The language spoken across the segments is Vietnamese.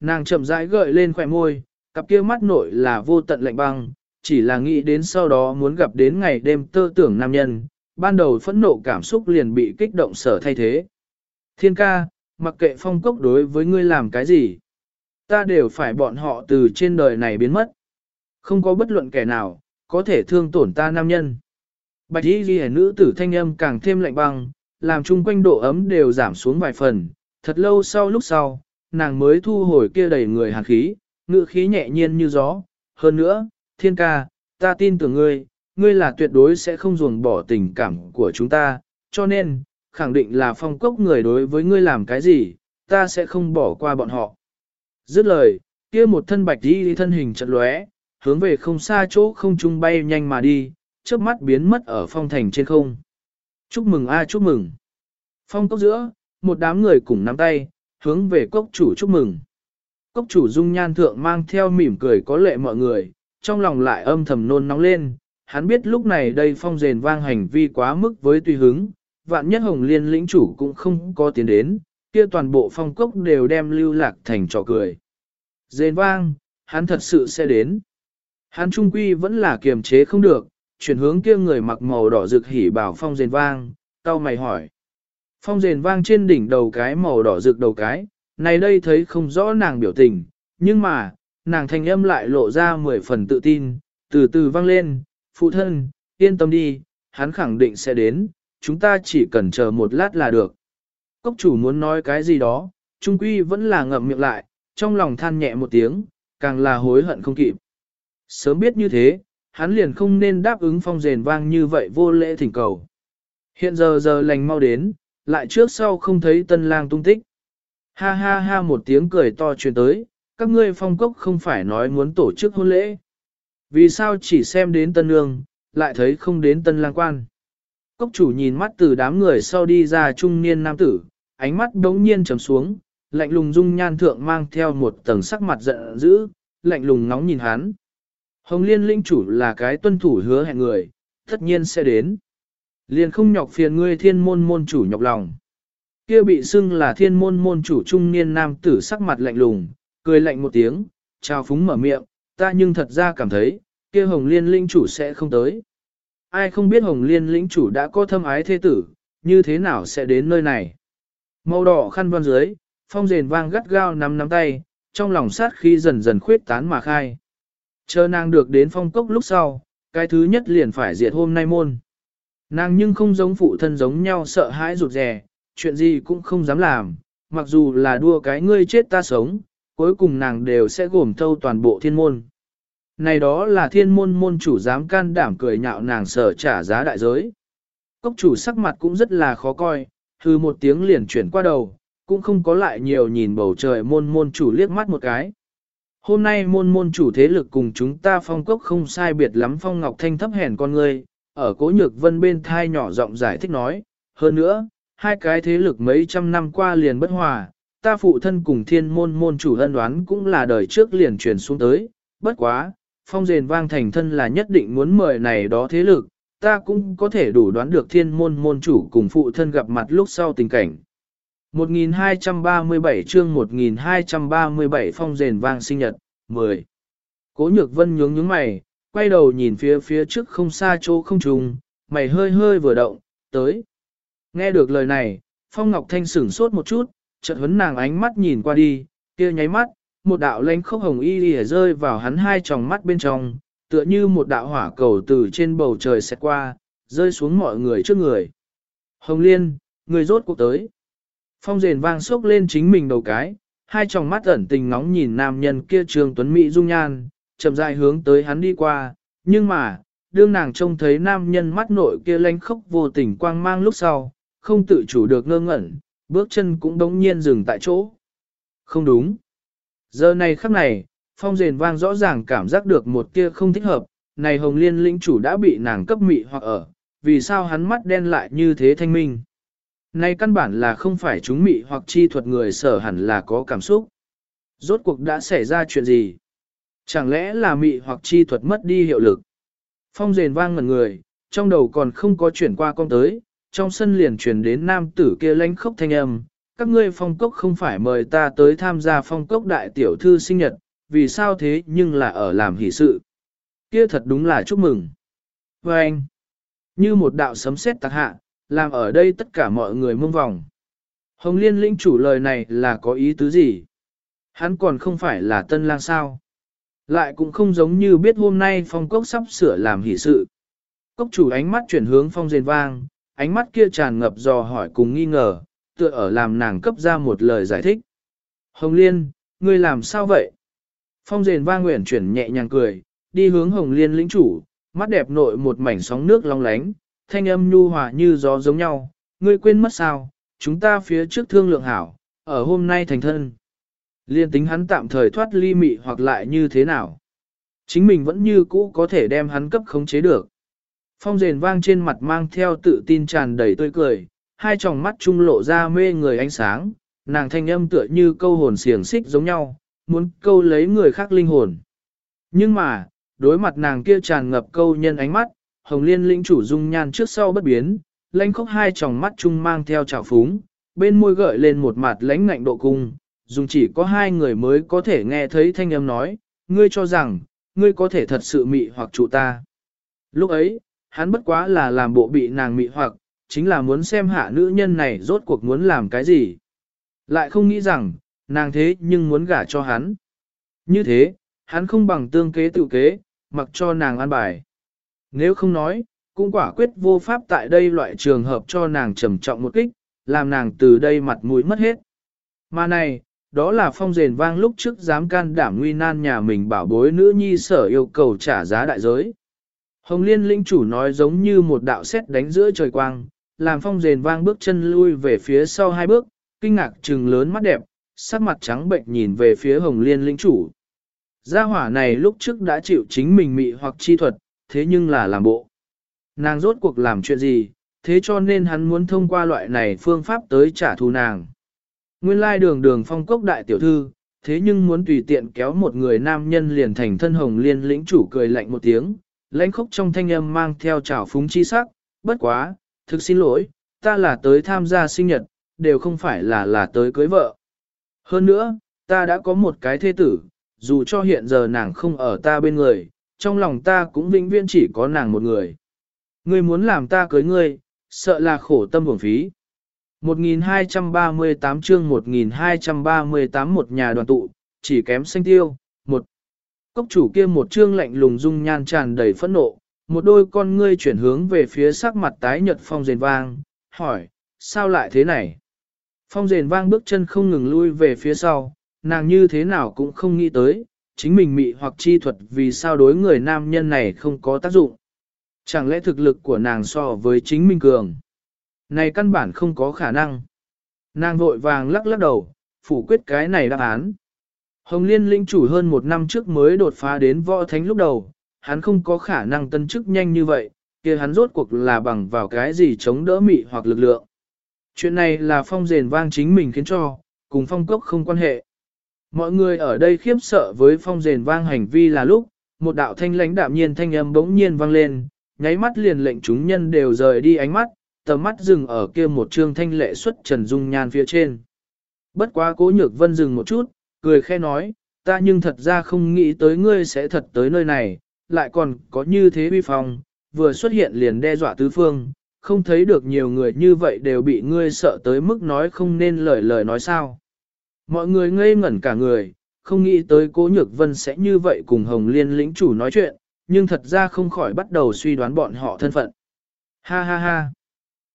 Nàng chậm rãi gợi lên khỏe môi, cặp kia mắt nội là vô tận lạnh băng, chỉ là nghĩ đến sau đó muốn gặp đến ngày đêm tơ tưởng nam nhân, ban đầu phẫn nộ cảm xúc liền bị kích động sở thay thế. Thiên ca, mặc kệ phong cốc đối với ngươi làm cái gì, ta đều phải bọn họ từ trên đời này biến mất. Không có bất luận kẻ nào, có thể thương tổn ta nam nhân. Bạch y ghi nữ tử thanh âm càng thêm lạnh băng, làm chung quanh độ ấm đều giảm xuống vài phần, thật lâu sau lúc sau, nàng mới thu hồi kia đầy người hàn khí, ngự khí nhẹ nhiên như gió. Hơn nữa, thiên ca, ta tin tưởng ngươi, ngươi là tuyệt đối sẽ không ruồng bỏ tình cảm của chúng ta, cho nên, khẳng định là phong cốc người đối với ngươi làm cái gì, ta sẽ không bỏ qua bọn họ. Dứt lời, kia một thân bạch đi thân hình chật lóe, hướng về không xa chỗ không trung bay nhanh mà đi, chớp mắt biến mất ở phong thành trên không. Chúc mừng a chúc mừng. Phong cốc giữa, một đám người cùng nắm tay, hướng về cốc chủ chúc mừng. Cốc chủ dung nhan thượng mang theo mỉm cười có lệ mọi người, trong lòng lại âm thầm nôn nóng lên, hắn biết lúc này đây phong rền vang hành vi quá mức với tùy hứng, vạn nhất hồng liên lĩnh chủ cũng không có tiến đến, kia toàn bộ phong cốc đều đem lưu lạc thành trò cười. Rền vang, hắn thật sự sẽ đến. Hắn trung quy vẫn là kiềm chế không được, chuyển hướng kia người mặc màu đỏ rực hỉ bảo phong rền vang, tao mày hỏi. Phong rền vang trên đỉnh đầu cái màu đỏ rực đầu cái, này đây thấy không rõ nàng biểu tình, nhưng mà, nàng thanh âm lại lộ ra mười phần tự tin, từ từ vang lên, phụ thân, yên tâm đi, hắn khẳng định sẽ đến, chúng ta chỉ cần chờ một lát là được. Cốc chủ muốn nói cái gì đó, trung quy vẫn là ngậm miệng lại, trong lòng than nhẹ một tiếng, càng là hối hận không kịp. Sớm biết như thế, hắn liền không nên đáp ứng phong rền vang như vậy vô lễ thỉnh cầu. Hiện giờ giờ lành mau đến, lại trước sau không thấy tân lang tung tích. Ha ha ha một tiếng cười to truyền tới, các ngươi phong cốc không phải nói muốn tổ chức hôn lễ. Vì sao chỉ xem đến tân nương, lại thấy không đến tân lang quan. Cốc chủ nhìn mắt từ đám người sau đi ra trung niên nam tử, ánh mắt đống nhiên trầm xuống, lạnh lùng dung nhan thượng mang theo một tầng sắc mặt giận dữ, lạnh lùng nóng nhìn hắn. Hồng liên linh chủ là cái tuân thủ hứa hẹn người, tất nhiên sẽ đến. Liền không nhọc phiền ngươi thiên môn môn chủ nhọc lòng. Kia bị xưng là thiên môn môn chủ trung niên nam tử sắc mặt lạnh lùng, cười lạnh một tiếng, trao phúng mở miệng, ta nhưng thật ra cảm thấy, kia hồng liên linh chủ sẽ không tới. Ai không biết hồng liên lĩnh chủ đã có thâm ái thế tử, như thế nào sẽ đến nơi này. Màu đỏ khăn văn dưới, phong rền vang gắt gao nắm nắm tay, trong lòng sát khi dần dần khuyết tán mà khai. Chờ nàng được đến phong cốc lúc sau, cái thứ nhất liền phải diệt hôm nay môn. Nàng nhưng không giống phụ thân giống nhau sợ hãi rụt rè, chuyện gì cũng không dám làm, mặc dù là đua cái ngươi chết ta sống, cuối cùng nàng đều sẽ gồm thâu toàn bộ thiên môn. Này đó là thiên môn môn chủ dám can đảm cười nhạo nàng sợ trả giá đại giới. Cốc chủ sắc mặt cũng rất là khó coi, hư một tiếng liền chuyển qua đầu, cũng không có lại nhiều nhìn bầu trời môn môn chủ liếc mắt một cái. Hôm nay môn môn chủ thế lực cùng chúng ta phong cốc không sai biệt lắm phong ngọc thanh thấp hèn con người, ở cố nhược vân bên thai nhỏ giọng giải thích nói, hơn nữa, hai cái thế lực mấy trăm năm qua liền bất hòa, ta phụ thân cùng thiên môn môn chủ ân đoán cũng là đời trước liền truyền xuống tới, bất quá, phong rền vang thành thân là nhất định muốn mời này đó thế lực, ta cũng có thể đủ đoán được thiên môn môn chủ cùng phụ thân gặp mặt lúc sau tình cảnh. 1237 chương 1237 phong rền vang sinh nhật, 10. Cố nhược vân nhướng nhướng mày, quay đầu nhìn phía phía trước không xa chỗ không trùng, mày hơi hơi vừa động, tới. Nghe được lời này, Phong Ngọc Thanh sửng sốt một chút, chợt huấn nàng ánh mắt nhìn qua đi, kia nháy mắt, một đạo lánh khốc hồng y lìa rơi vào hắn hai tròng mắt bên trong, tựa như một đạo hỏa cầu từ trên bầu trời xẹt qua, rơi xuống mọi người trước người. Hồng Liên, người rốt cuộc tới. Phong rền vang sốc lên chính mình đầu cái, hai tròng mắt ẩn tình ngóng nhìn nam nhân kia trường tuấn mỹ dung nhan, chậm rãi hướng tới hắn đi qua, nhưng mà, đương nàng trông thấy nam nhân mắt nội kia lánh khốc vô tình quang mang lúc sau, không tự chủ được ngơ ngẩn, bước chân cũng đống nhiên dừng tại chỗ. Không đúng. Giờ này khắc này, phong rền vang rõ ràng cảm giác được một kia không thích hợp, này hồng liên lĩnh chủ đã bị nàng cấp mị hoặc ở, vì sao hắn mắt đen lại như thế thanh minh. Này căn bản là không phải chúng mị hoặc chi thuật người sở hẳn là có cảm xúc. Rốt cuộc đã xảy ra chuyện gì? Chẳng lẽ là mị hoặc chi thuật mất đi hiệu lực? Phong rền vang ngẩn người, trong đầu còn không có chuyển qua con tới, trong sân liền truyền đến nam tử kia lánh khốc thanh âm, các ngươi phong cốc không phải mời ta tới tham gia phong cốc đại tiểu thư sinh nhật, vì sao thế nhưng là ở làm hỷ sự. Kia thật đúng là chúc mừng. Và anh, như một đạo sấm sét tạc hạ, làm ở đây tất cả mọi người mông vòng. Hồng Liên lĩnh chủ lời này là có ý tứ gì? Hắn còn không phải là tân lang sao? Lại cũng không giống như biết hôm nay phong cốc sắp sửa làm hỷ sự. Cốc chủ ánh mắt chuyển hướng phong rền vang, ánh mắt kia tràn ngập dò hỏi cùng nghi ngờ, tựa ở làm nàng cấp ra một lời giải thích. Hồng Liên, ngươi làm sao vậy? Phong rền vang nguyện chuyển nhẹ nhàng cười, đi hướng Hồng Liên lĩnh chủ, mắt đẹp nội một mảnh sóng nước long lánh, thanh âm nhu hòa như gió giống nhau, ngươi quên mất sao, chúng ta phía trước thương lượng hảo, ở hôm nay thành thân. Liên tính hắn tạm thời thoát ly mị hoặc lại như thế nào. Chính mình vẫn như cũ có thể đem hắn cấp khống chế được. Phong rền vang trên mặt mang theo tự tin tràn đầy tươi cười, hai tròng mắt trung lộ ra mê người ánh sáng, nàng thanh âm tựa như câu hồn xiềng xích giống nhau, muốn câu lấy người khác linh hồn. Nhưng mà, đối mặt nàng kia tràn ngập câu nhân ánh mắt, hồng liên lĩnh chủ dung nhan trước sau bất biến, lãnh khóc hai tròng mắt trung mang theo trào phúng, bên môi gợi lên một mặt lãnh ngạnh độ cung, dùng chỉ có hai người mới có thể nghe thấy thanh âm nói, ngươi cho rằng, ngươi có thể thật sự mị hoặc trụ ta. Lúc ấy, hắn bất quá là làm bộ bị nàng mị hoặc, chính là muốn xem hạ nữ nhân này rốt cuộc muốn làm cái gì. Lại không nghĩ rằng, nàng thế nhưng muốn gả cho hắn. Như thế, hắn không bằng tương kế tự kế, mặc cho nàng an bài. Nếu không nói, cũng quả quyết vô pháp tại đây loại trường hợp cho nàng trầm trọng một kích, làm nàng từ đây mặt mũi mất hết. Mà này, đó là phong rền vang lúc trước dám can đảm nguy nan nhà mình bảo bối nữ nhi sở yêu cầu trả giá đại giới. Hồng Liên linh chủ nói giống như một đạo sét đánh giữa trời quang, làm phong rền vang bước chân lui về phía sau hai bước, kinh ngạc trừng lớn mắt đẹp, sắc mặt trắng bệnh nhìn về phía Hồng Liên linh chủ. Gia hỏa này lúc trước đã chịu chính mình mị hoặc chi thuật, thế nhưng là làm bộ. Nàng rốt cuộc làm chuyện gì, thế cho nên hắn muốn thông qua loại này phương pháp tới trả thù nàng. Nguyên lai đường đường phong cốc đại tiểu thư, thế nhưng muốn tùy tiện kéo một người nam nhân liền thành thân hồng liên lĩnh chủ cười lạnh một tiếng, lãnh khốc trong thanh âm mang theo trào phúng chi sắc, bất quá, thực xin lỗi, ta là tới tham gia sinh nhật, đều không phải là là tới cưới vợ. Hơn nữa, ta đã có một cái thê tử, dù cho hiện giờ nàng không ở ta bên người, trong lòng ta cũng vĩnh viễn chỉ có nàng một người. Ngươi muốn làm ta cưới ngươi, sợ là khổ tâm bổng phí. 1238 chương 1238 một nhà đoàn tụ, chỉ kém xanh tiêu, một. Cốc chủ kia một chương lạnh lùng dung nhan tràn đầy phẫn nộ, một đôi con ngươi chuyển hướng về phía sắc mặt tái nhợt phong rền vang, hỏi, sao lại thế này? Phong rền vang bước chân không ngừng lui về phía sau, nàng như thế nào cũng không nghĩ tới, chính mình mị hoặc chi thuật vì sao đối người nam nhân này không có tác dụng. Chẳng lẽ thực lực của nàng so với chính mình cường? Này căn bản không có khả năng. Nàng vội vàng lắc lắc đầu, phủ quyết cái này đáp án. Hồng Liên linh chủ hơn một năm trước mới đột phá đến võ thánh lúc đầu, hắn không có khả năng tân chức nhanh như vậy, kia hắn rốt cuộc là bằng vào cái gì chống đỡ mị hoặc lực lượng. Chuyện này là phong rền vang chính mình khiến cho, cùng phong cốc không quan hệ. Mọi người ở đây khiếp sợ với phong rền vang hành vi là lúc, một đạo thanh lãnh đạm nhiên thanh âm bỗng nhiên vang lên, nháy mắt liền lệnh chúng nhân đều rời đi ánh mắt, tầm mắt dừng ở kia một trương thanh lệ xuất trần dung nhan phía trên. Bất quá cố nhược vân dừng một chút, cười khe nói, ta nhưng thật ra không nghĩ tới ngươi sẽ thật tới nơi này, lại còn có như thế uy phong, vừa xuất hiện liền đe dọa tứ phương, không thấy được nhiều người như vậy đều bị ngươi sợ tới mức nói không nên lời lời nói sao. Mọi người ngây ngẩn cả người, không nghĩ tới cố nhược vân sẽ như vậy cùng Hồng Liên lĩnh chủ nói chuyện, nhưng thật ra không khỏi bắt đầu suy đoán bọn họ thân phận. Ha ha ha.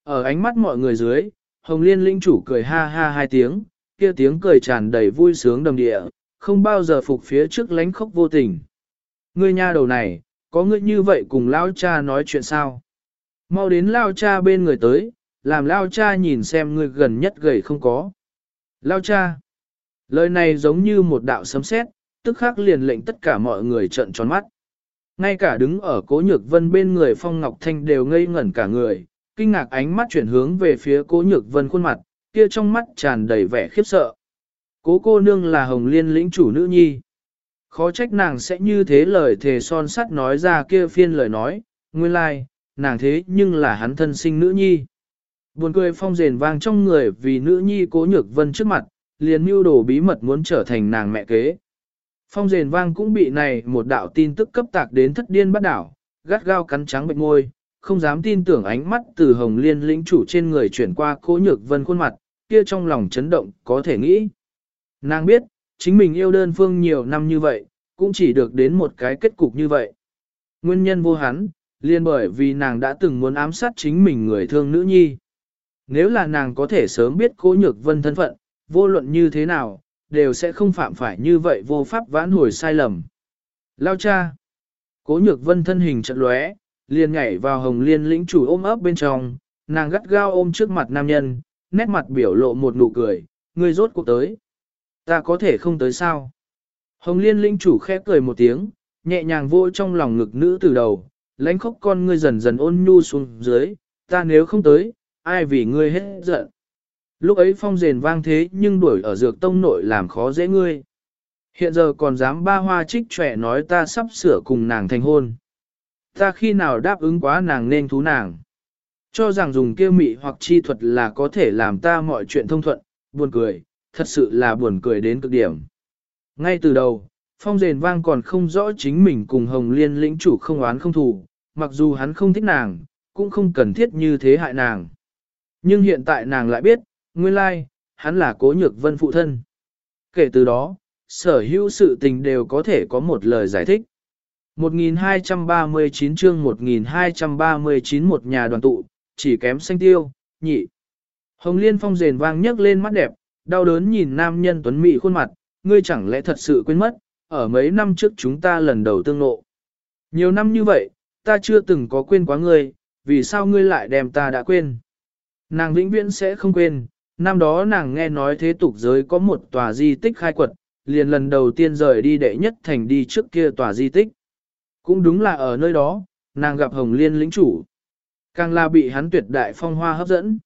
Ở ánh mắt mọi người dưới, Hồng Liên linh chủ cười ha ha hai tiếng, kia tiếng cười tràn đầy vui sướng đầm địa, không bao giờ phục phía trước lánh khóc vô tình. Ngươi nha đầu này, có ngươi như vậy cùng lao cha nói chuyện sao? Mau đến lao cha bên người tới, làm lao cha nhìn xem ngươi gần nhất gầy không có. Lao cha. Lời này giống như một đạo sấm sét, tức khắc liền lệnh tất cả mọi người trợn tròn mắt. Ngay cả đứng ở cố nhược vân bên người Phong Ngọc Thanh đều ngây ngẩn cả người, kinh ngạc ánh mắt chuyển hướng về phía cố nhược vân khuôn mặt, kia trong mắt tràn đầy vẻ khiếp sợ. Cố cô nương là hồng liên lĩnh chủ nữ nhi. Khó trách nàng sẽ như thế lời thề son sắt nói ra kia phiên lời nói, nguyên lai, like, nàng thế nhưng là hắn thân sinh nữ nhi. Buồn cười phong rền vang trong người vì nữ nhi cố nhược vân trước mặt, liền mưu đồ bí mật muốn trở thành nàng mẹ kế. Phong rền vang cũng bị này một đạo tin tức cấp tạc đến thất điên bắt đảo, gắt gao cắn trắng bệnh môi, không dám tin tưởng ánh mắt từ hồng liên lĩnh chủ trên người chuyển qua cố nhược vân khuôn mặt, kia trong lòng chấn động có thể nghĩ. Nàng biết, chính mình yêu đơn phương nhiều năm như vậy, cũng chỉ được đến một cái kết cục như vậy. Nguyên nhân vô hắn, liên bởi vì nàng đã từng muốn ám sát chính mình người thương nữ nhi. Nếu là nàng có thể sớm biết cố nhược vân thân phận, vô luận như thế nào, đều sẽ không phạm phải như vậy vô pháp vãn hồi sai lầm. Lao cha! Cố nhược vân thân hình trận lóe, liền nhảy vào hồng liên lĩnh chủ ôm ấp bên trong, nàng gắt gao ôm trước mặt nam nhân, nét mặt biểu lộ một nụ cười, ngươi rốt cuộc tới. Ta có thể không tới sao? Hồng liên lĩnh chủ khẽ cười một tiếng, nhẹ nhàng vô trong lòng ngực nữ từ đầu, lãnh khóc con ngươi dần dần ôn nhu xuống dưới, ta nếu không tới, ai vì ngươi hết giận. Lúc ấy phong rền vang thế nhưng đuổi ở dược tông nội làm khó dễ ngươi. Hiện giờ còn dám ba hoa trích trẻ nói ta sắp sửa cùng nàng thành hôn. Ta khi nào đáp ứng quá nàng nên thú nàng. Cho rằng dùng kia mị hoặc chi thuật là có thể làm ta mọi chuyện thông thuận, buồn cười, thật sự là buồn cười đến cực điểm. Ngay từ đầu, phong rền vang còn không rõ chính mình cùng hồng liên lĩnh chủ không oán không thù, mặc dù hắn không thích nàng, cũng không cần thiết như thế hại nàng. Nhưng hiện tại nàng lại biết, nguyên lai, hắn là cố nhược vân phụ thân. Kể từ đó, sở hữu sự tình đều có thể có một lời giải thích. 1239 chương 1239 một nhà đoàn tụ, chỉ kém xanh tiêu, nhị. Hồng Liên Phong rền vang nhấc lên mắt đẹp, đau đớn nhìn nam nhân tuấn mỹ khuôn mặt, ngươi chẳng lẽ thật sự quên mất, ở mấy năm trước chúng ta lần đầu tương ngộ. Nhiều năm như vậy, ta chưa từng có quên quá ngươi, vì sao ngươi lại đem ta đã quên. Nàng vĩnh viễn sẽ không quên, năm đó nàng nghe nói thế tục giới có một tòa di tích khai quật, liền lần đầu tiên rời đi đệ nhất thành đi trước kia tòa di tích. Cũng đúng là ở nơi đó, nàng gặp Hồng Liên lĩnh chủ. Càng là bị hắn tuyệt đại phong hoa hấp dẫn.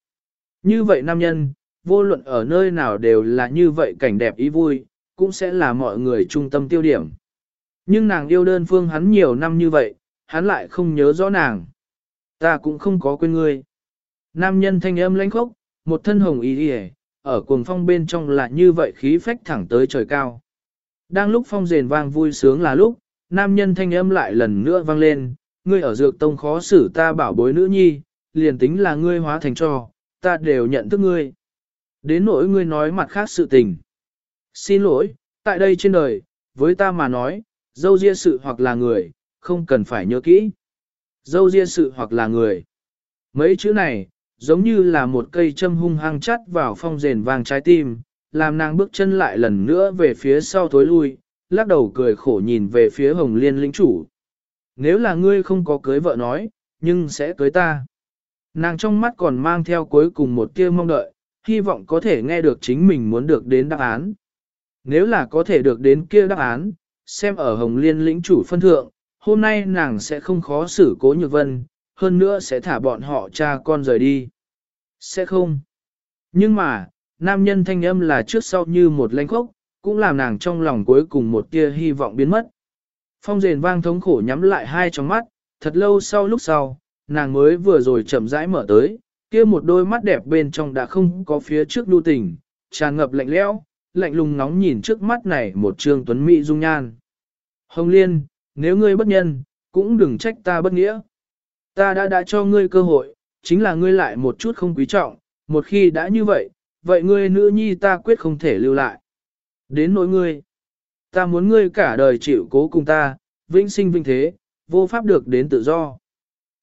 Như vậy nam nhân, vô luận ở nơi nào đều là như vậy cảnh đẹp ý vui, cũng sẽ là mọi người trung tâm tiêu điểm. Nhưng nàng yêu đơn phương hắn nhiều năm như vậy, hắn lại không nhớ rõ nàng. Ta cũng không có quên ngươi. Nam nhân thanh âm lãnh khốc, một thân hồng ý đi ở cuồng phong bên trong là như vậy khí phách thẳng tới trời cao. Đang lúc phong rền vang vui sướng là lúc, nam nhân thanh âm lại lần nữa vang lên, ngươi ở dược tông khó xử ta bảo bối nữ nhi, liền tính là ngươi hóa thành cho, ta đều nhận thức ngươi. Đến nỗi ngươi nói mặt khác sự tình. Xin lỗi, tại đây trên đời, với ta mà nói, dâu ria sự hoặc là người, không cần phải nhớ kỹ. Dâu ria sự hoặc là người. Mấy chữ này, giống như là một cây châm hung hăng chắt vào phong rền vàng trái tim, làm nàng bước chân lại lần nữa về phía sau thối lui, lắc đầu cười khổ nhìn về phía hồng liên lĩnh chủ. Nếu là ngươi không có cưới vợ nói, nhưng sẽ cưới ta. Nàng trong mắt còn mang theo cuối cùng một tia mong đợi, hy vọng có thể nghe được chính mình muốn được đến đáp án. Nếu là có thể được đến kia đáp án, xem ở hồng liên lĩnh chủ phân thượng, hôm nay nàng sẽ không khó xử cố nhược vân, hơn nữa sẽ thả bọn họ cha con rời đi. Sẽ không. Nhưng mà, nam nhân thanh âm là trước sau như một lãnh khốc, cũng làm nàng trong lòng cuối cùng một tia hy vọng biến mất. Phong rền vang thống khổ nhắm lại hai tròng mắt, thật lâu sau lúc sau, nàng mới vừa rồi chậm rãi mở tới, kia một đôi mắt đẹp bên trong đã không có phía trước đu tình, tràn ngập lạnh lẽo, lạnh lùng nóng nhìn trước mắt này một trương tuấn mỹ dung nhan. Hồng Liên, nếu ngươi bất nhân, cũng đừng trách ta bất nghĩa. Ta đã đã cho ngươi cơ hội, chính là ngươi lại một chút không quý trọng, một khi đã như vậy, vậy ngươi nữ nhi ta quyết không thể lưu lại. Đến nỗi ngươi, ta muốn ngươi cả đời chịu cố cùng ta, vĩnh sinh vinh thế, vô pháp được đến tự do.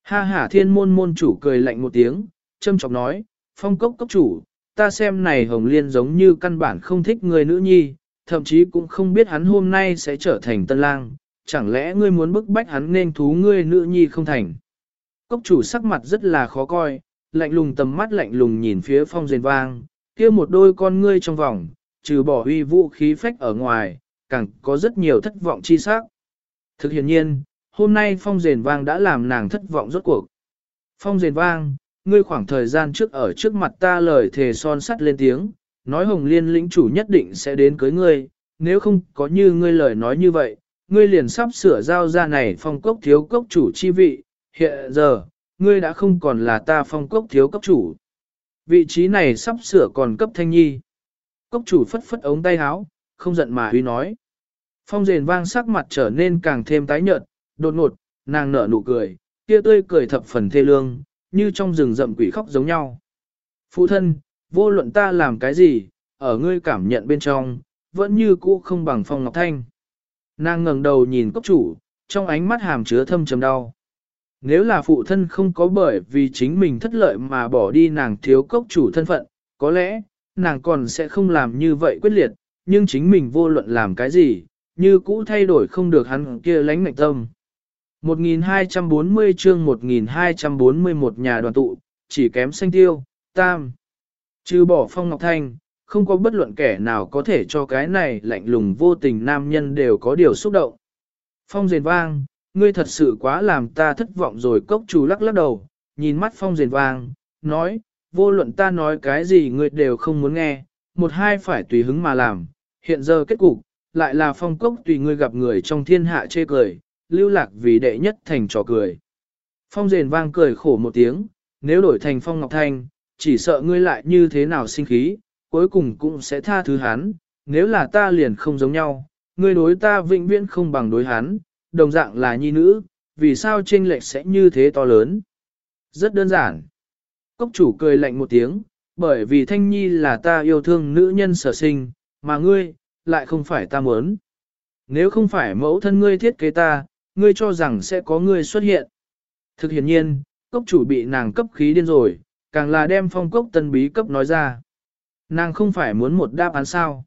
Ha ha thiên môn môn chủ cười lạnh một tiếng, châm chọc nói, phong cốc cốc chủ, ta xem này hồng liên giống như căn bản không thích người nữ nhi, thậm chí cũng không biết hắn hôm nay sẽ trở thành tân lang, chẳng lẽ ngươi muốn bức bách hắn nên thú ngươi nữ nhi không thành. Cốc chủ sắc mặt rất là khó coi, lạnh lùng tầm mắt lạnh lùng nhìn phía phong rền vang, kia một đôi con ngươi trong vòng, trừ bỏ uy vũ khí phách ở ngoài, càng có rất nhiều thất vọng chi sắc. Thực hiện nhiên, hôm nay phong rền vang đã làm nàng thất vọng rốt cuộc. Phong rền vang, ngươi khoảng thời gian trước ở trước mặt ta lời thề son sắt lên tiếng, nói hồng liên lĩnh chủ nhất định sẽ đến cưới ngươi, nếu không có như ngươi lời nói như vậy, ngươi liền sắp sửa giao ra này phong cốc thiếu cốc chủ chi vị, hiện giờ, ngươi đã không còn là ta phong cốc thiếu cốc chủ. Vị trí này sắp sửa còn cấp thanh nhi. Cốc chủ phất phất ống tay áo, không giận mà huy nói. Phong rền vang sắc mặt trở nên càng thêm tái nhợt, đột ngột, nàng nở nụ cười, kia tươi cười thập phần thê lương, như trong rừng rậm quỷ khóc giống nhau. Phụ thân, vô luận ta làm cái gì, ở ngươi cảm nhận bên trong, vẫn như cũ không bằng phong ngọc thanh. Nàng ngẩng đầu nhìn cốc chủ, trong ánh mắt hàm chứa thâm trầm đau. Nếu là phụ thân không có bởi vì chính mình thất lợi mà bỏ đi nàng thiếu cốc chủ thân phận, có lẽ, nàng còn sẽ không làm như vậy quyết liệt, nhưng chính mình vô luận làm cái gì, như cũ thay đổi không được hắn kia lánh ngạch tâm. 1240 chương 1241 nhà đoàn tụ, chỉ kém xanh tiêu, tam. Trừ bỏ phong ngọc thanh, không có bất luận kẻ nào có thể cho cái này lạnh lùng vô tình nam nhân đều có điều xúc động. Phong rền vang, ngươi thật sự quá làm ta thất vọng rồi cốc chủ lắc lắc đầu, nhìn mắt phong rền vang, nói, vô luận ta nói cái gì ngươi đều không muốn nghe, một hai phải tùy hứng mà làm, hiện giờ kết cục, lại là phong cốc tùy ngươi gặp người trong thiên hạ chê cười, lưu lạc vì đệ nhất thành trò cười. Phong rền vang cười khổ một tiếng, nếu đổi thành phong ngọc thanh, chỉ sợ ngươi lại như thế nào sinh khí, cuối cùng cũng sẽ tha thứ hắn, nếu là ta liền không giống nhau, ngươi đối ta vĩnh viễn không bằng đối hắn, đồng dạng là nhi nữ, vì sao chênh lệch sẽ như thế to lớn. Rất đơn giản. Cốc chủ cười lạnh một tiếng, bởi vì thanh nhi là ta yêu thương nữ nhân sở sinh, mà ngươi, lại không phải ta muốn. Nếu không phải mẫu thân ngươi thiết kế ta, ngươi cho rằng sẽ có ngươi xuất hiện. Thực hiện nhiên, cốc chủ bị nàng cấp khí điên rồi, càng là đem phong cốc tân bí cấp nói ra. Nàng không phải muốn một đáp án sao.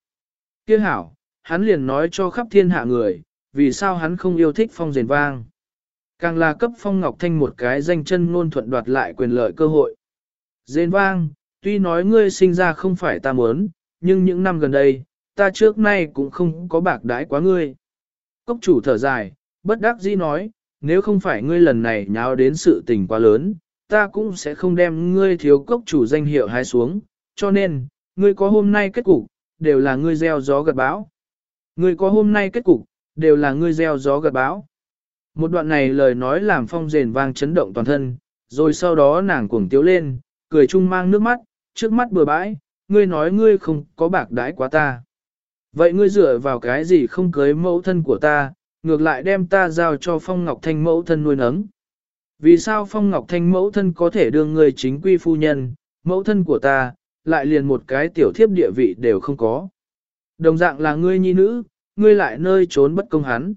Kiếc hảo, hắn liền nói cho khắp thiên hạ người, vì sao hắn không yêu thích phong rền vang. Càng là cấp phong ngọc thanh một cái danh chân ngôn thuận đoạt lại quyền lợi cơ hội. Dên vang, tuy nói ngươi sinh ra không phải ta muốn, nhưng những năm gần đây, ta trước nay cũng không có bạc đái quá ngươi. Cốc chủ thở dài, bất đắc dĩ nói, nếu không phải ngươi lần này nháo đến sự tình quá lớn, ta cũng sẽ không đem ngươi thiếu cốc chủ danh hiệu hái xuống, cho nên, ngươi có hôm nay kết cục, đều là ngươi gieo gió gật bão. Ngươi có hôm nay kết cục, đều là ngươi gieo gió gật bão. Một đoạn này lời nói làm phong rền vang chấn động toàn thân, rồi sau đó nàng cuồng tiếu lên, cười chung mang nước mắt, trước mắt bừa bãi, ngươi nói ngươi không có bạc đái quá ta. Vậy ngươi dựa vào cái gì không cưới mẫu thân của ta, ngược lại đem ta giao cho Phong Ngọc Thanh mẫu thân nuôi nấng. Vì sao Phong Ngọc Thanh mẫu thân có thể đương người chính quy phu nhân, mẫu thân của ta, lại liền một cái tiểu thiếp địa vị đều không có. Đồng dạng là ngươi nhi nữ, ngươi lại nơi trốn bất công hắn.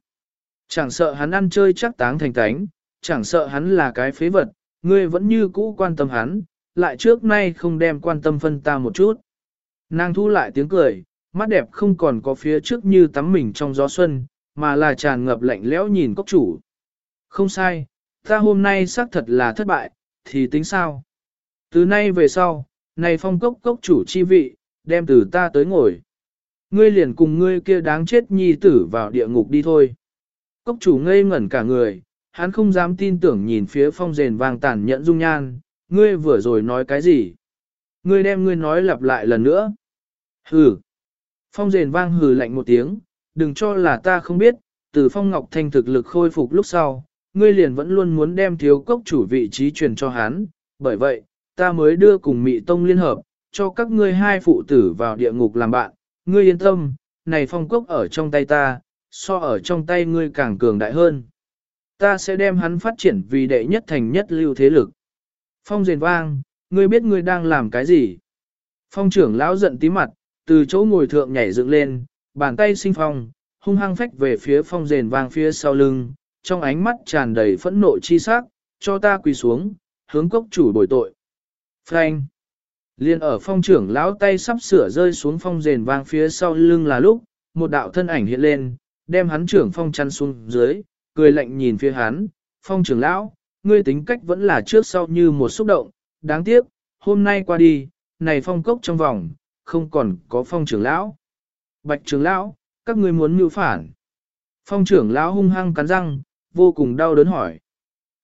Chẳng sợ hắn ăn chơi chắc táng thành tánh, chẳng sợ hắn là cái phế vật, ngươi vẫn như cũ quan tâm hắn, lại trước nay không đem quan tâm phân ta một chút. Nàng thu lại tiếng cười, mắt đẹp không còn có phía trước như tắm mình trong gió xuân, mà là tràn ngập lạnh lẽo nhìn cốc chủ. Không sai, ta hôm nay xác thật là thất bại, thì tính sao? Từ nay về sau, này phong cốc cốc chủ chi vị, đem từ ta tới ngồi. Ngươi liền cùng ngươi kia đáng chết nhi tử vào địa ngục đi thôi. Cốc chủ ngây ngẩn cả người, hắn không dám tin tưởng nhìn phía phong rền vàng tàn nhẫn dung nhan, ngươi vừa rồi nói cái gì? Ngươi đem ngươi nói lặp lại lần nữa. Hừ. Phong rền vang hừ lạnh một tiếng, đừng cho là ta không biết, từ phong ngọc thanh thực lực khôi phục lúc sau, ngươi liền vẫn luôn muốn đem thiếu cốc chủ vị trí truyền cho hắn, bởi vậy, ta mới đưa cùng mị tông liên hợp, cho các ngươi hai phụ tử vào địa ngục làm bạn, ngươi yên tâm, này phong cốc ở trong tay ta, so ở trong tay ngươi càng cường đại hơn. Ta sẽ đem hắn phát triển vì đệ nhất thành nhất lưu thế lực. Phong rền vang, ngươi biết ngươi đang làm cái gì? Phong trưởng lão giận tí mặt, từ chỗ ngồi thượng nhảy dựng lên, bàn tay sinh phong, hung hăng phách về phía phong rền vang phía sau lưng, trong ánh mắt tràn đầy phẫn nộ chi sắc, cho ta quỳ xuống, hướng cốc chủ bồi tội. Frank! Liên ở phong trưởng lão tay sắp sửa rơi xuống phong rền vang phía sau lưng là lúc, một đạo thân ảnh hiện lên, đem hắn trưởng phong chăn xuống dưới, cười lạnh nhìn phía hắn, phong trưởng lão, ngươi tính cách vẫn là trước sau như một xúc động, đáng tiếc, hôm nay qua đi, này phong cốc trong vòng, không còn có phong trưởng lão. Bạch trưởng lão, các ngươi muốn mưu phản. Phong trưởng lão hung hăng cắn răng, vô cùng đau đớn hỏi.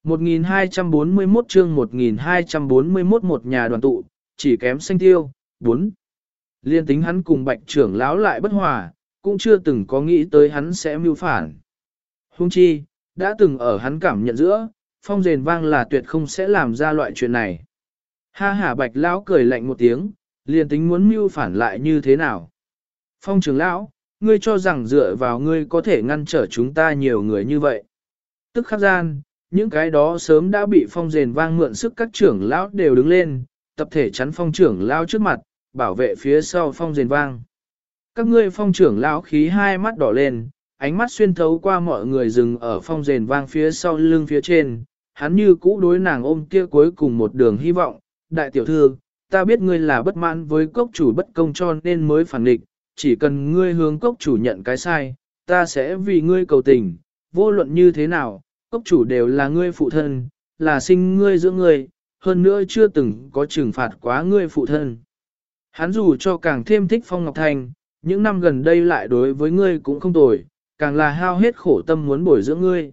1241 chương 1241 một nhà đoàn tụ, chỉ kém xanh tiêu, 4. Liên tính hắn cùng bạch trưởng lão lại bất hòa, cũng chưa từng có nghĩ tới hắn sẽ mưu phản. Hung chi, đã từng ở hắn cảm nhận giữa, phong rền vang là tuyệt không sẽ làm ra loại chuyện này. Ha ha bạch lão cười lạnh một tiếng, liền tính muốn mưu phản lại như thế nào. Phong trưởng lão, ngươi cho rằng dựa vào ngươi có thể ngăn trở chúng ta nhiều người như vậy. Tức khắc gian, những cái đó sớm đã bị phong rền vang mượn sức các trưởng lão đều đứng lên, tập thể chắn phong trưởng lão trước mặt, bảo vệ phía sau phong rền vang. Các ngươi phong trưởng lão khí hai mắt đỏ lên, ánh mắt xuyên thấu qua mọi người dừng ở phong rền vang phía sau lưng phía trên, hắn như cũ đối nàng ôm kia cuối cùng một đường hy vọng, đại tiểu thư, ta biết ngươi là bất mãn với cốc chủ bất công cho nên mới phản định, chỉ cần ngươi hướng cốc chủ nhận cái sai, ta sẽ vì ngươi cầu tình, vô luận như thế nào, cốc chủ đều là ngươi phụ thân, là sinh ngươi giữa ngươi, hơn nữa chưa từng có trừng phạt quá ngươi phụ thân. Hắn dù cho càng thêm thích Phong Ngọc Thành, những năm gần đây lại đối với ngươi cũng không tồi, càng là hao hết khổ tâm muốn bồi dưỡng ngươi.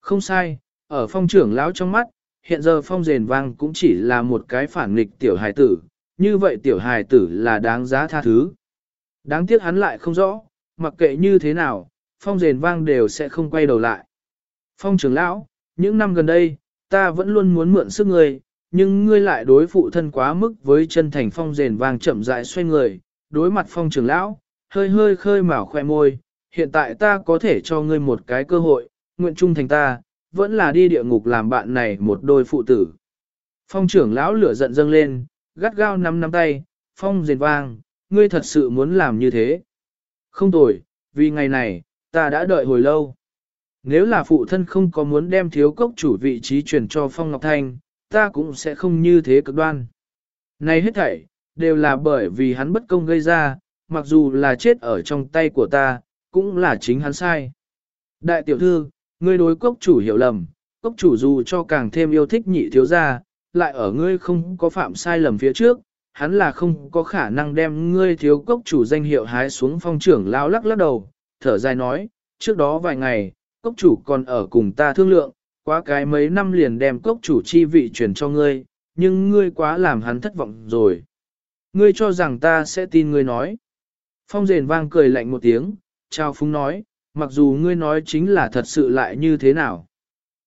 Không sai, ở phong trưởng lão trong mắt, hiện giờ phong rền vang cũng chỉ là một cái phản nghịch tiểu hài tử, như vậy tiểu hài tử là đáng giá tha thứ. Đáng tiếc hắn lại không rõ, mặc kệ như thế nào, phong rền vang đều sẽ không quay đầu lại. Phong trưởng lão, những năm gần đây, ta vẫn luôn muốn mượn sức ngươi, nhưng ngươi lại đối phụ thân quá mức với chân thành phong rền vang chậm rãi xoay người, đối mặt phong trưởng lão, hơi hơi khơi mào khoe môi, hiện tại ta có thể cho ngươi một cái cơ hội, nguyện trung thành ta, vẫn là đi địa ngục làm bạn này một đôi phụ tử. Phong trưởng lão lửa giận dâng lên, gắt gao nắm nắm tay, phong rền vang, ngươi thật sự muốn làm như thế. Không tồi, vì ngày này, ta đã đợi hồi lâu. Nếu là phụ thân không có muốn đem thiếu cốc chủ vị trí truyền cho Phong Ngọc Thanh, ta cũng sẽ không như thế cực đoan. Này hết thảy, đều là bởi vì hắn bất công gây ra, mặc dù là chết ở trong tay của ta, cũng là chính hắn sai. Đại tiểu thư, ngươi đối cốc chủ hiểu lầm, cốc chủ dù cho càng thêm yêu thích nhị thiếu gia, lại ở ngươi không có phạm sai lầm phía trước, hắn là không có khả năng đem ngươi thiếu cốc chủ danh hiệu hái xuống phong trưởng lao lắc lắc đầu, thở dài nói, trước đó vài ngày, cốc chủ còn ở cùng ta thương lượng, quá cái mấy năm liền đem cốc chủ chi vị truyền cho ngươi, nhưng ngươi quá làm hắn thất vọng rồi. Ngươi cho rằng ta sẽ tin ngươi nói. Phong rền vang cười lạnh một tiếng, trao phúng nói, mặc dù ngươi nói chính là thật sự lại như thế nào.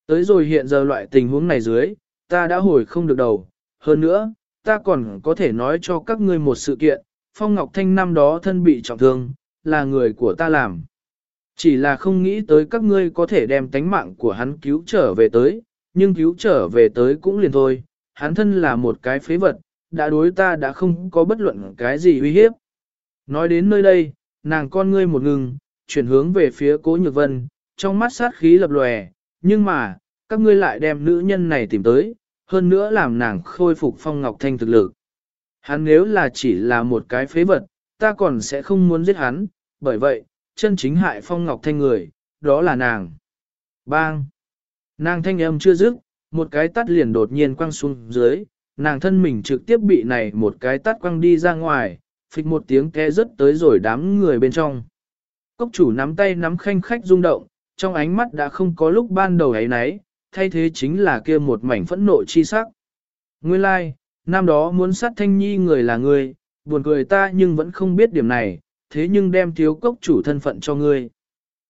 Tới rồi hiện giờ loại tình huống này dưới, ta đã hồi không được đầu. Hơn nữa, ta còn có thể nói cho các ngươi một sự kiện, Phong Ngọc Thanh năm đó thân bị trọng thương, là người của ta làm. Chỉ là không nghĩ tới các ngươi có thể đem tánh mạng của hắn cứu trở về tới, nhưng cứu trở về tới cũng liền thôi, hắn thân là một cái phế vật, đã đối ta đã không có bất luận cái gì uy hiếp. Nói đến nơi đây, nàng con ngươi một ngừng, chuyển hướng về phía cố nhược vân, trong mắt sát khí lập lòe, nhưng mà, các ngươi lại đem nữ nhân này tìm tới, hơn nữa làm nàng khôi phục phong ngọc thanh thực lực. Hắn nếu là chỉ là một cái phế vật, ta còn sẽ không muốn giết hắn, bởi vậy, chân chính hại phong ngọc thanh người, đó là nàng. Bang! Nàng thanh âm chưa dứt, một cái tắt liền đột nhiên quăng xuống dưới, nàng thân mình trực tiếp bị này một cái tắt quăng đi ra ngoài, phịch một tiếng ke rớt tới rồi đám người bên trong. Cốc chủ nắm tay nắm khanh khách rung động, trong ánh mắt đã không có lúc ban đầu ấy nấy, thay thế chính là kia một mảnh phẫn nộ chi sắc. Nguyên lai, like, năm đó muốn sát thanh nhi người là người, buồn cười ta nhưng vẫn không biết điểm này, thế nhưng đem thiếu cốc chủ thân phận cho ngươi.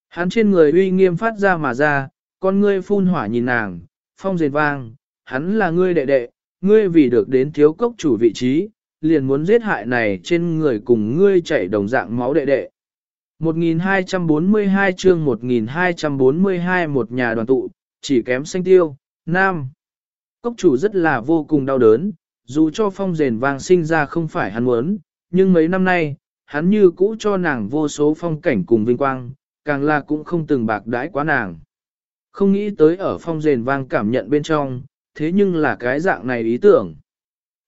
Hắn trên người uy nghiêm phát ra mà ra, con ngươi phun hỏa nhìn nàng, phong rền vang, hắn là ngươi đệ đệ, ngươi vì được đến thiếu cốc chủ vị trí, liền muốn giết hại này trên người cùng ngươi chảy đồng dạng máu đệ đệ. 1242 chương 1242 một nhà đoàn tụ, chỉ kém xanh tiêu, nam. Cốc chủ rất là vô cùng đau đớn, dù cho phong rền vang sinh ra không phải hắn muốn, nhưng mấy năm nay, hắn như cũ cho nàng vô số phong cảnh cùng vinh quang, càng là cũng không từng bạc đãi quá nàng. Không nghĩ tới ở phong rền vang cảm nhận bên trong, thế nhưng là cái dạng này ý tưởng.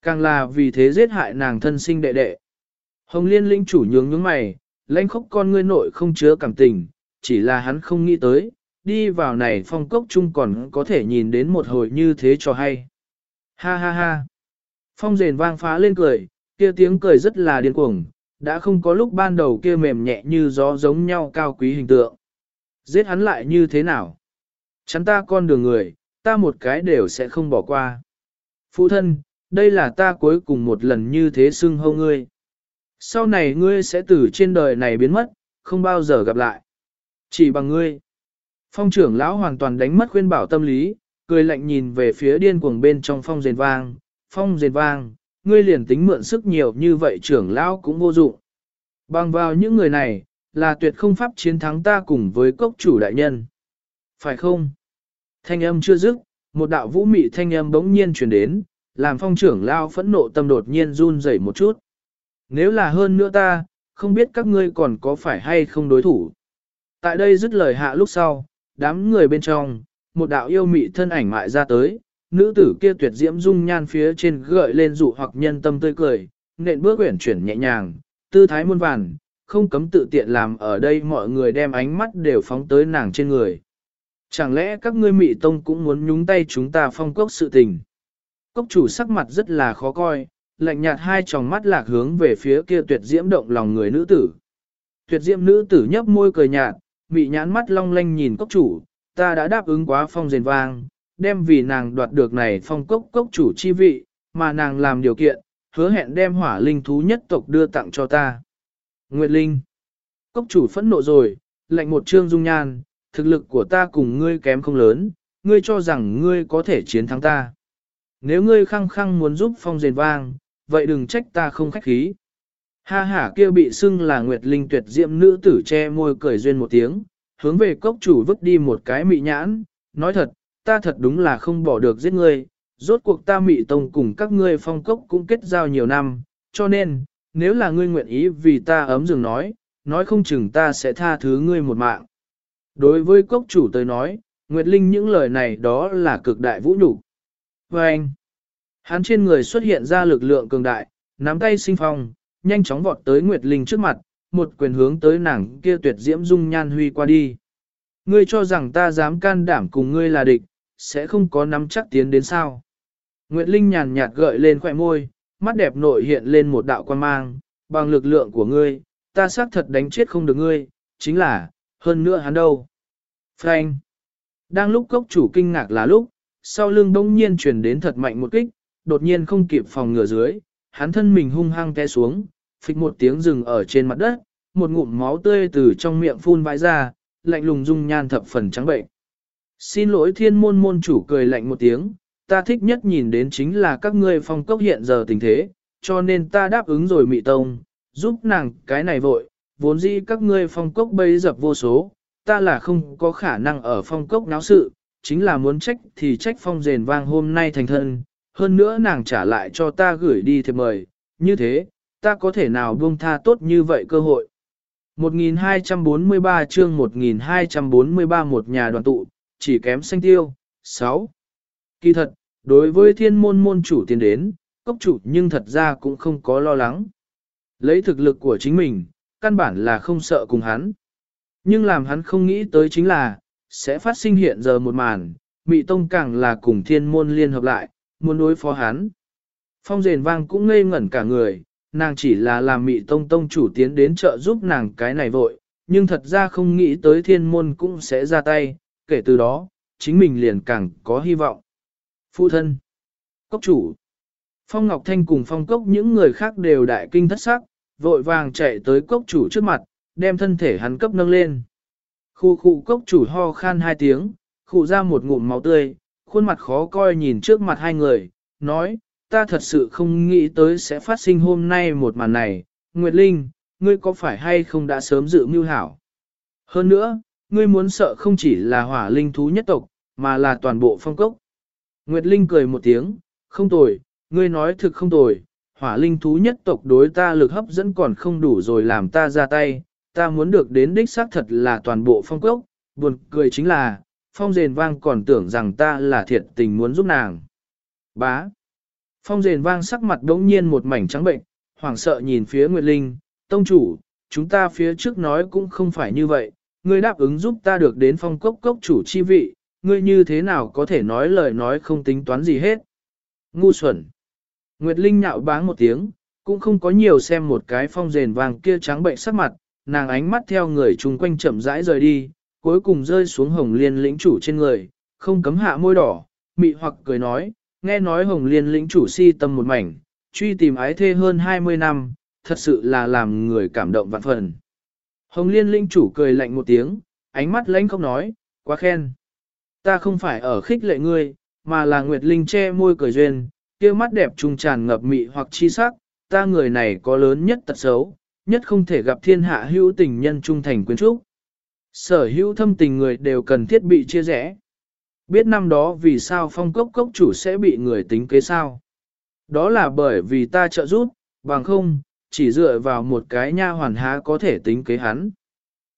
Càng là vì thế giết hại nàng thân sinh đệ đệ. Hồng liên linh chủ nhướng nhướng mày, lãnh khốc con ngươi nội không chứa cảm tình, chỉ là hắn không nghĩ tới, đi vào này phong cốc chung còn có thể nhìn đến một hồi như thế cho hay. Ha ha ha. Phong rền vang phá lên cười, kia tiếng cười rất là điên cuồng, đã không có lúc ban đầu kia mềm nhẹ như gió giống nhau cao quý hình tượng. Giết hắn lại như thế nào? Chắn ta con đường người, ta một cái đều sẽ không bỏ qua. Phụ thân, đây là ta cuối cùng một lần như thế xưng hâu ngươi. Sau này ngươi sẽ từ trên đời này biến mất, không bao giờ gặp lại. Chỉ bằng ngươi. Phong trưởng lão hoàn toàn đánh mất khuyên bảo tâm lý, cười lạnh nhìn về phía điên cuồng bên trong phong rền vang. phong rền vang, ngươi liền tính mượn sức nhiều như vậy trưởng lão cũng vô dụng. Bằng vào những người này, là tuyệt không pháp chiến thắng ta cùng với cốc chủ đại nhân. Phải không? Thanh âm chưa dứt, một đạo vũ mị thanh âm bỗng nhiên truyền đến, làm phong trưởng lao phẫn nộ tâm đột nhiên run rẩy một chút. Nếu là hơn nữa ta, không biết các ngươi còn có phải hay không đối thủ. Tại đây dứt lời hạ lúc sau, đám người bên trong, một đạo yêu mị thân ảnh mại ra tới, nữ tử kia tuyệt diễm dung nhan phía trên gợi lên dụ hoặc nhân tâm tươi cười, nện bước uyển chuyển nhẹ nhàng, tư thái muôn vàn, không cấm tự tiện làm ở đây mọi người đem ánh mắt đều phóng tới nàng trên người. Chẳng lẽ các ngươi mị tông cũng muốn nhúng tay chúng ta phong cốc sự tình? Cốc chủ sắc mặt rất là khó coi, lạnh nhạt hai tròng mắt lạc hướng về phía kia tuyệt diễm động lòng người nữ tử. Tuyệt diễm nữ tử nhấp môi cười nhạt, mị nhãn mắt long lanh nhìn cốc chủ, ta đã đáp ứng quá phong rền vang, đem vì nàng đoạt được này phong cốc cốc chủ chi vị, mà nàng làm điều kiện, hứa hẹn đem hỏa linh thú nhất tộc đưa tặng cho ta. Nguyệt Linh Cốc chủ phẫn nộ rồi, lệnh một trương dung nhan, thực lực của ta cùng ngươi kém không lớn, ngươi cho rằng ngươi có thể chiến thắng ta. Nếu ngươi khăng khăng muốn giúp phong rền vang, vậy đừng trách ta không khách khí. Ha ha kia bị xưng là Nguyệt Linh tuyệt diệm nữ tử che môi cười duyên một tiếng, hướng về cốc chủ vứt đi một cái mị nhãn, nói thật, ta thật đúng là không bỏ được giết ngươi, rốt cuộc ta mị tông cùng các ngươi phong cốc cũng kết giao nhiều năm, cho nên, nếu là ngươi nguyện ý vì ta ấm dừng nói, nói không chừng ta sẽ tha thứ ngươi một mạng. Đối với cốc chủ tới nói, Nguyệt Linh những lời này đó là cực đại vũ nhục. Và anh, hắn trên người xuất hiện ra lực lượng cường đại, nắm tay sinh phong, nhanh chóng vọt tới Nguyệt Linh trước mặt, một quyền hướng tới nàng kia tuyệt diễm dung nhan huy qua đi. Ngươi cho rằng ta dám can đảm cùng ngươi là địch, sẽ không có nắm chắc tiến đến sao. Nguyệt Linh nhàn nhạt gợi lên khỏe môi, mắt đẹp nội hiện lên một đạo quan mang, bằng lực lượng của ngươi, ta xác thật đánh chết không được ngươi, chính là, hơn nữa hắn đâu. Frank. Đang lúc cốc chủ kinh ngạc là lúc, sau lưng bỗng nhiên truyền đến thật mạnh một kích, đột nhiên không kịp phòng ngừa dưới, hắn thân mình hung hăng té xuống, phịch một tiếng rừng ở trên mặt đất, một ngụm máu tươi từ trong miệng phun vãi ra, lạnh lùng dung nhan thập phần trắng bệnh. Xin lỗi thiên môn môn chủ cười lạnh một tiếng, ta thích nhất nhìn đến chính là các ngươi phong cốc hiện giờ tình thế, cho nên ta đáp ứng rồi mị tông, giúp nàng cái này vội, vốn dĩ các ngươi phong cốc bây dập vô số, ta là không có khả năng ở phong cốc náo sự, chính là muốn trách thì trách phong rền vang hôm nay thành thân, hơn nữa nàng trả lại cho ta gửi đi thiệp mời, như thế, ta có thể nào buông tha tốt như vậy cơ hội. 1243 chương 1243 một nhà đoàn tụ, chỉ kém xanh tiêu, 6. Kỳ thật, đối với thiên môn môn chủ tiến đến, cốc chủ nhưng thật ra cũng không có lo lắng. Lấy thực lực của chính mình, căn bản là không sợ cùng hắn. Nhưng làm hắn không nghĩ tới chính là, sẽ phát sinh hiện giờ một màn, Mị Tông càng là cùng thiên môn liên hợp lại, muốn đối phó hắn. Phong rền vang cũng ngây ngẩn cả người, nàng chỉ là làm Mị Tông Tông chủ tiến đến trợ giúp nàng cái này vội, nhưng thật ra không nghĩ tới thiên môn cũng sẽ ra tay, kể từ đó, chính mình liền càng có hy vọng. Phụ thân, cốc chủ, Phong Ngọc Thanh cùng Phong Cốc những người khác đều đại kinh thất sắc, vội vàng chạy tới cốc chủ trước mặt, đem thân thể hắn cấp nâng lên. Khu khu cốc chủ ho khan hai tiếng, khu ra một ngụm máu tươi, khuôn mặt khó coi nhìn trước mặt hai người, nói, ta thật sự không nghĩ tới sẽ phát sinh hôm nay một màn này, Nguyệt Linh, ngươi có phải hay không đã sớm dự mưu hảo? Hơn nữa, ngươi muốn sợ không chỉ là hỏa linh thú nhất tộc, mà là toàn bộ phong cốc. Nguyệt Linh cười một tiếng, không tồi, ngươi nói thực không tồi, hỏa linh thú nhất tộc đối ta lực hấp dẫn còn không đủ rồi làm ta ra tay, ta muốn được đến đích xác thật là toàn bộ phong cốc, buồn cười chính là, phong rền vang còn tưởng rằng ta là thiệt tình muốn giúp nàng. Bá. Phong rền vang sắc mặt đống nhiên một mảnh trắng bệnh, hoảng sợ nhìn phía Nguyệt Linh, tông chủ, chúng ta phía trước nói cũng không phải như vậy, ngươi đáp ứng giúp ta được đến phong cốc cốc chủ chi vị, ngươi như thế nào có thể nói lời nói không tính toán gì hết. Ngu xuẩn. Nguyệt Linh nhạo báng một tiếng, cũng không có nhiều xem một cái phong rền vàng kia trắng bệnh sắc mặt, nàng ánh mắt theo người chung quanh chậm rãi rời đi, cuối cùng rơi xuống hồng liên lĩnh chủ trên người, không cấm hạ môi đỏ, mị hoặc cười nói, nghe nói hồng liên lĩnh chủ si tâm một mảnh, truy tìm ái thê hơn 20 năm, thật sự là làm người cảm động vạn phần. Hồng liên lĩnh chủ cười lạnh một tiếng, ánh mắt lãnh không nói, quá khen. Ta không phải ở khích lệ ngươi, mà là Nguyệt Linh che môi cười duyên, kia mắt đẹp trung tràn ngập mị hoặc chi sắc, ta người này có lớn nhất tật xấu, nhất không thể gặp thiên hạ hữu tình nhân trung thành quyến trúc. Sở hữu thâm tình người đều cần thiết bị chia rẽ. Biết năm đó vì sao phong cốc cốc chủ sẽ bị người tính kế sao? Đó là bởi vì ta trợ giúp, bằng không, chỉ dựa vào một cái nha hoàn há có thể tính kế hắn.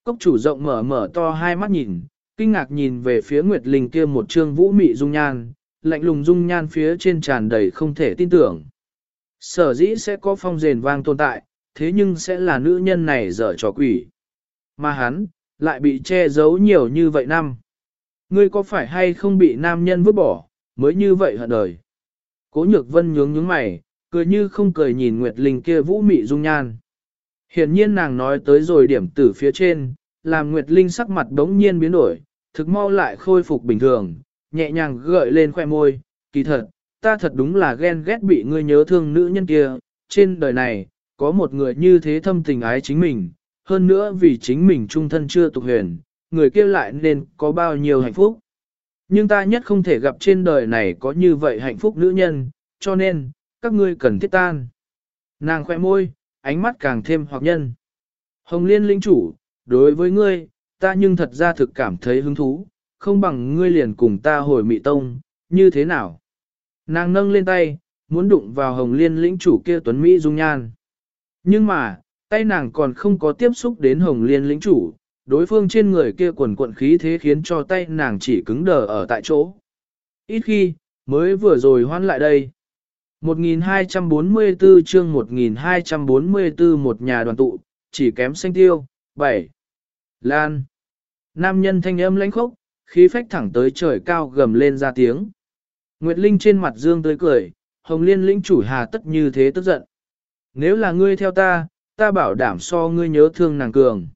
Cốc chủ rộng mở mở to hai mắt nhìn, kinh ngạc nhìn về phía Nguyệt Linh kia một trương vũ mị dung nhan, lạnh lùng dung nhan phía trên tràn đầy không thể tin tưởng. Sở dĩ sẽ có phong rền vang tồn tại, thế nhưng sẽ là nữ nhân này dở trò quỷ. Mà hắn, lại bị che giấu nhiều như vậy năm. Ngươi có phải hay không bị nam nhân vứt bỏ, mới như vậy hận đời. Cố nhược vân nhướng nhướng mày, cười như không cười nhìn Nguyệt Linh kia vũ mị dung nhan. Hiển nhiên nàng nói tới rồi điểm tử phía trên, làm Nguyệt Linh sắc mặt đống nhiên biến đổi, thực mau lại khôi phục bình thường, nhẹ nhàng gợi lên khoe môi, kỳ thật, ta thật đúng là ghen ghét bị ngươi nhớ thương nữ nhân kia, trên đời này, có một người như thế thâm tình ái chính mình, hơn nữa vì chính mình trung thân chưa tục huyền, người kia lại nên có bao nhiêu hạnh phúc. Nhưng ta nhất không thể gặp trên đời này có như vậy hạnh phúc nữ nhân, cho nên, các ngươi cần thiết tan. Nàng khoe môi, ánh mắt càng thêm hoặc nhân. Hồng liên linh chủ, đối với ngươi, ta nhưng thật ra thực cảm thấy hứng thú, không bằng ngươi liền cùng ta hồi mị tông, như thế nào? Nàng nâng lên tay, muốn đụng vào hồng liên lĩnh chủ kia tuấn Mỹ dung nhan. Nhưng mà, tay nàng còn không có tiếp xúc đến hồng liên lĩnh chủ, đối phương trên người kia quần quận khí thế khiến cho tay nàng chỉ cứng đờ ở tại chỗ. Ít khi, mới vừa rồi hoan lại đây. 1244 chương 1244 một nhà đoàn tụ, chỉ kém xanh tiêu, 7. Lan. Nam nhân thanh âm lãnh khốc, khí phách thẳng tới trời cao gầm lên ra tiếng. Nguyệt Linh trên mặt dương tươi cười, Hồng Liên lĩnh chủ hà tất như thế tức giận. Nếu là ngươi theo ta, ta bảo đảm so ngươi nhớ thương nàng cường.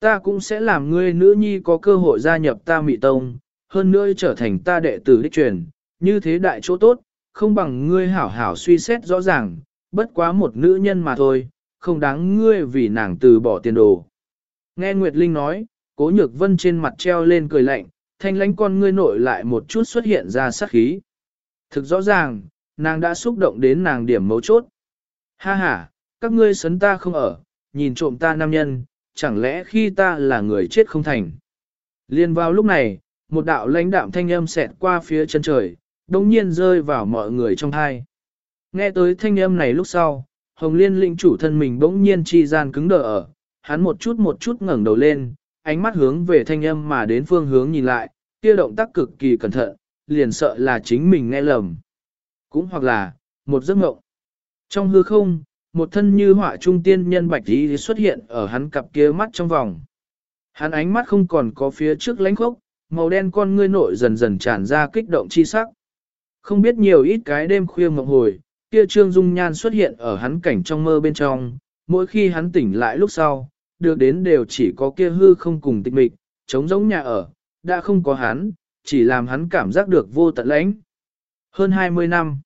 Ta cũng sẽ làm ngươi nữ nhi có cơ hội gia nhập ta mị tông, hơn nữa trở thành ta đệ tử đích truyền, như thế đại chỗ tốt, không bằng ngươi hảo hảo suy xét rõ ràng, bất quá một nữ nhân mà thôi, không đáng ngươi vì nàng từ bỏ tiền đồ. Nghe Nguyệt Linh nói, cố nhược vân trên mặt treo lên cười lạnh, thanh lánh con ngươi nội lại một chút xuất hiện ra sát khí. Thực rõ ràng, nàng đã xúc động đến nàng điểm mấu chốt. Ha ha, các ngươi sấn ta không ở, nhìn trộm ta nam nhân, chẳng lẽ khi ta là người chết không thành. Liên vào lúc này, một đạo lãnh đạm thanh âm xẹt qua phía chân trời, đồng nhiên rơi vào mọi người trong thai. Nghe tới thanh âm này lúc sau, Hồng Liên lĩnh chủ thân mình bỗng nhiên chi gian cứng đờ ở, hắn một chút một chút ngẩng đầu lên, ánh mắt hướng về thanh âm mà đến phương hướng nhìn lại, kia động tác cực kỳ cẩn thận, liền sợ là chính mình nghe lầm. Cũng hoặc là, một giấc mộng. Trong hư không, một thân như họa trung tiên nhân bạch tí xuất hiện ở hắn cặp kia mắt trong vòng. Hắn ánh mắt không còn có phía trước lánh khốc, màu đen con ngươi nội dần dần tràn ra kích động chi sắc. Không biết nhiều ít cái đêm khuya mộng hồi, kia trương dung nhan xuất hiện ở hắn cảnh trong mơ bên trong, mỗi khi hắn tỉnh lại lúc sau, được đến đều chỉ có kia hư không cùng tịch mịch, trống giống nhà ở, đã không có hắn, chỉ làm hắn cảm giác được vô tận lãnh. Hơn 20 năm,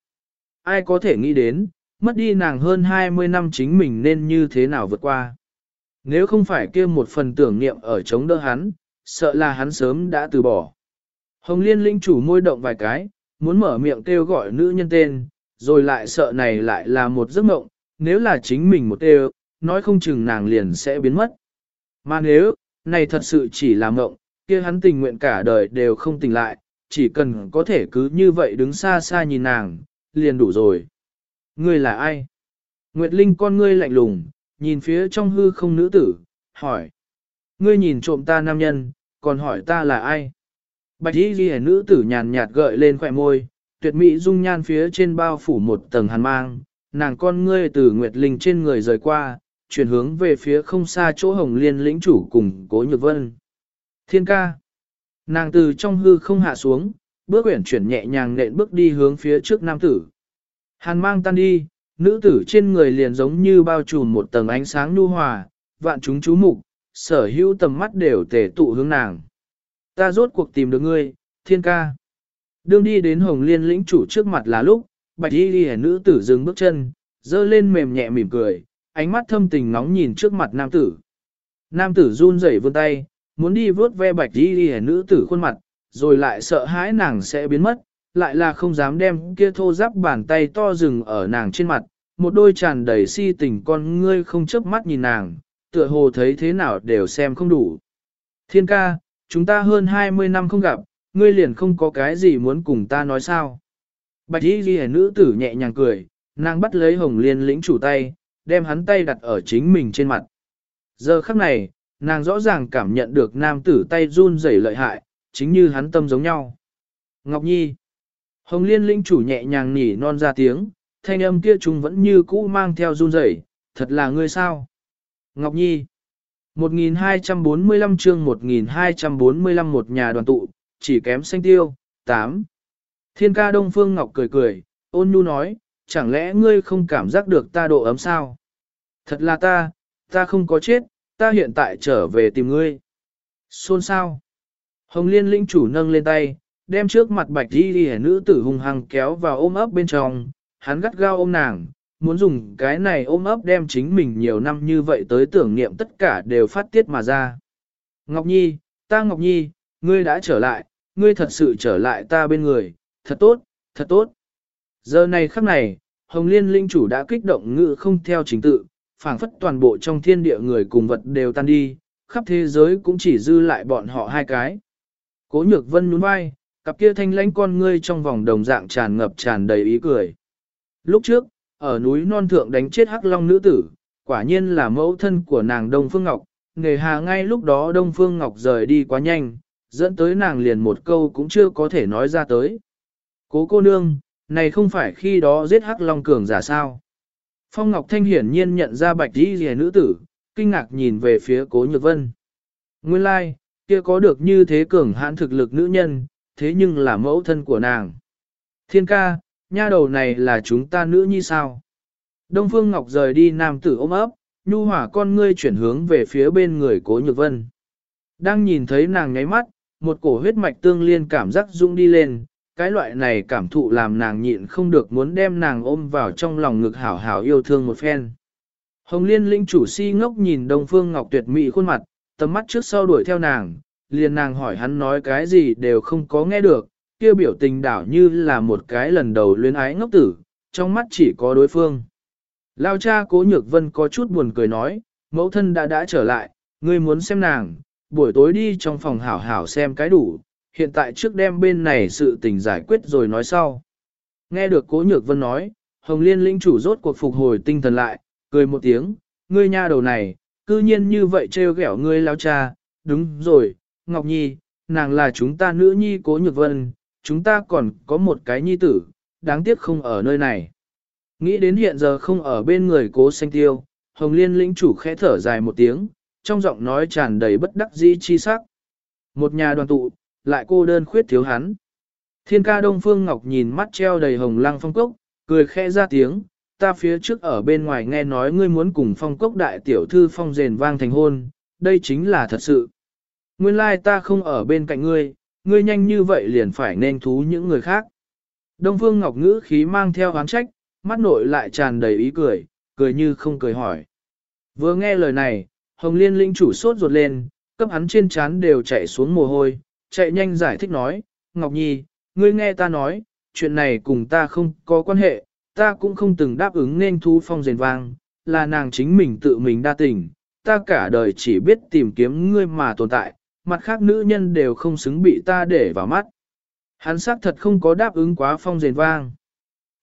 ai có thể nghĩ đến, mất đi nàng hơn 20 năm chính mình nên như thế nào vượt qua. Nếu không phải kia một phần tưởng niệm ở chống đỡ hắn, sợ là hắn sớm đã từ bỏ. Hồng Liên linh chủ môi động vài cái, muốn mở miệng kêu gọi nữ nhân tên, rồi lại sợ này lại là một giấc mộng, nếu là chính mình một kêu, nói không chừng nàng liền sẽ biến mất. Mà nếu, này thật sự chỉ là mộng, kia hắn tình nguyện cả đời đều không tỉnh lại, chỉ cần có thể cứ như vậy đứng xa xa nhìn nàng, liền đủ rồi. Ngươi là ai? Nguyệt Linh con ngươi lạnh lùng, nhìn phía trong hư không nữ tử, hỏi. Ngươi nhìn trộm ta nam nhân, còn hỏi ta là ai? Bạch y ghi nữ tử nhàn nhạt gợi lên khỏe môi, tuyệt mỹ dung nhan phía trên bao phủ một tầng hàn mang, nàng con ngươi từ Nguyệt Linh trên người rời qua, chuyển hướng về phía không xa chỗ hồng liên lĩnh chủ cùng cố nhược vân. Thiên ca. Nàng từ trong hư không hạ xuống, bước quyển chuyển nhẹ nhàng nện bước đi hướng phía trước nam tử. Hàn mang tan đi, nữ tử trên người liền giống như bao trùm một tầng ánh sáng nhu hòa, vạn chúng chú mục, sở hữu tầm mắt đều tề tụ hướng nàng. Ta rốt cuộc tìm được ngươi, thiên ca. Đương đi đến hồng liên lĩnh chủ trước mặt là lúc, bạch y ghi nữ tử dừng bước chân, dơ lên mềm nhẹ mỉm cười, ánh mắt thâm tình nóng nhìn trước mặt nam tử. Nam tử run rẩy vươn tay, muốn đi vớt ve bạch y ghi nữ tử khuôn mặt, rồi lại sợ hãi nàng sẽ biến mất, lại là không dám đem kia thô giáp bàn tay to rừng ở nàng trên mặt, một đôi tràn đầy si tình con ngươi không chớp mắt nhìn nàng, tựa hồ thấy thế nào đều xem không đủ. Thiên ca, chúng ta hơn 20 năm không gặp, ngươi liền không có cái gì muốn cùng ta nói sao. Bạch y ghi nữ tử nhẹ nhàng cười, nàng bắt lấy hồng liên lĩnh chủ tay, đem hắn tay đặt ở chính mình trên mặt. Giờ khắc này, nàng rõ ràng cảm nhận được nam tử tay run rẩy lợi hại, chính như hắn tâm giống nhau. Ngọc Nhi Hồng liên Linh chủ nhẹ nhàng nỉ non ra tiếng, thanh âm kia chúng vẫn như cũ mang theo run rẩy, thật là ngươi sao? Ngọc Nhi 1245 chương 1245 một nhà đoàn tụ, chỉ kém xanh tiêu, 8. Thiên ca Đông Phương Ngọc cười cười, ôn nhu nói, chẳng lẽ ngươi không cảm giác được ta độ ấm sao? Thật là ta, ta không có chết, ta hiện tại trở về tìm ngươi. Xôn sao? Hồng Liên linh chủ nâng lên tay, đem trước mặt bạch đi đi nữ tử hung hăng kéo vào ôm ấp bên trong, hắn gắt gao ôm nàng, muốn dùng cái này ôm ấp đem chính mình nhiều năm như vậy tới tưởng niệm tất cả đều phát tiết mà ra. Ngọc Nhi, ta Ngọc Nhi, ngươi đã trở lại, ngươi thật sự trở lại ta bên người, thật tốt, thật tốt. Giờ này khắc này, Hồng Liên linh chủ đã kích động ngự không theo chính tự, phảng phất toàn bộ trong thiên địa người cùng vật đều tan đi, khắp thế giới cũng chỉ dư lại bọn họ hai cái. Cố nhược vân nhún vai, cặp kia thanh lãnh con ngươi trong vòng đồng dạng tràn ngập tràn đầy ý cười. Lúc trước, ở núi non thượng đánh chết hắc long nữ tử, quả nhiên là mẫu thân của nàng Đông Phương Ngọc, nghề hà ngay lúc đó Đông Phương Ngọc rời đi quá nhanh, dẫn tới nàng liền một câu cũng chưa có thể nói ra tới. Cố cô nương, này không phải khi đó giết hắc long cường giả sao. Phong Ngọc Thanh hiển nhiên nhận ra bạch đi rìa nữ tử, kinh ngạc nhìn về phía cố nhược vân. Nguyên lai, like, kia có được như thế cường hãn thực lực nữ nhân, thế nhưng là mẫu thân của nàng. Thiên ca, nha đầu này là chúng ta nữ nhi sao? Đông Phương Ngọc rời đi nam tử ôm ấp, nhu hỏa con ngươi chuyển hướng về phía bên người cố nhược vân. Đang nhìn thấy nàng nháy mắt, một cổ huyết mạch tương liên cảm giác rung đi lên, cái loại này cảm thụ làm nàng nhịn không được muốn đem nàng ôm vào trong lòng ngực hảo hảo yêu thương một phen. Hồng Liên linh chủ si ngốc nhìn Đông Phương Ngọc tuyệt mỹ khuôn mặt, tầm mắt trước sau đuổi theo nàng, liền nàng hỏi hắn nói cái gì đều không có nghe được, kia biểu tình đảo như là một cái lần đầu luyến ái ngốc tử, trong mắt chỉ có đối phương. Lao cha cố nhược vân có chút buồn cười nói, mẫu thân đã đã trở lại, ngươi muốn xem nàng, buổi tối đi trong phòng hảo hảo xem cái đủ, hiện tại trước đêm bên này sự tình giải quyết rồi nói sau. Nghe được cố nhược vân nói, Hồng Liên linh chủ rốt cuộc phục hồi tinh thần lại, cười một tiếng, ngươi nha đầu này, cư nhiên như vậy trêu ghẹo ngươi lao cha, đúng rồi, Ngọc Nhi, nàng là chúng ta nữ nhi cố nhược vân, chúng ta còn có một cái nhi tử, đáng tiếc không ở nơi này. Nghĩ đến hiện giờ không ở bên người cố xanh tiêu, Hồng Liên lĩnh chủ khẽ thở dài một tiếng, trong giọng nói tràn đầy bất đắc dĩ chi sắc. Một nhà đoàn tụ, lại cô đơn khuyết thiếu hắn. Thiên ca Đông Phương Ngọc nhìn mắt treo đầy hồng lăng phong cốc, cười khẽ ra tiếng, ta phía trước ở bên ngoài nghe nói ngươi muốn cùng phong cốc đại tiểu thư phong rền vang thành hôn, đây chính là thật sự. Nguyên lai ta không ở bên cạnh ngươi, ngươi nhanh như vậy liền phải nên thú những người khác. Đông Phương Ngọc ngữ khí mang theo oán trách, mắt nội lại tràn đầy ý cười, cười như không cười hỏi. Vừa nghe lời này, Hồng Liên linh chủ sốt ruột lên, cấp hắn trên trán đều chạy xuống mồ hôi, chạy nhanh giải thích nói, Ngọc Nhi, ngươi nghe ta nói, chuyện này cùng ta không có quan hệ, ta cũng không từng đáp ứng nên thu phong rền vang, là nàng chính mình tự mình đa tình, ta cả đời chỉ biết tìm kiếm ngươi mà tồn tại, mặt khác nữ nhân đều không xứng bị ta để vào mắt. Hắn xác thật không có đáp ứng quá phong rền vang.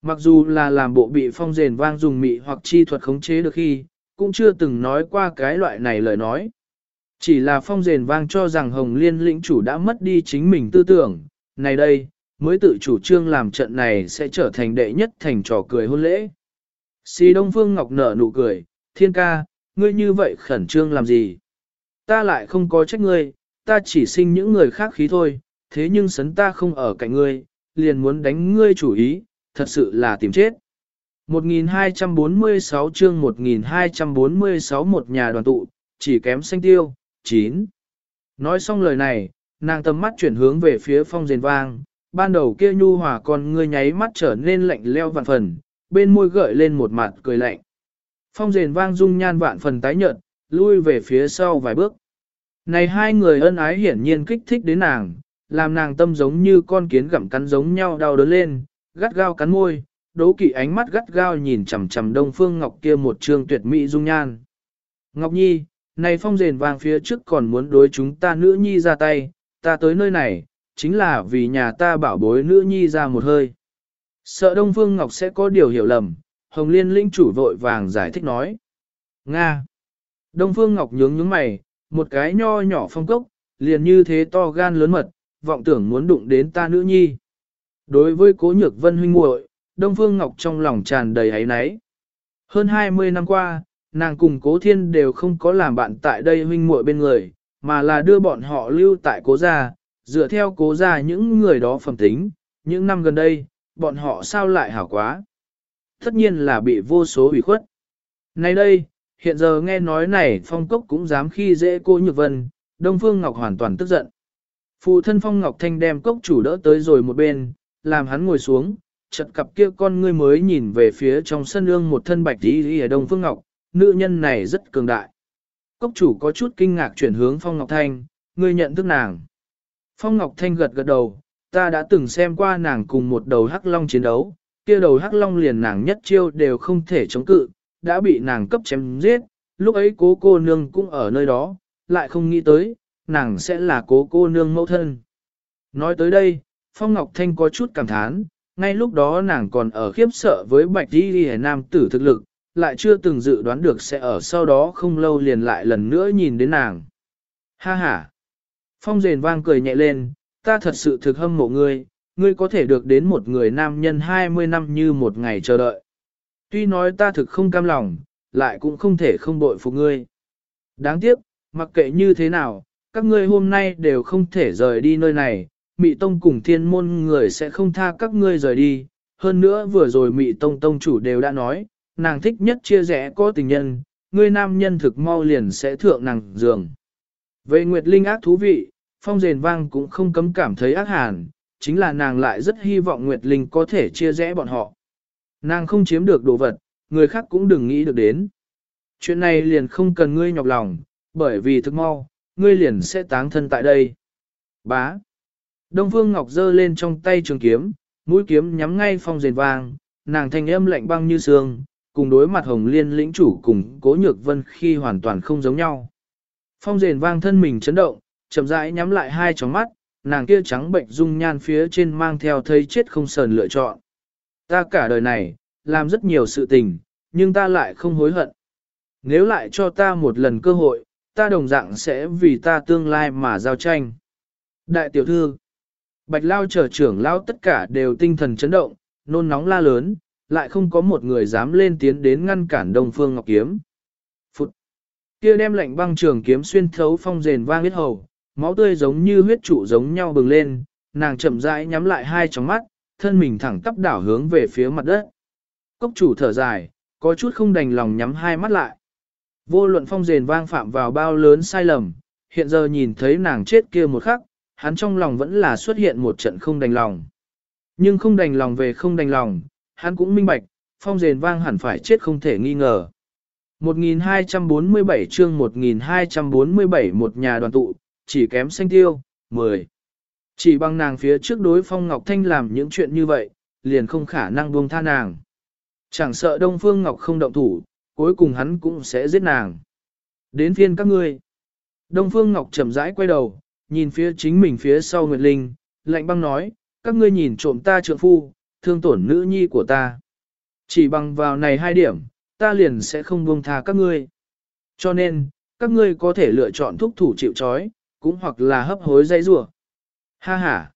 Mặc dù là làm bộ bị phong rền vang dùng mị hoặc chi thuật khống chế được khi, cũng chưa từng nói qua cái loại này lời nói. Chỉ là phong rền vang cho rằng Hồng Liên lĩnh chủ đã mất đi chính mình tư tưởng, này đây, mới tự chủ trương làm trận này sẽ trở thành đệ nhất thành trò cười hôn lễ. Xì Đông Phương Ngọc nở nụ cười, thiên ca, ngươi như vậy khẩn trương làm gì? Ta lại không có trách ngươi, ta chỉ sinh những người khác khí thôi, thế nhưng sấn ta không ở cạnh ngươi, liền muốn đánh ngươi chủ ý, thật sự là tìm chết. 1246 chương 1246 một nhà đoàn tụ, chỉ kém xanh tiêu, 9. Nói xong lời này, nàng tầm mắt chuyển hướng về phía phong rền vang, ban đầu kia nhu hòa con ngươi nháy mắt trở nên lạnh leo vạn phần, bên môi gợi lên một mặt cười lạnh. Phong rền vang dung nhan vạn phần tái nhợt, lui về phía sau vài bước. Này hai người ân ái hiển nhiên kích thích đến nàng, làm nàng tâm giống như con kiến gặm cắn giống nhau đau đớn lên, gắt gao cắn môi, đố kỵ ánh mắt gắt gao nhìn chằm chằm Đông Phương Ngọc kia một trương tuyệt mỹ dung nhan. Ngọc Nhi, này phong rền vàng phía trước còn muốn đối chúng ta nữ nhi ra tay, ta tới nơi này, chính là vì nhà ta bảo bối nữ nhi ra một hơi. Sợ Đông Phương Ngọc sẽ có điều hiểu lầm, Hồng Liên linh chủ vội vàng giải thích nói. Nga. Đông Phương Ngọc nhướng nhướng mày, một cái nho nhỏ phong cốc, liền như thế to gan lớn mật, vọng tưởng muốn đụng đến ta nữ nhi. Đối với cố nhược vân huynh muội, Đông Phương Ngọc trong lòng tràn đầy ấy náy. Hơn 20 năm qua, nàng cùng cố thiên đều không có làm bạn tại đây huynh muội bên người, mà là đưa bọn họ lưu tại cố gia, dựa theo cố gia những người đó phẩm tính, những năm gần đây, bọn họ sao lại hảo quá. Tất nhiên là bị vô số ủy khuất. Nay đây, hiện giờ nghe nói này phong cốc cũng dám khi dễ cô Nhược Vân, Đông Phương Ngọc hoàn toàn tức giận. Phụ thân Phong Ngọc Thanh đem cốc chủ đỡ tới rồi một bên, làm hắn ngồi xuống, chật cặp kia con ngươi mới nhìn về phía trong sân ương một thân bạch tí ở Đông Phương Ngọc, nữ nhân này rất cường đại. Cốc chủ có chút kinh ngạc chuyển hướng Phong Ngọc Thanh, ngươi nhận thức nàng. Phong Ngọc Thanh gật gật đầu, ta đã từng xem qua nàng cùng một đầu hắc long chiến đấu, kia đầu hắc long liền nàng nhất chiêu đều không thể chống cự, đã bị nàng cấp chém giết, lúc ấy cố cô nương cũng ở nơi đó, lại không nghĩ tới, nàng sẽ là cố cô nương mẫu thân. Nói tới đây, Phong Ngọc Thanh có chút cảm thán, ngay lúc đó nàng còn ở khiếp sợ với bạch đi đi nam tử thực lực, lại chưa từng dự đoán được sẽ ở sau đó không lâu liền lại lần nữa nhìn đến nàng. Ha ha! Phong rền vang cười nhẹ lên, ta thật sự thực hâm mộ ngươi, ngươi có thể được đến một người nam nhân 20 năm như một ngày chờ đợi. Tuy nói ta thực không cam lòng, lại cũng không thể không bội phục ngươi. Đáng tiếc, mặc kệ như thế nào, các ngươi hôm nay đều không thể rời đi nơi này, Mị Tông cùng thiên môn người sẽ không tha các ngươi rời đi. Hơn nữa vừa rồi Mị Tông Tông chủ đều đã nói, nàng thích nhất chia rẽ có tình nhân, ngươi nam nhân thực mau liền sẽ thượng nàng giường. Về Nguyệt Linh ác thú vị, phong rền vang cũng không cấm cảm thấy ác hàn, chính là nàng lại rất hy vọng Nguyệt Linh có thể chia rẽ bọn họ. Nàng không chiếm được đồ vật, người khác cũng đừng nghĩ được đến. Chuyện này liền không cần ngươi nhọc lòng, bởi vì thực mau, ngươi liền sẽ táng thân tại đây. Bá. Đông Phương Ngọc giơ lên trong tay trường kiếm, mũi kiếm nhắm ngay phong rền vang, nàng thanh âm lạnh băng như sương, cùng đối mặt hồng liên lĩnh chủ cùng cố nhược vân khi hoàn toàn không giống nhau. Phong rền vang thân mình chấn động, chậm rãi nhắm lại hai tròng mắt, nàng kia trắng bệnh dung nhan phía trên mang theo thấy chết không sờn lựa chọn. Ta cả đời này, làm rất nhiều sự tình, nhưng ta lại không hối hận. Nếu lại cho ta một lần cơ hội, ta đồng dạng sẽ vì ta tương lai mà giao tranh. Đại tiểu thư, bạch lao trở trưởng lao tất cả đều tinh thần chấn động, nôn nóng la lớn, lại không có một người dám lên tiến đến ngăn cản Đông Phương Ngọc Kiếm. Phụt! Kia đem lạnh băng trường kiếm xuyên thấu phong rền vang huyết hầu, máu tươi giống như huyết trụ giống nhau bừng lên, nàng chậm rãi nhắm lại hai tròng mắt, thân mình thẳng tắp đảo hướng về phía mặt đất. Cốc chủ thở dài, có chút không đành lòng nhắm hai mắt lại. Vô luận phong rền vang phạm vào bao lớn sai lầm, hiện giờ nhìn thấy nàng chết kia một khắc, hắn trong lòng vẫn là xuất hiện một trận không đành lòng. Nhưng không đành lòng về không đành lòng, hắn cũng minh bạch, phong rền vang hẳn phải chết không thể nghi ngờ. 1247 chương 1247 một nhà đoàn tụ, chỉ kém xanh tiêu, 10. Chỉ bằng nàng phía trước đối phong Ngọc Thanh làm những chuyện như vậy, liền không khả năng buông tha nàng. Chẳng sợ Đông Phương Ngọc không động thủ, cuối cùng hắn cũng sẽ giết nàng. Đến phiên các ngươi. Đông Phương Ngọc chậm rãi quay đầu, nhìn phía chính mình phía sau Nguyệt Linh, lạnh băng nói, các ngươi nhìn trộm ta trượng phu, thương tổn nữ nhi của ta. Chỉ bằng vào này hai điểm, ta liền sẽ không buông tha các ngươi. Cho nên, các ngươi có thể lựa chọn thúc thủ chịu trói, cũng hoặc là hấp hối dây rủa. Ha ha.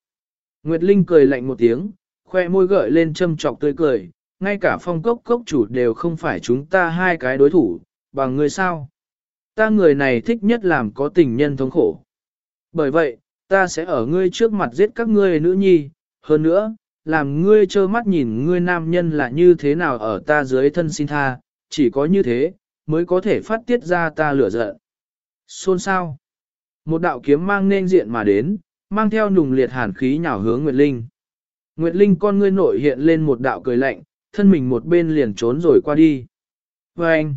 Nguyệt Linh cười lạnh một tiếng, khoe môi gợi lên châm trọc tươi cười, ngay cả phong cốc cốc chủ đều không phải chúng ta hai cái đối thủ, bằng người sao. Ta người này thích nhất làm có tình nhân thống khổ. Bởi vậy, ta sẽ ở ngươi trước mặt giết các ngươi nữ nhi, hơn nữa, làm ngươi trơ mắt nhìn ngươi nam nhân là như thế nào ở ta dưới thân xin tha, chỉ có như thế, mới có thể phát tiết ra ta lửa giận. Xôn sao? Một đạo kiếm mang nên diện mà đến, mang theo nùng liệt hàn khí nhào hướng Nguyệt Linh. Nguyệt Linh con ngươi nội hiện lên một đạo cười lạnh, thân mình một bên liền trốn rồi qua đi. Và anh,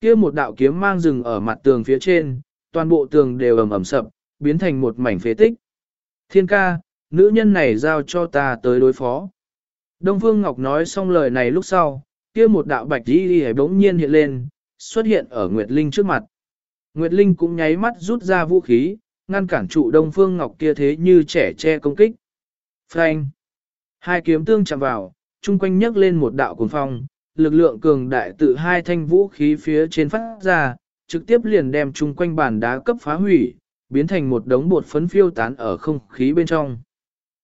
kia một đạo kiếm mang rừng ở mặt tường phía trên, toàn bộ tường đều ầm ầm sập, biến thành một mảnh phế tích. Thiên ca, nữ nhân này giao cho ta tới đối phó. Đông Phương Ngọc nói xong lời này lúc sau, kia một đạo bạch đi đi bỗng nhiên hiện lên, xuất hiện ở Nguyệt Linh trước mặt. Nguyệt Linh cũng nháy mắt rút ra vũ khí, ngăn cản trụ Đông Phương Ngọc kia thế như trẻ che công kích. Frank! Hai kiếm tương chạm vào, chung quanh nhấc lên một đạo cuồng phong, lực lượng cường đại tự hai thanh vũ khí phía trên phát ra, trực tiếp liền đem chung quanh bàn đá cấp phá hủy, biến thành một đống bột phấn phiêu tán ở không khí bên trong.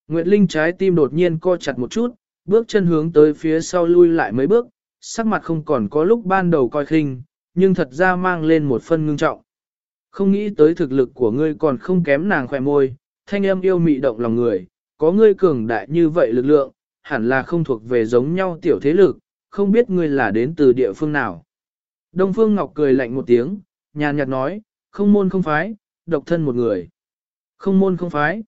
Nguyệt Linh trái tim đột nhiên co chặt một chút, bước chân hướng tới phía sau lui lại mấy bước, sắc mặt không còn có lúc ban đầu coi khinh, nhưng thật ra mang lên một phân ngưng trọng. Không nghĩ tới thực lực của ngươi còn không kém nàng khỏe môi, thanh âm yêu mị động lòng người, có ngươi cường đại như vậy lực lượng, hẳn là không thuộc về giống nhau tiểu thế lực, không biết ngươi là đến từ địa phương nào. Đông Phương Ngọc cười lạnh một tiếng, nhàn nhạt nói, không môn không phái, độc thân một người. Không môn không phái.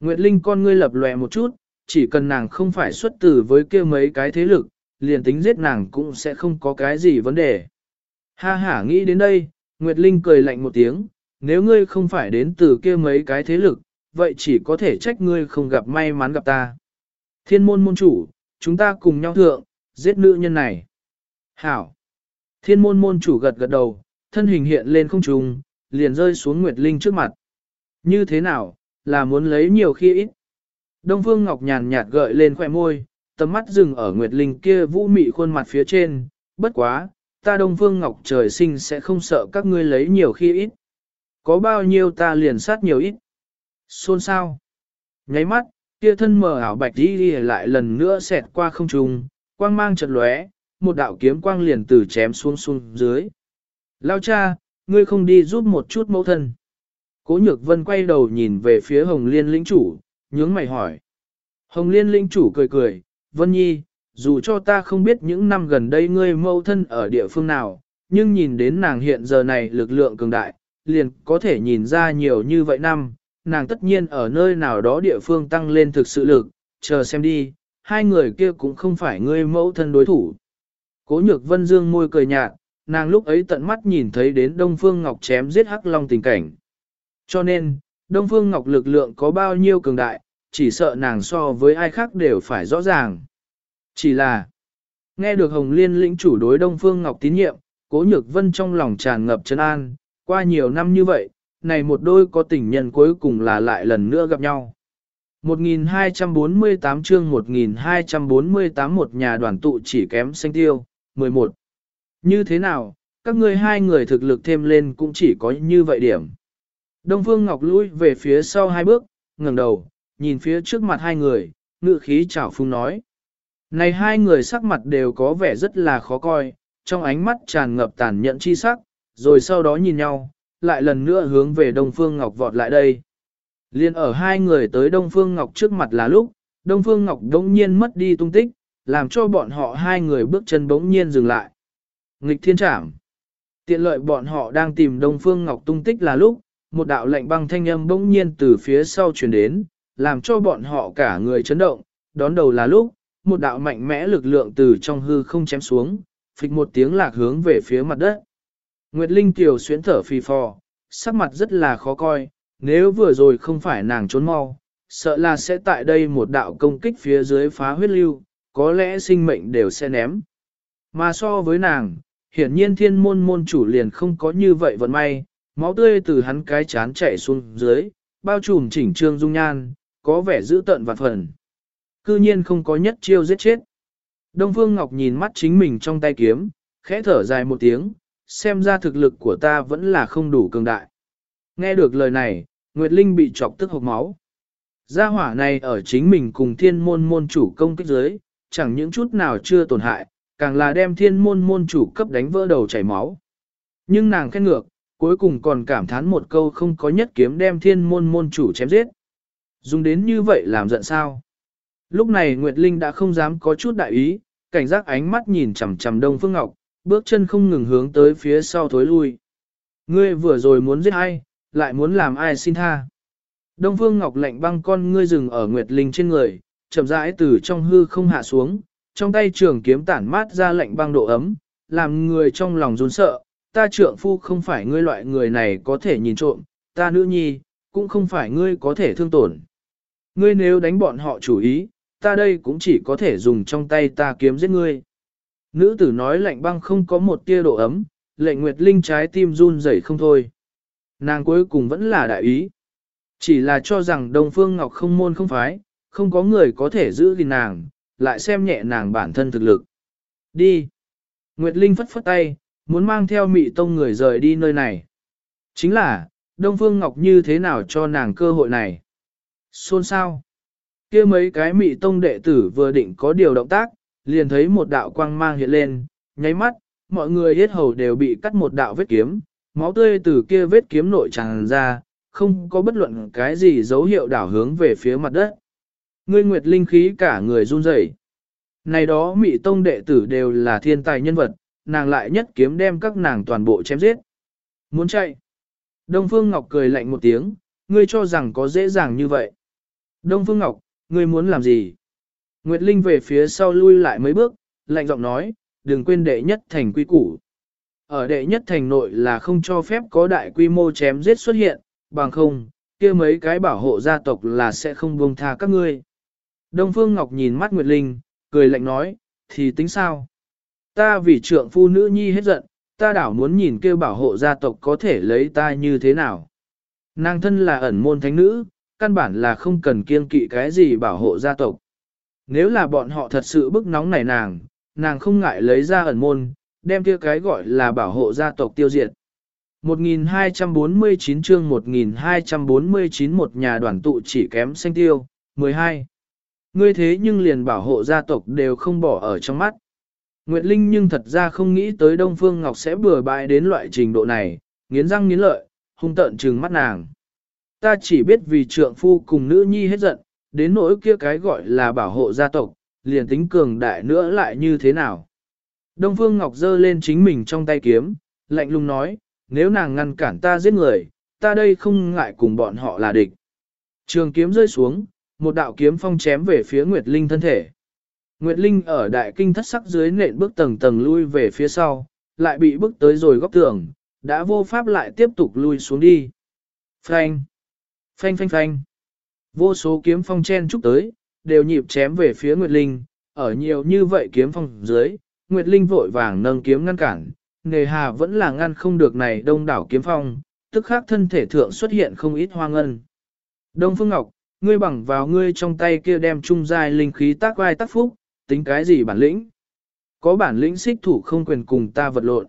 Nguyệt Linh con ngươi lập lòe một chút, chỉ cần nàng không phải xuất tử với kia mấy cái thế lực, liền tính giết nàng cũng sẽ không có cái gì vấn đề. Ha ha nghĩ đến đây, Nguyệt Linh cười lạnh một tiếng, nếu ngươi không phải đến từ kia mấy cái thế lực, vậy chỉ có thể trách ngươi không gặp may mắn gặp ta. Thiên môn môn chủ, chúng ta cùng nhau thượng, giết nữ nhân này. Hảo. Thiên môn môn chủ gật gật đầu, thân hình hiện lên không trung, liền rơi xuống Nguyệt Linh trước mặt. Như thế nào, là muốn lấy nhiều khi ít. Đông Phương Ngọc nhàn nhạt gợi lên khỏe môi, tầm mắt dừng ở Nguyệt Linh kia vũ mị khuôn mặt phía trên, bất quá, ta Đông Phương Ngọc trời sinh sẽ không sợ các ngươi lấy nhiều khi ít. Có bao nhiêu ta liền sát nhiều ít. Xôn sao? Nháy mắt, kia thân mờ ảo bạch đi đi lại lần nữa xẹt qua không trung, quang mang chật lóe, một đạo kiếm quang liền từ chém xuống xuống dưới. Lao cha, ngươi không đi giúp một chút mẫu thân. Cố nhược vân quay đầu nhìn về phía hồng liên lĩnh chủ, nhướng mày hỏi. Hồng liên lĩnh chủ cười cười, vân nhi, dù cho ta không biết những năm gần đây ngươi mẫu thân ở địa phương nào, nhưng nhìn đến nàng hiện giờ này lực lượng cường đại, liền có thể nhìn ra nhiều như vậy năm, nàng tất nhiên ở nơi nào đó địa phương tăng lên thực sự lực, chờ xem đi, hai người kia cũng không phải ngươi mẫu thân đối thủ. Cố nhược vân dương môi cười nhạt, nàng lúc ấy tận mắt nhìn thấy đến Đông Phương Ngọc chém giết Hắc Long tình cảnh. Cho nên, Đông Phương Ngọc lực lượng có bao nhiêu cường đại, chỉ sợ nàng so với ai khác đều phải rõ ràng. Chỉ là, nghe được Hồng Liên lĩnh chủ đối Đông Phương Ngọc tín nhiệm, Cố Nhược Vân trong lòng tràn ngập chân an, qua nhiều năm như vậy, này một đôi có tình nhân cuối cùng là lại lần nữa gặp nhau. 1248 chương 1248 một nhà đoàn tụ chỉ kém xanh tiêu, 11. Như thế nào, các ngươi hai người thực lực thêm lên cũng chỉ có như vậy điểm. Đông Phương Ngọc lùi về phía sau hai bước, ngẩng đầu, nhìn phía trước mặt hai người, ngự khí chảo phung nói. Này hai người sắc mặt đều có vẻ rất là khó coi, trong ánh mắt tràn ngập tàn nhẫn chi sắc, rồi sau đó nhìn nhau, lại lần nữa hướng về Đông Phương Ngọc vọt lại đây. Liên ở hai người tới Đông Phương Ngọc trước mặt là lúc, Đông Phương Ngọc đống nhiên mất đi tung tích, làm cho bọn họ hai người bước chân bỗng nhiên dừng lại. Nghịch thiên trảm. Tiện lợi bọn họ đang tìm Đông Phương Ngọc tung tích là lúc, một đạo lệnh băng thanh âm bỗng nhiên từ phía sau truyền đến, làm cho bọn họ cả người chấn động, đón đầu là lúc, một đạo mạnh mẽ lực lượng từ trong hư không chém xuống, phịch một tiếng lạc hướng về phía mặt đất. Nguyệt Linh tiểu xuyến thở phì phò, sắc mặt rất là khó coi, nếu vừa rồi không phải nàng trốn mau, sợ là sẽ tại đây một đạo công kích phía dưới phá huyết lưu, có lẽ sinh mệnh đều sẽ ném. Mà so với nàng, hiển nhiên thiên môn môn chủ liền không có như vậy vận may, máu tươi từ hắn cái chán chạy xuống dưới, bao trùm chỉnh trương dung nhan, có vẻ dữ tợn vạn phần. Cư nhiên không có nhất chiêu giết chết. Đông Phương Ngọc nhìn mắt chính mình trong tay kiếm, khẽ thở dài một tiếng, xem ra thực lực của ta vẫn là không đủ cường đại. Nghe được lời này, Nguyệt Linh bị chọc tức hộc máu. Gia hỏa này ở chính mình cùng thiên môn môn chủ công kích giới, chẳng những chút nào chưa tổn hại, càng là đem thiên môn môn chủ cấp đánh vỡ đầu chảy máu. Nhưng nàng khen ngược, cuối cùng còn cảm thán một câu không có nhất kiếm đem thiên môn môn chủ chém giết. Dùng đến như vậy làm giận sao? Lúc này Nguyệt Linh đã không dám có chút đại ý, cảnh giác ánh mắt nhìn chằm chằm Đông Phương Ngọc, bước chân không ngừng hướng tới phía sau thối lui. Ngươi vừa rồi muốn giết ai, lại muốn làm ai xin tha. Đông Phương Ngọc lạnh băng con ngươi dừng ở Nguyệt Linh trên người, chậm rãi từ trong hư không hạ xuống, trong tay trường kiếm tản mát ra lạnh băng độ ấm, làm người trong lòng run sợ, ta trượng phu không phải ngươi loại người này có thể nhìn trộm, ta nữ nhi, cũng không phải ngươi có thể thương tổn. Ngươi nếu đánh bọn họ chủ ý, ta đây cũng chỉ có thể dùng trong tay ta kiếm giết ngươi. Nữ tử nói lạnh băng không có một tia độ ấm, lệnh Nguyệt Linh trái tim run rẩy không thôi. Nàng cuối cùng vẫn là đại ý. Chỉ là cho rằng Đông Phương Ngọc không môn không phái, không có người có thể giữ gìn nàng, lại xem nhẹ nàng bản thân thực lực. Đi. Nguyệt Linh phất phất tay, muốn mang theo mị tông người rời đi nơi này. Chính là, Đông Phương Ngọc như thế nào cho nàng cơ hội này? Xôn sao? Kia mấy cái mị tông đệ tử vừa định có điều động tác, liền thấy một đạo quang mang hiện lên, nháy mắt, mọi người hết hầu đều bị cắt một đạo vết kiếm, máu tươi từ kia vết kiếm nội tràn ra, không có bất luận cái gì dấu hiệu đảo hướng về phía mặt đất. Ngươi nguyệt linh khí cả người run rẩy. Này đó mị tông đệ tử đều là thiên tài nhân vật, nàng lại nhất kiếm đem các nàng toàn bộ chém giết. Muốn chạy. Đông Phương Ngọc cười lạnh một tiếng, ngươi cho rằng có dễ dàng như vậy. Đông Phương Ngọc, ngươi muốn làm gì? Nguyệt Linh về phía sau lui lại mấy bước, lạnh giọng nói, đừng quên đệ nhất thành quy củ. Ở đệ nhất thành nội là không cho phép có đại quy mô chém giết xuất hiện, bằng không, kia mấy cái bảo hộ gia tộc là sẽ không buông tha các ngươi. Đông Phương Ngọc nhìn mắt Nguyệt Linh, cười lạnh nói, thì tính sao? Ta vì trượng phu nữ nhi hết giận, ta đảo muốn nhìn kêu bảo hộ gia tộc có thể lấy ta như thế nào. Nàng thân là ẩn môn thánh nữ, căn bản là không cần kiêng kỵ cái gì bảo hộ gia tộc. Nếu là bọn họ thật sự bức nóng này nàng, nàng không ngại lấy ra ẩn môn, đem kia cái gọi là bảo hộ gia tộc tiêu diệt. 1249 chương 1249 một nhà đoàn tụ chỉ kém xanh tiêu, 12. Ngươi thế nhưng liền bảo hộ gia tộc đều không bỏ ở trong mắt. Nguyệt Linh nhưng thật ra không nghĩ tới Đông Phương Ngọc sẽ bừa bãi đến loại trình độ này, nghiến răng nghiến lợi, hung tợn trừng mắt nàng. Ta chỉ biết vì trượng phu cùng nữ nhi hết giận, đến nỗi kia cái gọi là bảo hộ gia tộc, liền tính cường đại nữa lại như thế nào. Đông Phương Ngọc giơ lên chính mình trong tay kiếm, lạnh lùng nói, nếu nàng ngăn cản ta giết người, ta đây không ngại cùng bọn họ là địch. Trường kiếm rơi xuống, một đạo kiếm phong chém về phía Nguyệt Linh thân thể. Nguyệt Linh ở đại kinh thất sắc dưới nện bước tầng tầng lui về phía sau, lại bị bước tới rồi góc tường, đã vô pháp lại tiếp tục lui xuống đi. Frank! Phanh phanh phanh! Vô số kiếm phong chen chúc tới, đều nhịp chém về phía Nguyệt Linh, ở nhiều như vậy kiếm phong dưới, Nguyệt Linh vội vàng nâng kiếm ngăn cản, nề hà vẫn là ngăn không được này đông đảo kiếm phong, tức khác thân thể thượng xuất hiện không ít hoang ngân. Đông Phương Ngọc, ngươi bằng vào ngươi trong tay kia đem trung giai linh khí tác vai tác phúc, tính cái gì bản lĩnh? Có bản lĩnh xích thủ không quyền cùng ta vật lộn.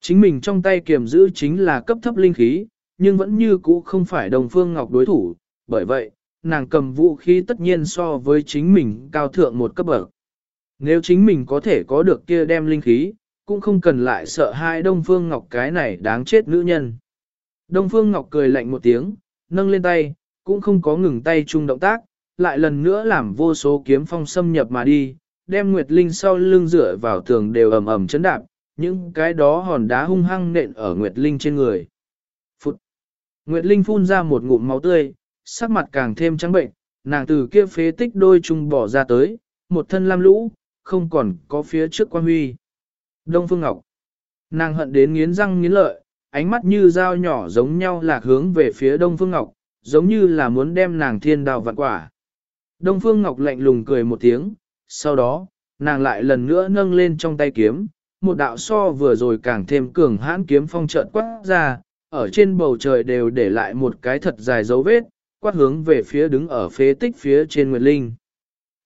Chính mình trong tay kiềm giữ chính là cấp thấp linh khí, nhưng vẫn như cũ không phải đồng phương ngọc đối thủ, bởi vậy, nàng cầm vũ khí tất nhiên so với chính mình cao thượng một cấp bậc. Nếu chính mình có thể có được kia đem linh khí, cũng không cần lại sợ hai Đông Phương Ngọc cái này đáng chết nữ nhân. Đông Phương Ngọc cười lạnh một tiếng, nâng lên tay, cũng không có ngừng tay chung động tác, lại lần nữa làm vô số kiếm phong xâm nhập mà đi, đem Nguyệt Linh sau lưng dựa vào tường đều ầm ầm chấn đạp, những cái đó hòn đá hung hăng nện ở Nguyệt Linh trên người. Nguyệt Linh phun ra một ngụm máu tươi, sắc mặt càng thêm trắng bệnh, nàng từ kia phế tích đôi chung bỏ ra tới, một thân lam lũ, không còn có phía trước quan huy. Đông Phương Ngọc! Nàng hận đến nghiến răng nghiến lợi, ánh mắt như dao nhỏ giống nhau lạc hướng về phía Đông Phương Ngọc, giống như là muốn đem nàng thiên đào vạn quả. Đông Phương Ngọc lạnh lùng cười một tiếng, sau đó, nàng lại lần nữa nâng lên trong tay kiếm, một đạo so vừa rồi càng thêm cường hãn kiếm phong trợn quát ra, ở trên bầu trời đều để lại một cái thật dài dấu vết, quát hướng về phía đứng ở phế tích phía trên Nguyệt Linh.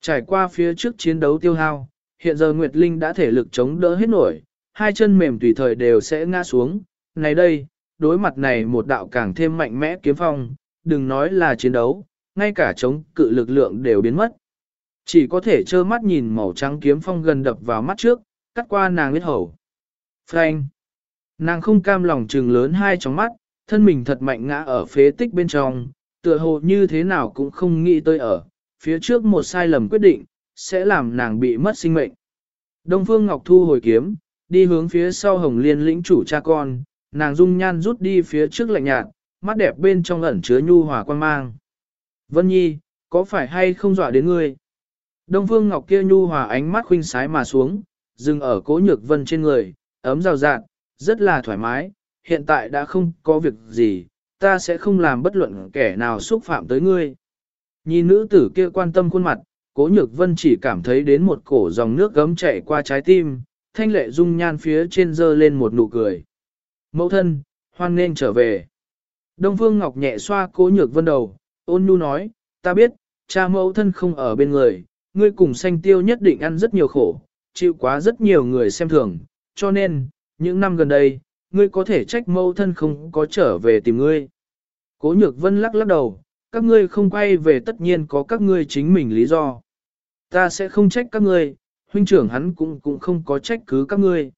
Trải qua phía trước chiến đấu tiêu hao, hiện giờ Nguyệt Linh đã thể lực chống đỡ hết nổi, hai chân mềm tùy thời đều sẽ ngã xuống. Này đây, đối mặt này một đạo càng thêm mạnh mẽ kiếm phong, đừng nói là chiến đấu, ngay cả chống cự lực lượng đều biến mất. Chỉ có thể trơ mắt nhìn màu trắng kiếm phong gần đập vào mắt trước, cắt qua nàng huyết hầu. Frank! Nàng không cam lòng trừng lớn hai trong mắt, thân mình thật mạnh ngã ở phế tích bên trong, tựa hồ như thế nào cũng không nghĩ tới ở, phía trước một sai lầm quyết định, sẽ làm nàng bị mất sinh mệnh. Đông Phương Ngọc Thu hồi kiếm, đi hướng phía sau hồng liên lĩnh chủ cha con, nàng dung nhan rút đi phía trước lạnh nhạt, mắt đẹp bên trong ẩn chứa nhu hòa quan mang. Vân Nhi, có phải hay không dọa đến ngươi? Đông Phương Ngọc kia nhu hòa ánh mắt khuynh sái mà xuống, dừng ở cố nhược vân trên người, ấm rào rạt, rất là thoải mái, hiện tại đã không có việc gì, ta sẽ không làm bất luận kẻ nào xúc phạm tới ngươi. Nhìn nữ tử kia quan tâm khuôn mặt, cố nhược vân chỉ cảm thấy đến một cổ dòng nước gấm chảy qua trái tim, thanh lệ dung nhan phía trên dơ lên một nụ cười. Mẫu thân, hoan nên trở về. Đông Phương Ngọc nhẹ xoa cố nhược vân đầu, ôn nhu nói, ta biết, cha mẫu thân không ở bên người, ngươi cùng sanh tiêu nhất định ăn rất nhiều khổ, chịu quá rất nhiều người xem thường, cho nên, những năm gần đây, ngươi có thể trách mẫu thân không có trở về tìm ngươi. Cố nhược vân lắc lắc đầu, các ngươi không quay về tất nhiên có các ngươi chính mình lý do. Ta sẽ không trách các ngươi, huynh trưởng hắn cũng cũng không có trách cứ các ngươi.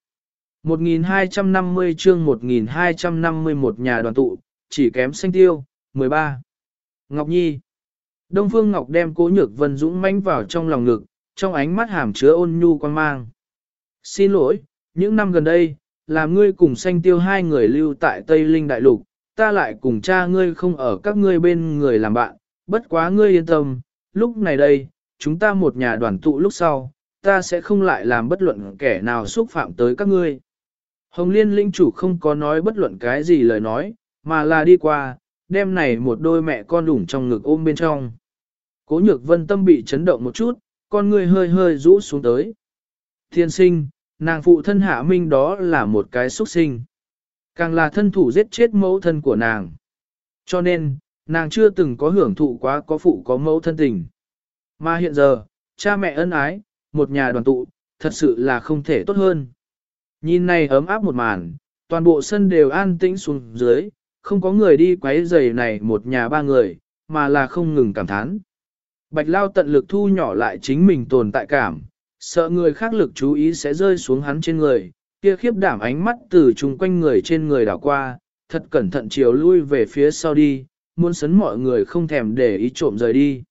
1250 chương 1251 nhà đoàn tụ, chỉ kém xanh tiêu, 13. Ngọc Nhi Đông Phương Ngọc đem cố nhược vân dũng mãnh vào trong lòng ngực, trong ánh mắt hàm chứa ôn nhu quan mang. Xin lỗi, những năm gần đây, là ngươi cùng xanh tiêu hai người lưu tại Tây Linh Đại Lục, ta lại cùng cha ngươi không ở các ngươi bên người làm bạn, bất quá ngươi yên tâm, lúc này đây, chúng ta một nhà đoàn tụ lúc sau, ta sẽ không lại làm bất luận kẻ nào xúc phạm tới các ngươi. Hồng Liên linh chủ không có nói bất luận cái gì lời nói, mà là đi qua, đem này một đôi mẹ con đủng trong ngực ôm bên trong. Cố nhược vân tâm bị chấn động một chút, con người hơi hơi rũ xuống tới. Thiên sinh, nàng phụ thân hạ minh đó là một cái xuất sinh. Càng là thân thủ giết chết mẫu thân của nàng. Cho nên, nàng chưa từng có hưởng thụ quá có phụ có mẫu thân tình. Mà hiện giờ, cha mẹ ân ái, một nhà đoàn tụ, thật sự là không thể tốt hơn. Nhìn này ấm áp một màn, toàn bộ sân đều an tĩnh xuống dưới, không có người đi quấy giày này một nhà ba người, mà là không ngừng cảm thán. Bạch Lao tận lực thu nhỏ lại chính mình tồn tại cảm, sợ người khác lực chú ý sẽ rơi xuống hắn trên người, kia khiếp đảm ánh mắt từ chung quanh người trên người đảo qua, thật cẩn thận chiều lui về phía sau đi, muốn sấn mọi người không thèm để ý trộm rời đi.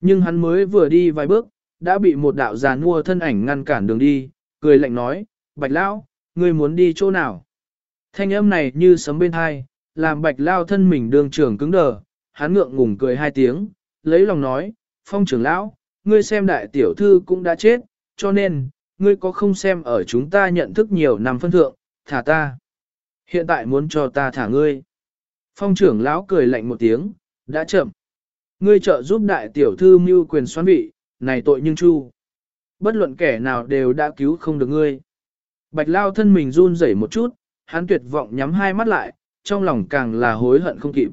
Nhưng hắn mới vừa đi vài bước, đã bị một đạo già nua thân ảnh ngăn cản đường đi, cười lạnh nói, Bạch Lão, ngươi muốn đi chỗ nào? Thanh âm này như sấm bên hai, làm Bạch Lao thân mình đường trưởng cứng đờ, hắn ngượng ngùng cười hai tiếng, lấy lòng nói, phong trưởng lão, ngươi xem đại tiểu thư cũng đã chết, cho nên, ngươi có không xem ở chúng ta nhận thức nhiều năm phân thượng, thả ta. Hiện tại muốn cho ta thả ngươi. Phong trưởng lão cười lạnh một tiếng, đã chậm. Ngươi trợ giúp đại tiểu thư mưu quyền xoán vị, này tội nhưng chu. Bất luận kẻ nào đều đã cứu không được ngươi. Bạch lao thân mình run rẩy một chút, hắn tuyệt vọng nhắm hai mắt lại, trong lòng càng là hối hận không kịp.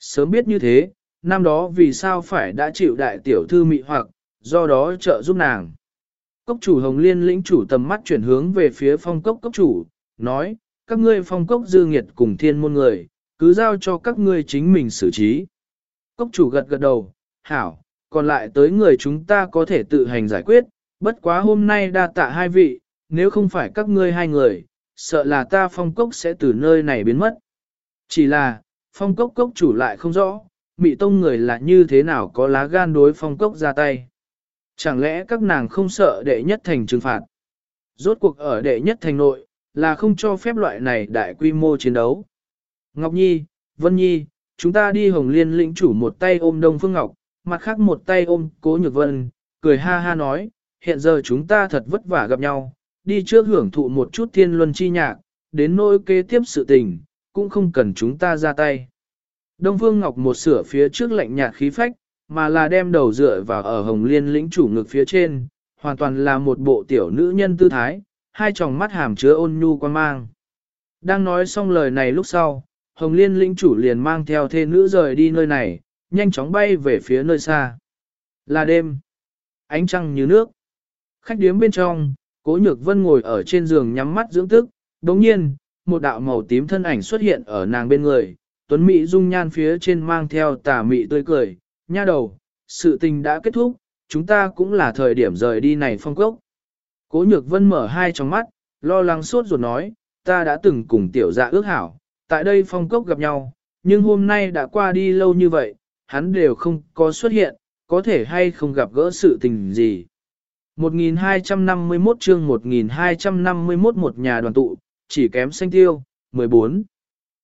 Sớm biết như thế, năm đó vì sao phải đã chịu đại tiểu thư mị hoặc, do đó trợ giúp nàng. Cốc chủ Hồng Liên lĩnh chủ tầm mắt chuyển hướng về phía phong cốc cốc chủ, nói, các ngươi phong cốc dư nghiệt cùng thiên môn người, cứ giao cho các ngươi chính mình xử trí. Cốc chủ gật gật đầu, hảo, còn lại tới người chúng ta có thể tự hành giải quyết, bất quá hôm nay đa tạ hai vị, nếu không phải các ngươi hai người, sợ là ta phong cốc sẽ từ nơi này biến mất. Chỉ là, phong cốc cốc chủ lại không rõ, mị tông người là như thế nào có lá gan đối phong cốc ra tay. Chẳng lẽ các nàng không sợ đệ nhất thành trừng phạt? Rốt cuộc ở đệ nhất thành nội, là không cho phép loại này đại quy mô chiến đấu. Ngọc Nhi, Vân Nhi, chúng ta đi Hồng Liên lĩnh chủ một tay ôm Đông Phương Ngọc, mặt khác một tay ôm Cố Nhược Vân, cười ha ha nói, hiện giờ chúng ta thật vất vả gặp nhau, đi trước hưởng thụ một chút thiên luân chi nhạc, đến nỗi kế tiếp sự tình, cũng không cần chúng ta ra tay. Đông Phương Ngọc một sửa phía trước lạnh nhạt khí phách, mà là đem đầu dựa vào ở hồng liên lĩnh chủ ngực phía trên, hoàn toàn là một bộ tiểu nữ nhân tư thái, hai tròng mắt hàm chứa ôn nhu quan mang. Đang nói xong lời này lúc sau, hồng liên lĩnh chủ liền mang theo thê nữ rời đi nơi này, nhanh chóng bay về phía nơi xa. Là đêm, ánh trăng như nước. Khách điếm bên trong, cố nhược vân ngồi ở trên giường nhắm mắt dưỡng tức, đồng nhiên, một đạo màu tím thân ảnh xuất hiện ở nàng bên người, tuấn mỹ dung nhan phía trên mang theo tà mị tươi cười, nha đầu, sự tình đã kết thúc, chúng ta cũng là thời điểm rời đi này phong cốc. Cố nhược vân mở hai trong mắt, lo lắng suốt ruột nói, ta đã từng cùng tiểu dạ ước hảo, tại đây phong cốc gặp nhau, nhưng hôm nay đã qua đi lâu như vậy, hắn đều không có xuất hiện, có thể hay không gặp gỡ sự tình gì. 1251 chương 1251 một nhà đoàn tụ, chỉ kém xanh tiêu, 14.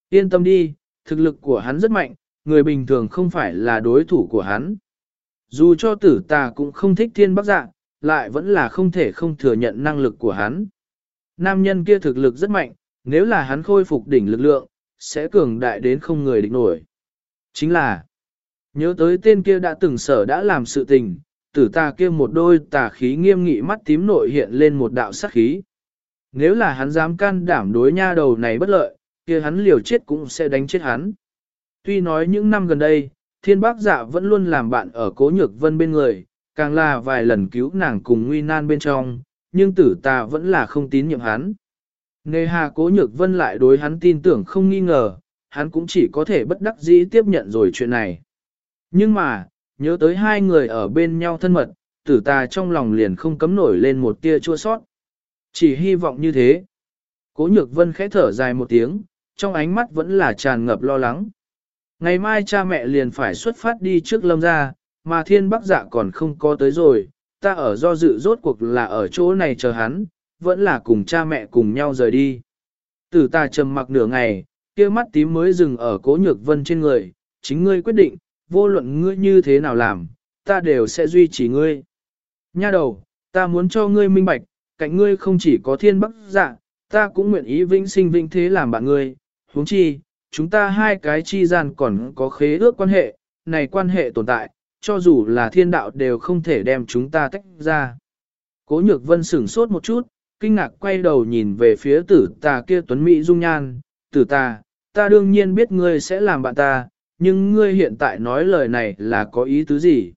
Yên tâm đi, thực lực của hắn rất mạnh, người bình thường không phải là đối thủ của hắn. Dù cho tử tà cũng không thích thiên bắc dạ, lại vẫn là không thể không thừa nhận năng lực của hắn. Nam nhân kia thực lực rất mạnh, nếu là hắn khôi phục đỉnh lực lượng, sẽ cường đại đến không người địch nổi. Chính là, Nhớ tới tên kia đã từng sở đã làm sự tình, tử tà kia một đôi tà khí nghiêm nghị mắt tím nội hiện lên một đạo sát khí. Nếu là hắn dám can đảm đối nha đầu này bất lợi, kia hắn liều chết cũng sẽ đánh chết hắn. Tuy nói những năm gần đây, thiên bác dạ vẫn luôn làm bạn ở cố nhược vân bên người, càng là vài lần cứu nàng cùng nguy nan bên trong, nhưng tử tà vẫn là không tín nhiệm hắn. Nề hà cố nhược vân lại đối hắn tin tưởng không nghi ngờ, hắn cũng chỉ có thể bất đắc dĩ tiếp nhận rồi chuyện này. Nhưng mà, nhớ tới hai người ở bên nhau thân mật, tử tà trong lòng liền không cấm nổi lên một tia chua sót. Chỉ hy vọng như thế. Cố nhược vân khẽ thở dài một tiếng, trong ánh mắt vẫn là tràn ngập lo lắng. Ngày mai cha mẹ liền phải xuất phát đi trước lâm ra, mà thiên bắc dạ còn không có tới rồi, ta ở do dự rốt cuộc là ở chỗ này chờ hắn, vẫn là cùng cha mẹ cùng nhau rời đi. Tử ta trầm mặc nửa ngày, kia mắt tím mới dừng ở cố nhược vân trên người, chính ngươi quyết định, vô luận ngươi như thế nào làm, ta đều sẽ duy trì ngươi. Nha đầu, ta muốn cho ngươi minh bạch, cạnh ngươi không chỉ có thiên bắc dạ, ta cũng nguyện ý vĩnh sinh vĩnh thế làm bạn ngươi, huống chi, chúng ta hai cái chi gian còn có khế ước quan hệ, này quan hệ tồn tại, cho dù là thiên đạo đều không thể đem chúng ta tách ra. Cố nhược vân sửng sốt một chút, kinh ngạc quay đầu nhìn về phía tử tà kia tuấn mỹ dung nhan, tử tà, ta đương nhiên biết ngươi sẽ làm bạn ta, nhưng ngươi hiện tại nói lời này là có ý tứ gì?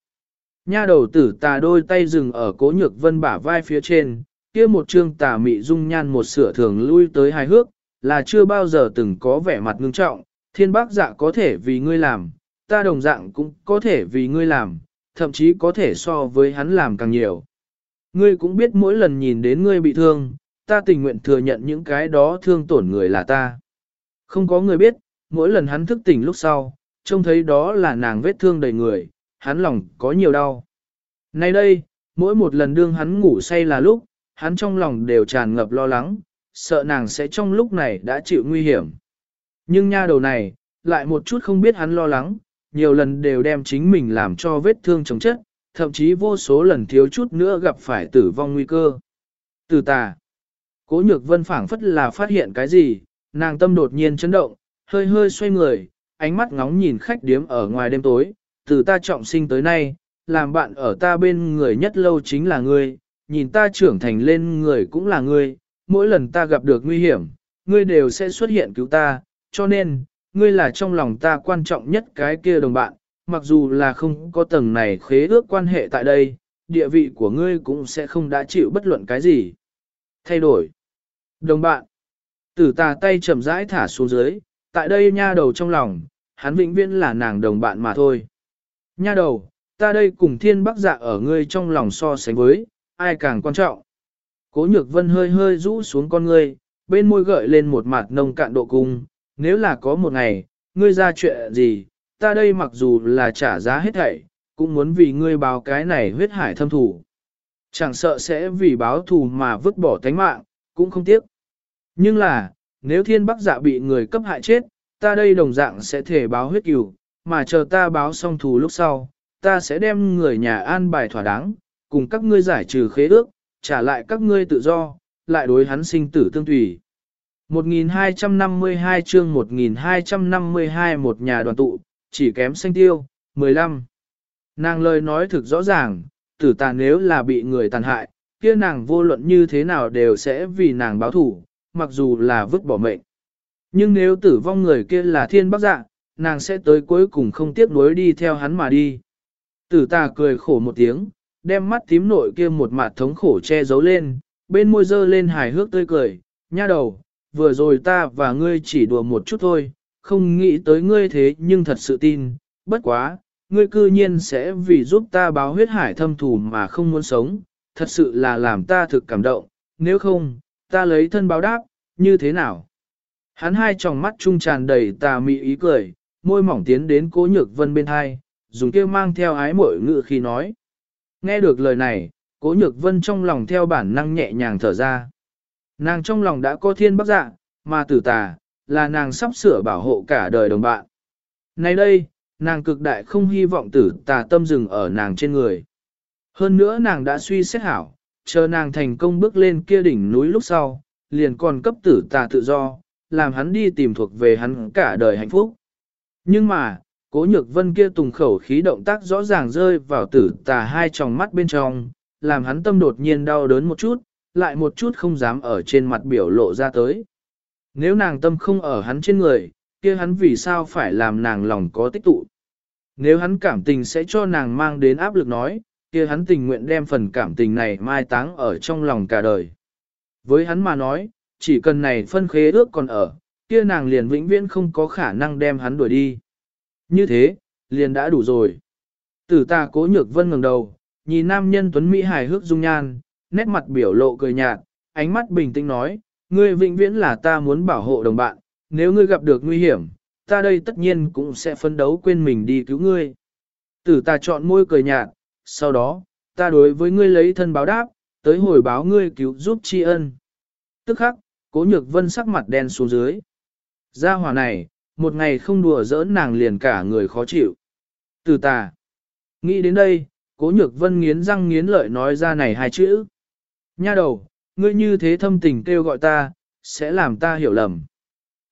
Nha đầu tử tà đôi tay dừng ở cố nhược vân bả vai phía trên, kia một trương tà mị dung nhan một sửa thường lui tới hài hước, là chưa bao giờ từng có vẻ mặt ngưng trọng, thiên bác dạ có thể vì ngươi làm, ta đồng dạng cũng có thể vì ngươi làm, thậm chí có thể so với hắn làm càng nhiều. Ngươi cũng biết mỗi lần nhìn đến ngươi bị thương, ta tình nguyện thừa nhận những cái đó thương tổn người là ta. Không có người biết, mỗi lần hắn thức tỉnh lúc sau, trông thấy đó là nàng vết thương đầy người, hắn lòng có nhiều đau. Nay đây, mỗi một lần đương hắn ngủ say là lúc, hắn trong lòng đều tràn ngập lo lắng, sợ nàng sẽ trong lúc này đã chịu nguy hiểm. Nhưng nha đầu này, lại một chút không biết hắn lo lắng, nhiều lần đều đem chính mình làm cho vết thương chống chất, thậm chí vô số lần thiếu chút nữa gặp phải tử vong nguy cơ. Từ tà, cố nhược vân phảng phất là phát hiện cái gì, nàng tâm đột nhiên chấn động, hơi hơi xoay người, ánh mắt ngóng nhìn khách điếm ở ngoài đêm tối, từ ta trọng sinh tới nay, làm bạn ở ta bên người nhất lâu chính là ngươi, nhìn ta trưởng thành lên người cũng là ngươi, mỗi lần ta gặp được nguy hiểm, ngươi đều sẽ xuất hiện cứu ta, cho nên, ngươi là trong lòng ta quan trọng nhất cái kia đồng bạn, mặc dù là không có tầng này khế ước quan hệ tại đây, địa vị của ngươi cũng sẽ không đã chịu bất luận cái gì. Thay đổi. Đồng bạn. Tử tà tay chậm rãi thả xuống dưới, tại đây nha đầu trong lòng, hắn vĩnh viễn là nàng đồng bạn mà thôi. Nha đầu, ta đây cùng thiên bắc dạ ở ngươi trong lòng so sánh với, ai càng quan trọng. Cố nhược vân hơi hơi rũ xuống con ngươi, bên môi gợi lên một mặt nông cạn độ cung, nếu là có một ngày, ngươi ra chuyện gì, ta đây mặc dù là trả giá hết thảy, cũng muốn vì ngươi báo cái này huyết hải thâm thủ. Chẳng sợ sẽ vì báo thù mà vứt bỏ tánh mạng, cũng không tiếc. Nhưng là, nếu thiên bắc dạ bị người cấp hại chết, ta đây đồng dạng sẽ thể báo huyết cửu, mà chờ ta báo xong thù lúc sau, ta sẽ đem người nhà an bài thỏa đáng, cùng các ngươi giải trừ khế ước, trả lại các ngươi tự do, lại đối hắn sinh tử tương tùy. 1252 chương 1252 một nhà đoàn tụ, chỉ kém xanh tiêu, 15. Nàng lời nói thực rõ ràng, tử tàn nếu là bị người tàn hại, kia nàng vô luận như thế nào đều sẽ vì nàng báo thủ, mặc dù là vứt bỏ mệnh. Nhưng nếu tử vong người kia là thiên bác dạ, nàng sẽ tới cuối cùng không tiếc nuối đi theo hắn mà đi. Tử tà cười khổ một tiếng, đem mắt tím nội kia một mặt thống khổ che giấu lên, bên môi dơ lên hài hước tươi cười, nha đầu, vừa rồi ta và ngươi chỉ đùa một chút thôi, không nghĩ tới ngươi thế nhưng thật sự tin, bất quá, ngươi cư nhiên sẽ vì giúp ta báo huyết hải thâm thù mà không muốn sống, thật sự là làm ta thực cảm động, nếu không, ta lấy thân báo đáp, như thế nào? Hắn hai tròng mắt trung tràn đầy tà mị ý cười, môi mỏng tiến đến cố nhược vân bên hai, dùng kia mang theo ái mội ngự khi nói. Nghe được lời này, cố nhược vân trong lòng theo bản năng nhẹ nhàng thở ra. Nàng trong lòng đã có thiên bắc dạ, mà tử tà, là nàng sắp sửa bảo hộ cả đời đồng bạn. Nay đây, nàng cực đại không hy vọng tử tà tâm dừng ở nàng trên người. Hơn nữa nàng đã suy xét hảo, chờ nàng thành công bước lên kia đỉnh núi lúc sau, liền còn cấp tử tà tự do, làm hắn đi tìm thuộc về hắn cả đời hạnh phúc. Nhưng mà, Cố nhược vân kia tùng khẩu khí động tác rõ ràng rơi vào tử tà hai tròng mắt bên trong, làm hắn tâm đột nhiên đau đớn một chút, lại một chút không dám ở trên mặt biểu lộ ra tới. Nếu nàng tâm không ở hắn trên người, kia hắn vì sao phải làm nàng lòng có tích tụ. Nếu hắn cảm tình sẽ cho nàng mang đến áp lực nói, kia hắn tình nguyện đem phần cảm tình này mai táng ở trong lòng cả đời. Với hắn mà nói, chỉ cần này phân khế ước còn ở, kia nàng liền vĩnh viễn không có khả năng đem hắn đuổi đi. Như thế, liền đã đủ rồi. Tử ta cố nhược vân ngẩng đầu, nhìn nam nhân tuấn Mỹ hài hước dung nhan, nét mặt biểu lộ cười nhạt, ánh mắt bình tĩnh nói, ngươi vĩnh viễn là ta muốn bảo hộ đồng bạn, nếu ngươi gặp được nguy hiểm, ta đây tất nhiên cũng sẽ phấn đấu quên mình đi cứu ngươi. Tử ta chọn môi cười nhạt, sau đó, ta đối với ngươi lấy thân báo đáp, tới hồi báo ngươi cứu giúp tri ân. Tức khắc, cố nhược vân sắc mặt đen xuống dưới. Gia hỏa này, một ngày không đùa giỡn nàng liền cả người khó chịu. Từ tà. Nghĩ đến đây, cố nhược vân nghiến răng nghiến lợi nói ra này hai chữ. Nha đầu, ngươi như thế thâm tình kêu gọi ta, sẽ làm ta hiểu lầm.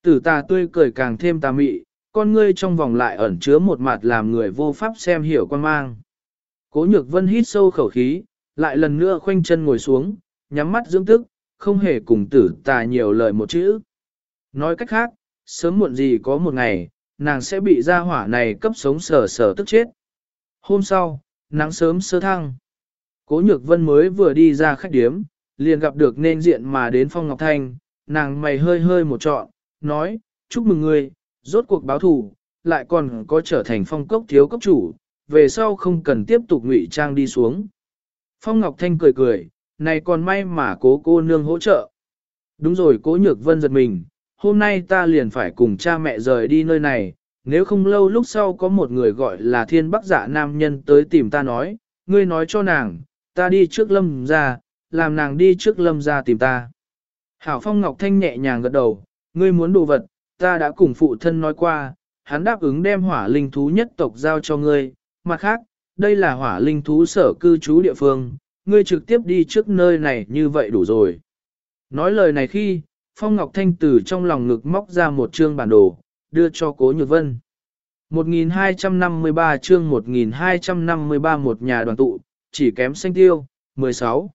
Tử ta tươi cười càng thêm tà mị, con ngươi trong vòng lại ẩn chứa một mặt làm người vô pháp xem hiểu quan mang. Cố nhược vân hít sâu khẩu khí, lại lần nữa khoanh chân ngồi xuống, nhắm mắt dưỡng tức, không hề cùng tử tà nhiều lời một chữ. Nói cách khác, sớm muộn gì có một ngày, nàng sẽ bị gia hỏa này cấp sống sở sở tức chết. Hôm sau, nắng sớm sơ thăng. Cố nhược vân mới vừa đi ra khách điếm, liền gặp được nên diện mà đến Phong Ngọc Thanh, nàng mày hơi hơi một trọn, nói, chúc mừng ngươi, rốt cuộc báo thù, lại còn có trở thành phong cốc thiếu cấp chủ, về sau không cần tiếp tục ngụy trang đi xuống. Phong Ngọc Thanh cười cười, này còn may mà cố cô nương hỗ trợ. Đúng rồi cố nhược vân giật mình, hôm nay ta liền phải cùng cha mẹ rời đi nơi này, nếu không lâu lúc sau có một người gọi là thiên bắc giả nam nhân tới tìm ta nói, ngươi nói cho nàng, ta đi trước lâm ra, làm nàng đi trước lâm ra tìm ta. Hảo Phong Ngọc Thanh nhẹ nhàng gật đầu, ngươi muốn đồ vật, ta đã cùng phụ thân nói qua, hắn đáp ứng đem hỏa linh thú nhất tộc giao cho ngươi, mặt khác, đây là hỏa linh thú sở cư trú địa phương, ngươi trực tiếp đi trước nơi này như vậy đủ rồi. Nói lời này khi, Phong Ngọc Thanh từ trong lòng ngực móc ra một chương bản đồ, đưa cho Cố Nhược Vân. 1253 chương 1253 một nhà đoàn tụ, chỉ kém xanh tiêu, 16.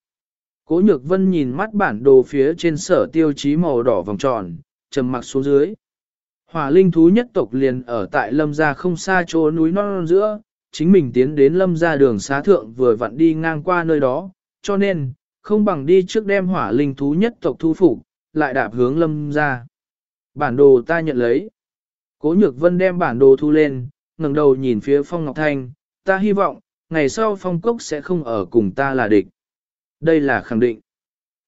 Cố Nhược Vân nhìn mắt bản đồ phía trên sở tiêu chí màu đỏ vòng tròn, trầm mặc xuống dưới. Hỏa linh thú nhất tộc liền ở tại lâm gia không xa chỗ núi non giữa, chính mình tiến đến lâm gia đường xá thượng vừa vặn đi ngang qua nơi đó, cho nên, không bằng đi trước đem hỏa linh thú nhất tộc thu phục, lại đạp hướng lâm ra Bản đồ ta nhận lấy. Cố nhược vân đem bản đồ thu lên, ngẩng đầu nhìn phía phong ngọc thanh, ta hy vọng, ngày sau phong cốc sẽ không ở cùng ta là địch. Đây là khẳng định.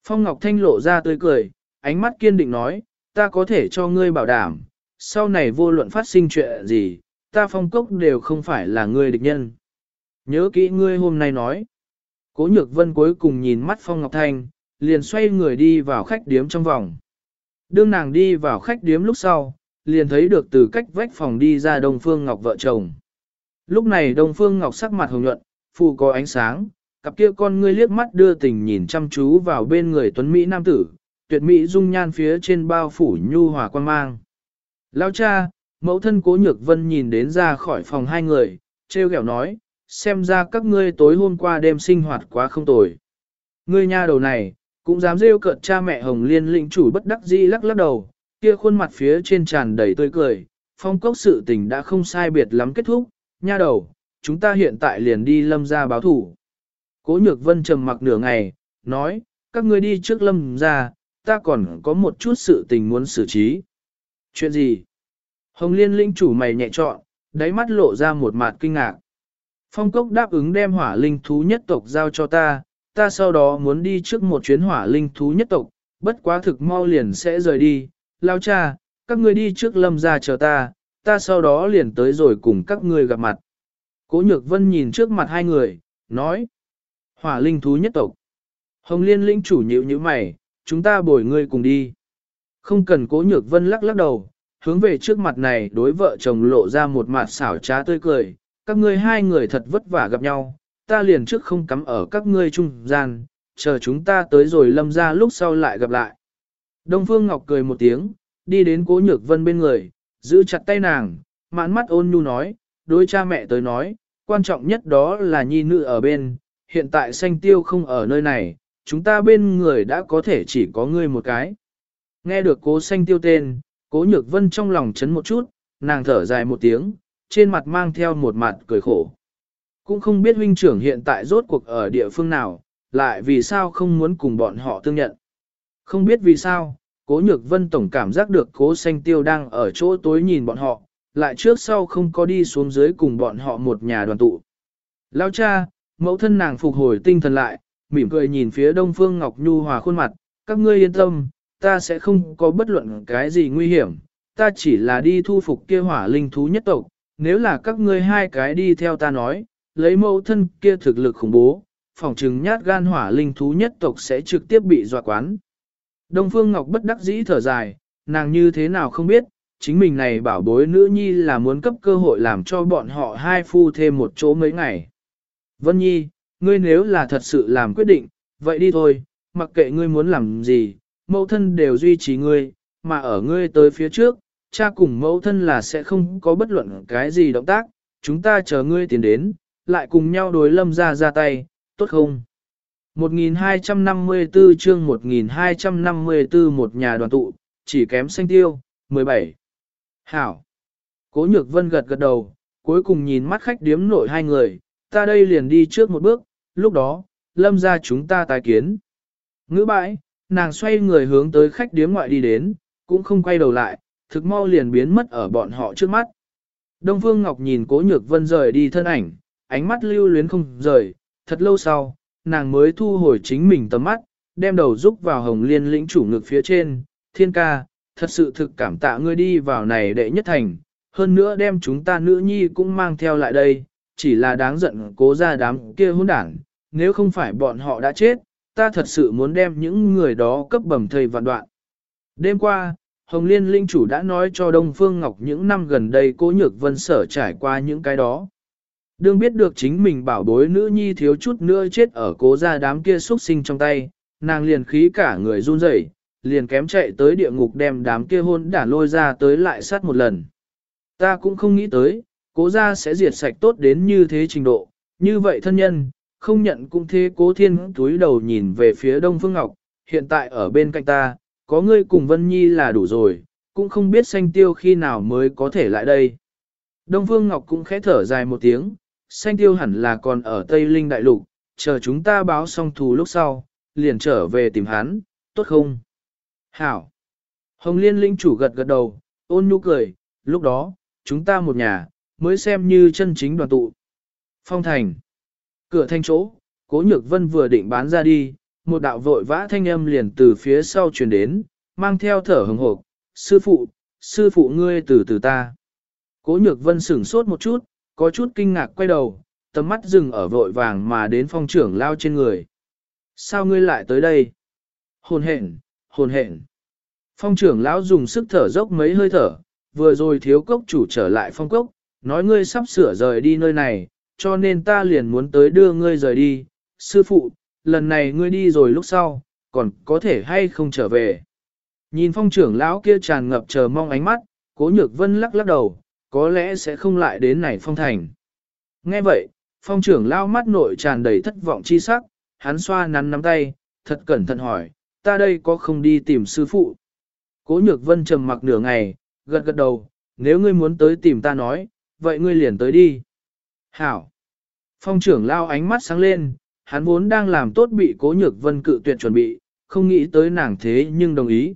Phong ngọc thanh lộ ra tươi cười, ánh mắt kiên định nói, ta có thể cho ngươi bảo đảm, sau này vô luận phát sinh chuyện gì, ta phong cốc đều không phải là ngươi địch nhân. Nhớ kỹ ngươi hôm nay nói. Cố nhược vân cuối cùng nhìn mắt Phong Ngọc Thanh, liền xoay người đi vào khách điếm trong vòng. Đương nàng đi vào khách điếm lúc sau, liền thấy được từ cách vách phòng đi ra Đông Phương Ngọc vợ chồng. Lúc này Đông Phương Ngọc sắc mặt hồng nhuận, phụ có ánh sáng, cặp kia con ngươi liếc mắt đưa tình nhìn chăm chú vào bên người tuấn Mỹ nam tử, tuyệt Mỹ dung nhan phía trên bao phủ nhu hòa quan mang. Lao cha, mẫu thân cố nhược vân nhìn đến ra khỏi phòng hai người, treo kẹo nói, xem ra các ngươi tối hôm qua đêm sinh hoạt quá không tồi. Ngươi nha đầu này, cũng dám rêu cợt cha mẹ Hồng Liên lĩnh chủ bất đắc dĩ lắc lắc đầu, kia khuôn mặt phía trên tràn đầy tươi cười, phong cốc sự tình đã không sai biệt lắm kết thúc, nha đầu, chúng ta hiện tại liền đi lâm ra báo thủ. Cố nhược vân trầm mặc nửa ngày, nói, các ngươi đi trước lâm ra, ta còn có một chút sự tình muốn xử trí. Chuyện gì? Hồng Liên linh chủ mày nhẹ trọn, đáy mắt lộ ra một mặt kinh ngạc. Phong cốc đáp ứng đem hỏa linh thú nhất tộc giao cho ta, ta sau đó muốn đi trước một chuyến hỏa linh thú nhất tộc, bất quá thực mau liền sẽ rời đi. Lao cha, các ngươi đi trước lâm ra chờ ta, ta sau đó liền tới rồi cùng các ngươi gặp mặt. Cố nhược vân nhìn trước mặt hai người, nói. Hỏa linh thú nhất tộc. Hồng liên linh chủ nhịu như mày, chúng ta bồi ngươi cùng đi. Không cần cố nhược vân lắc lắc đầu, hướng về trước mặt này đối vợ chồng lộ ra một mặt xảo trá tươi cười, các ngươi hai người thật vất vả gặp nhau, ta liền trước không cắm ở các ngươi trung gian, chờ chúng ta tới rồi lâm ra lúc sau lại gặp lại. Đông Phương Ngọc cười một tiếng, đi đến cố nhược vân bên người, giữ chặt tay nàng, mãn mắt ôn nhu nói, đối cha mẹ tới nói, quan trọng nhất đó là nhi nữ ở bên, hiện tại xanh tiêu không ở nơi này, chúng ta bên người đã có thể chỉ có ngươi một cái. Nghe được cố xanh tiêu tên, cố nhược vân trong lòng chấn một chút, nàng thở dài một tiếng, trên mặt mang theo một mặt cười khổ. Cũng không biết huynh trưởng hiện tại rốt cuộc ở địa phương nào, lại vì sao không muốn cùng bọn họ tương nhận. Không biết vì sao, cố nhược vân tổng cảm giác được cố xanh tiêu đang ở chỗ tối nhìn bọn họ, lại trước sau không có đi xuống dưới cùng bọn họ một nhà đoàn tụ. Lao cha, mẫu thân nàng phục hồi tinh thần lại, mỉm cười nhìn phía đông phương Ngọc Nhu hòa khuôn mặt, các ngươi yên tâm, ta sẽ không có bất luận cái gì nguy hiểm, ta chỉ là đi thu phục kia hỏa linh thú nhất tộc, nếu là các ngươi hai cái đi theo ta nói, lấy mẫu thân kia thực lực khủng bố, phòng trừng nhát gan hỏa linh thú nhất tộc sẽ trực tiếp bị dọa quán. Đông Phương Ngọc bất đắc dĩ thở dài, nàng như thế nào không biết, chính mình này bảo bối nữ nhi là muốn cấp cơ hội làm cho bọn họ hai phu thêm một chỗ mấy ngày. Vân Nhi, ngươi nếu là thật sự làm quyết định, vậy đi thôi, mặc kệ ngươi muốn làm gì, mẫu thân đều duy trì ngươi, mà ở ngươi tới phía trước, cha cùng mẫu thân là sẽ không có bất luận cái gì động tác, chúng ta chờ ngươi tiến đến, lại cùng nhau đối lâm ra ra tay, tốt không? 1254 chương 1254 một nhà đoàn tụ, chỉ kém xanh tiêu, 17. Hảo. Cố nhược vân gật gật đầu, cuối cùng nhìn mắt khách điếm nội hai người, ta đây liền đi trước một bước, lúc đó, lâm ra chúng ta tái kiến. Ngữ bãi, nàng xoay người hướng tới khách điếm ngoại đi đến, cũng không quay đầu lại, thực mau liền biến mất ở bọn họ trước mắt. Đông Phương Ngọc nhìn Cố Nhược Vân rời đi thân ảnh, ánh mắt lưu luyến không rời, thật lâu sau, nàng mới thu hồi chính mình tầm mắt, đem đầu rúc vào hồng liên lĩnh chủ ngực phía trên, thiên ca, thật sự thực cảm tạ ngươi đi vào này đệ nhất thành, hơn nữa đem chúng ta nữ nhi cũng mang theo lại đây, chỉ là đáng giận cố ra đám kia hỗn đảng, nếu không phải bọn họ đã chết, ta thật sự muốn đem những người đó cấp bẩm thầy vạn đoạn. Đêm qua, Hồng Liên Linh chủ đã nói cho Đông Phương Ngọc những năm gần đây cố nhược vân sở trải qua những cái đó. Đương biết được chính mình bảo bối nữ nhi thiếu chút nữa chết ở cố gia đám kia xuất sinh trong tay, nàng liền khí cả người run rẩy, liền kém chạy tới địa ngục đem đám kia hôn đả lôi ra tới lại sát một lần. Ta cũng không nghĩ tới, cố gia sẽ diệt sạch tốt đến như thế trình độ, như vậy thân nhân, không nhận cũng thế cố thiên túi đầu nhìn về phía Đông Phương Ngọc, hiện tại ở bên cạnh ta, có ngươi cùng Vân Nhi là đủ rồi, cũng không biết xanh tiêu khi nào mới có thể lại đây. Đông Phương Ngọc cũng khẽ thở dài một tiếng, xanh tiêu hẳn là còn ở Tây Linh Đại Lục, chờ chúng ta báo xong thù lúc sau, liền trở về tìm hắn, tốt không? Hảo! Hồng Liên Linh chủ gật gật đầu, ôn nhu cười, lúc đó, chúng ta một nhà, mới xem như chân chính đoàn tụ. Phong thành. Cửa thanh chỗ, Cố Nhược Vân vừa định bán ra đi, một đạo vội vã thanh âm liền từ phía sau truyền đến, mang theo thở hừng hộp, sư phụ, sư phụ ngươi từ từ ta. Cố Nhược Vân sửng sốt một chút, có chút kinh ngạc quay đầu, tầm mắt dừng ở vội vàng mà đến phong trưởng lao trên người. Sao ngươi lại tới đây? Hồn hện, hồn hện. Phong trưởng lão dùng sức thở dốc mấy hơi thở, vừa rồi thiếu cốc chủ trở lại phong cốc, nói ngươi sắp sửa rời đi nơi này, cho nên ta liền muốn tới đưa ngươi rời đi. Sư phụ, lần này ngươi đi rồi lúc sau, còn có thể hay không trở về. Nhìn phong trưởng lão kia tràn ngập chờ mong ánh mắt, cố nhược vân lắc lắc đầu, có lẽ sẽ không lại đến này phong thành. Nghe vậy, phong trưởng lao mắt nội tràn đầy thất vọng chi sắc, hắn xoa nắn nắm tay, thật cẩn thận hỏi, ta đây có không đi tìm sư phụ. Cố nhược vân trầm mặc nửa ngày, gật gật đầu, nếu ngươi muốn tới tìm ta nói, vậy ngươi liền tới đi. Hảo. Phong trưởng lao ánh mắt sáng lên, hắn vốn đang làm tốt bị cố nhược vân cự tuyệt chuẩn bị, không nghĩ tới nàng thế nhưng đồng ý.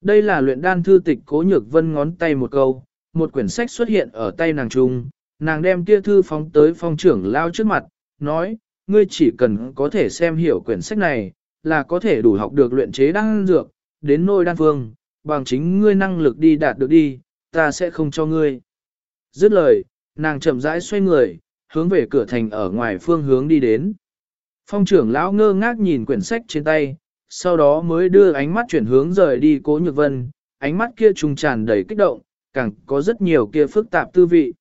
Đây là luyện đan thư tịch cố nhược vân ngón tay một câu, một quyển sách xuất hiện ở tay nàng trung, nàng đem kia thư phóng tới phong trưởng lao trước mặt, nói, ngươi chỉ cần có thể xem hiểu quyển sách này, là có thể đủ học được luyện chế đan dược, đến nôi đan phương, bằng chính ngươi năng lực đi đạt được đi, ta sẽ không cho ngươi. Dứt lời, nàng chậm rãi xoay người, hướng về cửa thành ở ngoài phương hướng đi đến. Phong trưởng lão ngơ ngác nhìn quyển sách trên tay, sau đó mới đưa ánh mắt chuyển hướng rời đi cố nhược vân, ánh mắt kia trùng tràn đầy kích động, càng có rất nhiều kia phức tạp tư vị.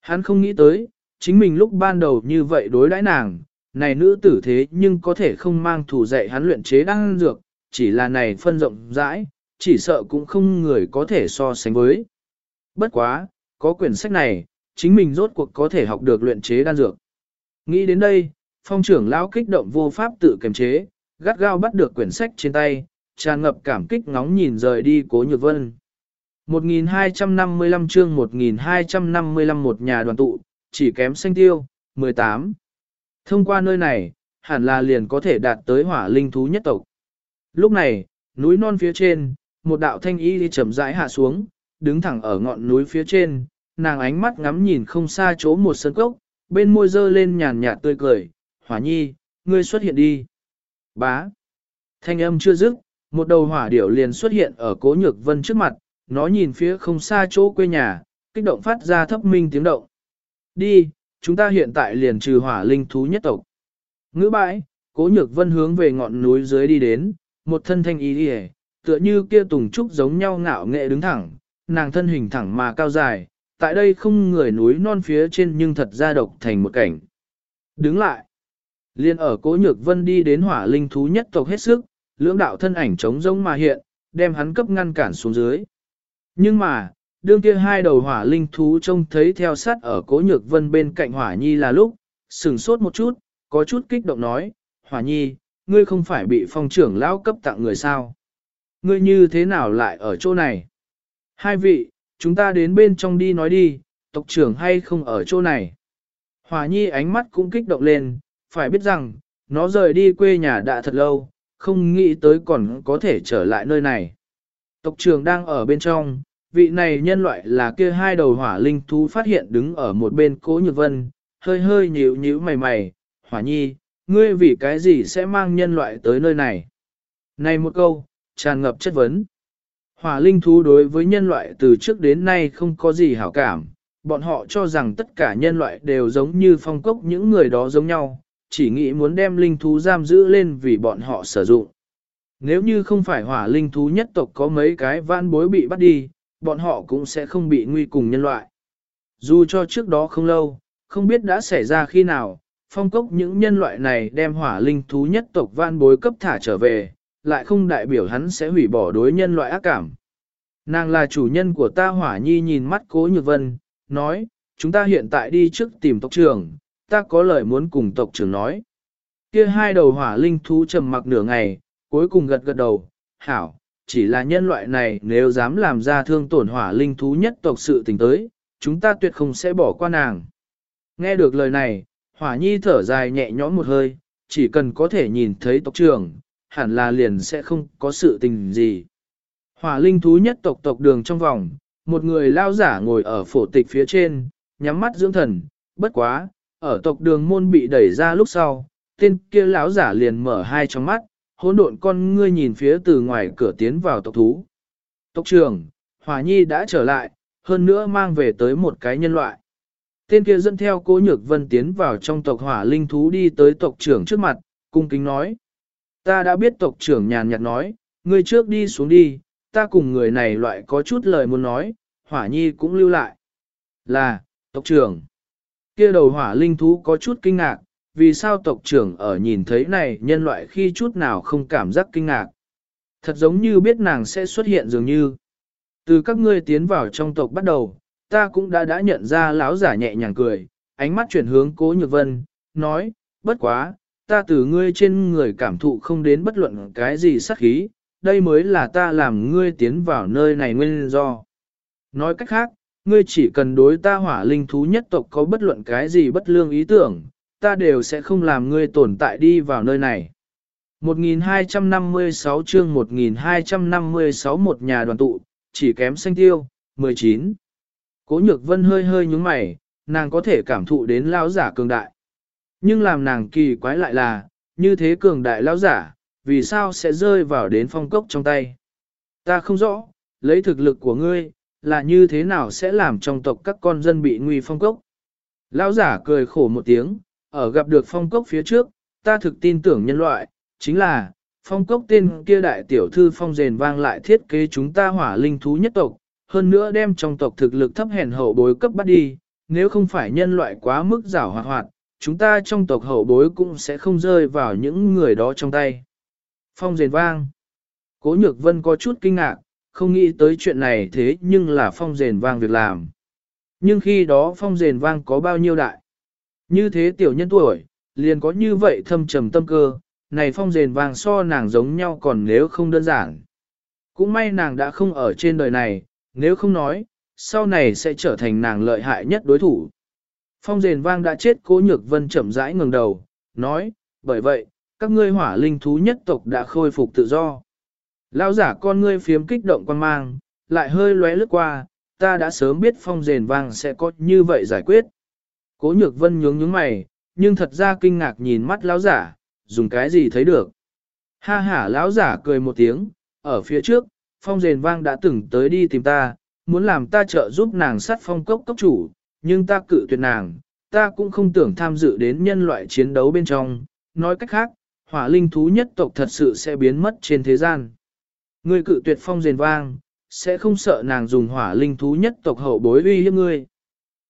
Hắn không nghĩ tới, chính mình lúc ban đầu như vậy đối đãi nàng, này nữ tử thế nhưng có thể không mang thủ dạy hắn luyện chế đan dược, chỉ là này phân rộng rãi, chỉ sợ cũng không người có thể so sánh với. Bất quá, có quyển sách này, chính mình rốt cuộc có thể học được luyện chế đan dược. Nghĩ đến đây, phong trưởng lão kích động vô pháp tự kiềm chế, gắt gao bắt được quyển sách trên tay, tràn ngập cảm kích ngóng nhìn rời đi cố nhược vân. 1255 chương 1255 một nhà đoàn tụ, chỉ kém xanh tiêu, 18. Thông qua nơi này, hẳn là liền có thể đạt tới hỏa linh thú nhất tộc. Lúc này, núi non phía trên, một đạo thanh y đi chậm rãi hạ xuống, đứng thẳng ở ngọn núi phía trên, nàng ánh mắt ngắm nhìn không xa chỗ một sân cốc, bên môi dơ lên nhàn nhạt tươi cười, hỏa nhi, ngươi xuất hiện đi. Bá. Thanh âm chưa dứt, một đầu hỏa điểu liền xuất hiện ở cố nhược vân trước mặt, nó nhìn phía không xa chỗ quê nhà, kích động phát ra thấp minh tiếng động. Đi, chúng ta hiện tại liền trừ hỏa linh thú nhất tộc. Ngữ bãi, cố nhược vân hướng về ngọn núi dưới đi đến, một thân thanh ý đi tựa như kia tùng trúc giống nhau ngạo nghệ đứng thẳng, nàng thân hình thẳng mà cao dài, tại đây không người núi non phía trên nhưng thật ra độc thành một cảnh. Đứng lại, liền ở cố nhược vân đi đến hỏa linh thú nhất tộc hết sức, lưỡng đạo thân ảnh trống rỗng mà hiện, đem hắn cấp ngăn cản xuống dưới. Nhưng mà, đương kia hai đầu hỏa linh thú trông thấy theo sát ở cố nhược vân bên cạnh hỏa nhi là lúc, sừng sốt một chút, có chút kích động nói, hỏa nhi, ngươi không phải bị phong trưởng lão cấp tặng người sao? Ngươi như thế nào lại ở chỗ này? Hai vị, chúng ta đến bên trong đi nói đi, tộc trưởng hay không ở chỗ này? Hỏa nhi ánh mắt cũng kích động lên, phải biết rằng, nó rời đi quê nhà đã thật lâu, không nghĩ tới còn có thể trở lại nơi này. Tộc trưởng đang ở bên trong, vị này nhân loại là kia hai đầu hỏa linh thú phát hiện đứng ở một bên cố nhược vân, hơi hơi nhíu nhíu mày mày, hỏa nhi, ngươi vì cái gì sẽ mang nhân loại tới nơi này? Này một câu, tràn ngập chất vấn. Hỏa linh thú đối với nhân loại từ trước đến nay không có gì hảo cảm, bọn họ cho rằng tất cả nhân loại đều giống như phong cốc những người đó giống nhau, chỉ nghĩ muốn đem linh thú giam giữ lên vì bọn họ sử dụng. Nếu như không phải hỏa linh thú nhất tộc có mấy cái van bối bị bắt đi, bọn họ cũng sẽ không bị nguy cùng nhân loại. Dù cho trước đó không lâu, không biết đã xảy ra khi nào, phong cốc những nhân loại này đem hỏa linh thú nhất tộc van bối cấp thả trở về, lại không đại biểu hắn sẽ hủy bỏ đối nhân loại ác cảm. Nàng là chủ nhân của ta hỏa nhi nhìn mắt cố nhược vân, nói, chúng ta hiện tại đi trước tìm tộc trưởng, ta có lời muốn cùng tộc trưởng nói. Kia hai đầu hỏa linh thú trầm mặc nửa ngày, cuối cùng gật gật đầu, hảo, chỉ là nhân loại này nếu dám làm ra thương tổn hỏa linh thú nhất tộc sự tình tới, chúng ta tuyệt không sẽ bỏ qua nàng. Nghe được lời này, hỏa nhi thở dài nhẹ nhõm một hơi, chỉ cần có thể nhìn thấy tộc trưởng, hẳn là liền sẽ không có sự tình gì. Hỏa linh thú nhất tộc tộc đường trong vòng, một người lao giả ngồi ở phổ tịch phía trên, nhắm mắt dưỡng thần, bất quá, ở tộc đường môn bị đẩy ra lúc sau, tên kia lão giả liền mở hai trong mắt, hỗn độn con ngươi nhìn phía từ ngoài cửa tiến vào tộc thú. Tộc trưởng, Hòa Nhi đã trở lại, hơn nữa mang về tới một cái nhân loại. Tên kia dẫn theo cố nhược vân tiến vào trong tộc hỏa linh thú đi tới tộc trưởng trước mặt, cung kính nói. Ta đã biết tộc trưởng nhàn nhạt nói, ngươi trước đi xuống đi, ta cùng người này loại có chút lời muốn nói, hỏa nhi cũng lưu lại. Là, tộc trưởng. kia đầu hỏa linh thú có chút kinh ngạc, vì sao tộc trưởng ở nhìn thấy này nhân loại khi chút nào không cảm giác kinh ngạc. Thật giống như biết nàng sẽ xuất hiện dường như. Từ các ngươi tiến vào trong tộc bắt đầu, ta cũng đã đã nhận ra lão giả nhẹ nhàng cười, ánh mắt chuyển hướng cố nhược vân, nói, bất quá, ta từ ngươi trên người cảm thụ không đến bất luận cái gì sắc khí, đây mới là ta làm ngươi tiến vào nơi này nguyên do. Nói cách khác, ngươi chỉ cần đối ta hỏa linh thú nhất tộc có bất luận cái gì bất lương ý tưởng, ta đều sẽ không làm ngươi tồn tại đi vào nơi này. 1256 chương 1256 một nhà đoàn tụ, chỉ kém xanh tiêu, 19. Cố nhược vân hơi hơi nhúng mày, nàng có thể cảm thụ đến lão giả cường đại. Nhưng làm nàng kỳ quái lại là, như thế cường đại lão giả, vì sao sẽ rơi vào đến phong cốc trong tay. Ta không rõ, lấy thực lực của ngươi, là như thế nào sẽ làm trong tộc các con dân bị nguy phong cốc. Lão giả cười khổ một tiếng, ở gặp được phong cốc phía trước, ta thực tin tưởng nhân loại, chính là, phong cốc tên kia đại tiểu thư phong rền vang lại thiết kế chúng ta hỏa linh thú nhất tộc, hơn nữa đem trong tộc thực lực thấp hèn hậu bối cấp bắt đi, nếu không phải nhân loại quá mức giảo hoạt hoạt, chúng ta trong tộc hậu bối cũng sẽ không rơi vào những người đó trong tay. Phong rền vang. Cố nhược vân có chút kinh ngạc, không nghĩ tới chuyện này thế nhưng là phong rền vang việc làm. Nhưng khi đó phong rền vang có bao nhiêu đại? Như thế tiểu nhân tuổi, liền có như vậy thâm trầm tâm cơ, này phong rền vang so nàng giống nhau còn nếu không đơn giản. Cũng may nàng đã không ở trên đời này, nếu không nói, sau này sẽ trở thành nàng lợi hại nhất đối thủ. Phong rền vang đã chết cố nhược vân chậm rãi ngừng đầu, nói, bởi vậy, các ngươi hỏa linh thú nhất tộc đã khôi phục tự do. Lão giả con ngươi phiếm kích động quan mang, lại hơi lóe lướt qua, ta đã sớm biết phong rền vang sẽ có như vậy giải quyết. Cố nhược vân nhướng nhướng mày, nhưng thật ra kinh ngạc nhìn mắt lão giả, dùng cái gì thấy được. Ha ha lão giả cười một tiếng, ở phía trước, phong rền vang đã từng tới đi tìm ta, muốn làm ta trợ giúp nàng sát phong cốc cốc chủ, nhưng ta cự tuyệt nàng, ta cũng không tưởng tham dự đến nhân loại chiến đấu bên trong, nói cách khác, hỏa linh thú nhất tộc thật sự sẽ biến mất trên thế gian. Ngươi cự tuyệt phong rền vang, sẽ không sợ nàng dùng hỏa linh thú nhất tộc hậu bối uy hiếp ngươi.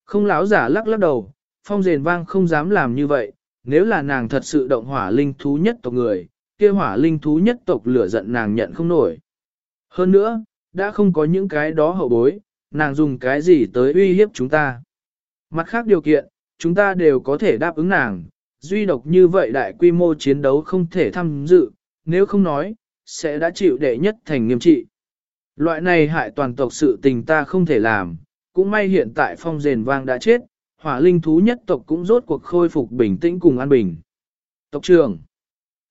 Không láo giả lắc lắc đầu, phong rền vang không dám làm như vậy, nếu là nàng thật sự động hỏa linh thú nhất tộc người, kia hỏa linh thú nhất tộc lửa giận nàng nhận không nổi. Hơn nữa, đã không có những cái đó hậu bối, nàng dùng cái gì tới uy hiếp chúng ta. Mặt khác điều kiện, chúng ta đều có thể đáp ứng nàng, duy độc như vậy đại quy mô chiến đấu không thể tham dự, nếu không nói, sẽ đã chịu đệ nhất thành nghiêm trị. Loại này hại toàn tộc sự tình ta không thể làm, cũng may hiện tại phong rền vang đã chết, hỏa linh thú nhất tộc cũng rốt cuộc khôi phục bình tĩnh cùng an bình. Tộc trưởng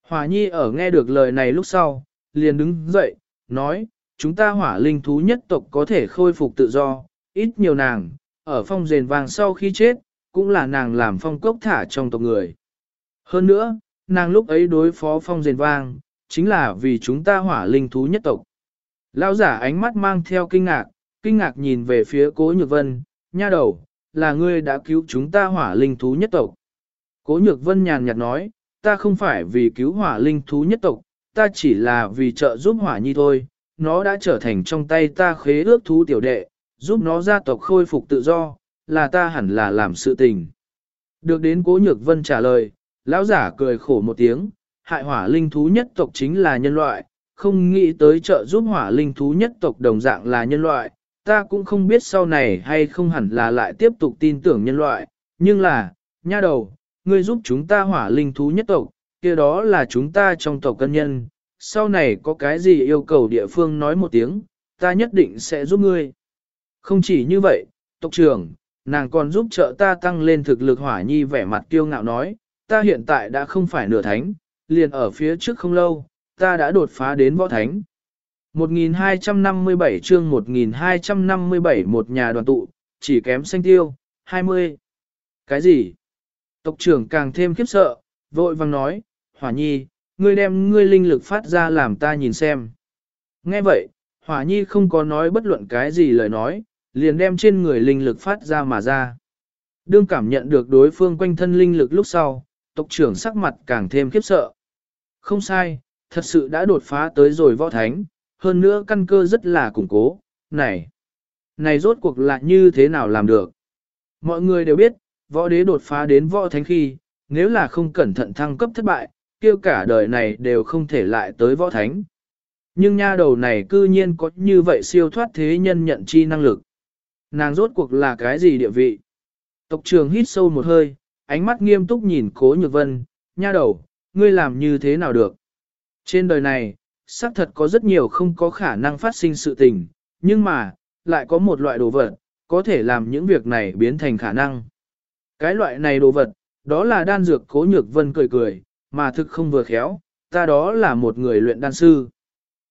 Hỏa nhi ở nghe được lời này lúc sau, liền đứng dậy, nói, chúng ta hỏa linh thú nhất tộc có thể khôi phục tự do, ít nhiều nàng, ở phong rền vàng sau khi chết, cũng là nàng làm phong cốc thả trong tộc người. Hơn nữa, nàng lúc ấy đối phó phong rền vang, chính là vì chúng ta hỏa linh thú nhất tộc. Lão giả ánh mắt mang theo kinh ngạc, kinh ngạc nhìn về phía cố nhược vân, nha đầu, là ngươi đã cứu chúng ta hỏa linh thú nhất tộc. Cố nhược vân nhàn nhạt nói, ta không phải vì cứu hỏa linh thú nhất tộc, ta chỉ là vì trợ giúp hỏa nhi thôi, nó đã trở thành trong tay ta khế ước thú tiểu đệ, giúp nó gia tộc khôi phục tự do, là ta hẳn là làm sự tình. Được đến cố nhược vân trả lời, lão giả cười khổ một tiếng, hại hỏa linh thú nhất tộc chính là nhân loại, không nghĩ tới trợ giúp hỏa linh thú nhất tộc đồng dạng là nhân loại, ta cũng không biết sau này hay không hẳn là lại tiếp tục tin tưởng nhân loại, nhưng là, nha đầu, ngươi giúp chúng ta hỏa linh thú nhất tộc, kia đó là chúng ta trong tộc cân nhân, sau này có cái gì yêu cầu địa phương nói một tiếng, ta nhất định sẽ giúp ngươi. Không chỉ như vậy, tộc trưởng, nàng còn giúp trợ ta tăng lên thực lực hỏa nhi vẻ mặt kiêu ngạo nói, ta hiện tại đã không phải nửa thánh, liền ở phía trước không lâu, ta đã đột phá đến võ thánh. 1257 chương 1257 một nhà đoàn tụ, chỉ kém xanh tiêu, 20. Cái gì? Tộc trưởng càng thêm khiếp sợ, vội vang nói, hỏa nhi, ngươi đem ngươi linh lực phát ra làm ta nhìn xem. Nghe vậy, hỏa nhi không có nói bất luận cái gì lời nói, liền đem trên người linh lực phát ra mà ra. Đương cảm nhận được đối phương quanh thân linh lực lúc sau, tộc trưởng sắc mặt càng thêm khiếp sợ. Không sai, thật sự đã đột phá tới rồi võ thánh, hơn nữa căn cơ rất là củng cố, này, này rốt cuộc là như thế nào làm được. Mọi người đều biết, võ đế đột phá đến võ thánh khi, nếu là không cẩn thận thăng cấp thất bại, kêu cả đời này đều không thể lại tới võ thánh. Nhưng nha đầu này cư nhiên có như vậy siêu thoát thế nhân nhận chi năng lực. Nàng rốt cuộc là cái gì địa vị? Tộc trưởng hít sâu một hơi, ánh mắt nghiêm túc nhìn cố nhược vân, nha đầu, ngươi làm như thế nào được? Trên đời này, xác thật có rất nhiều không có khả năng phát sinh sự tình, nhưng mà, lại có một loại đồ vật, có thể làm những việc này biến thành khả năng. Cái loại này đồ vật, đó là đan dược cố nhược vân cười cười, mà thực không vừa khéo, ta đó là một người luyện đan sư.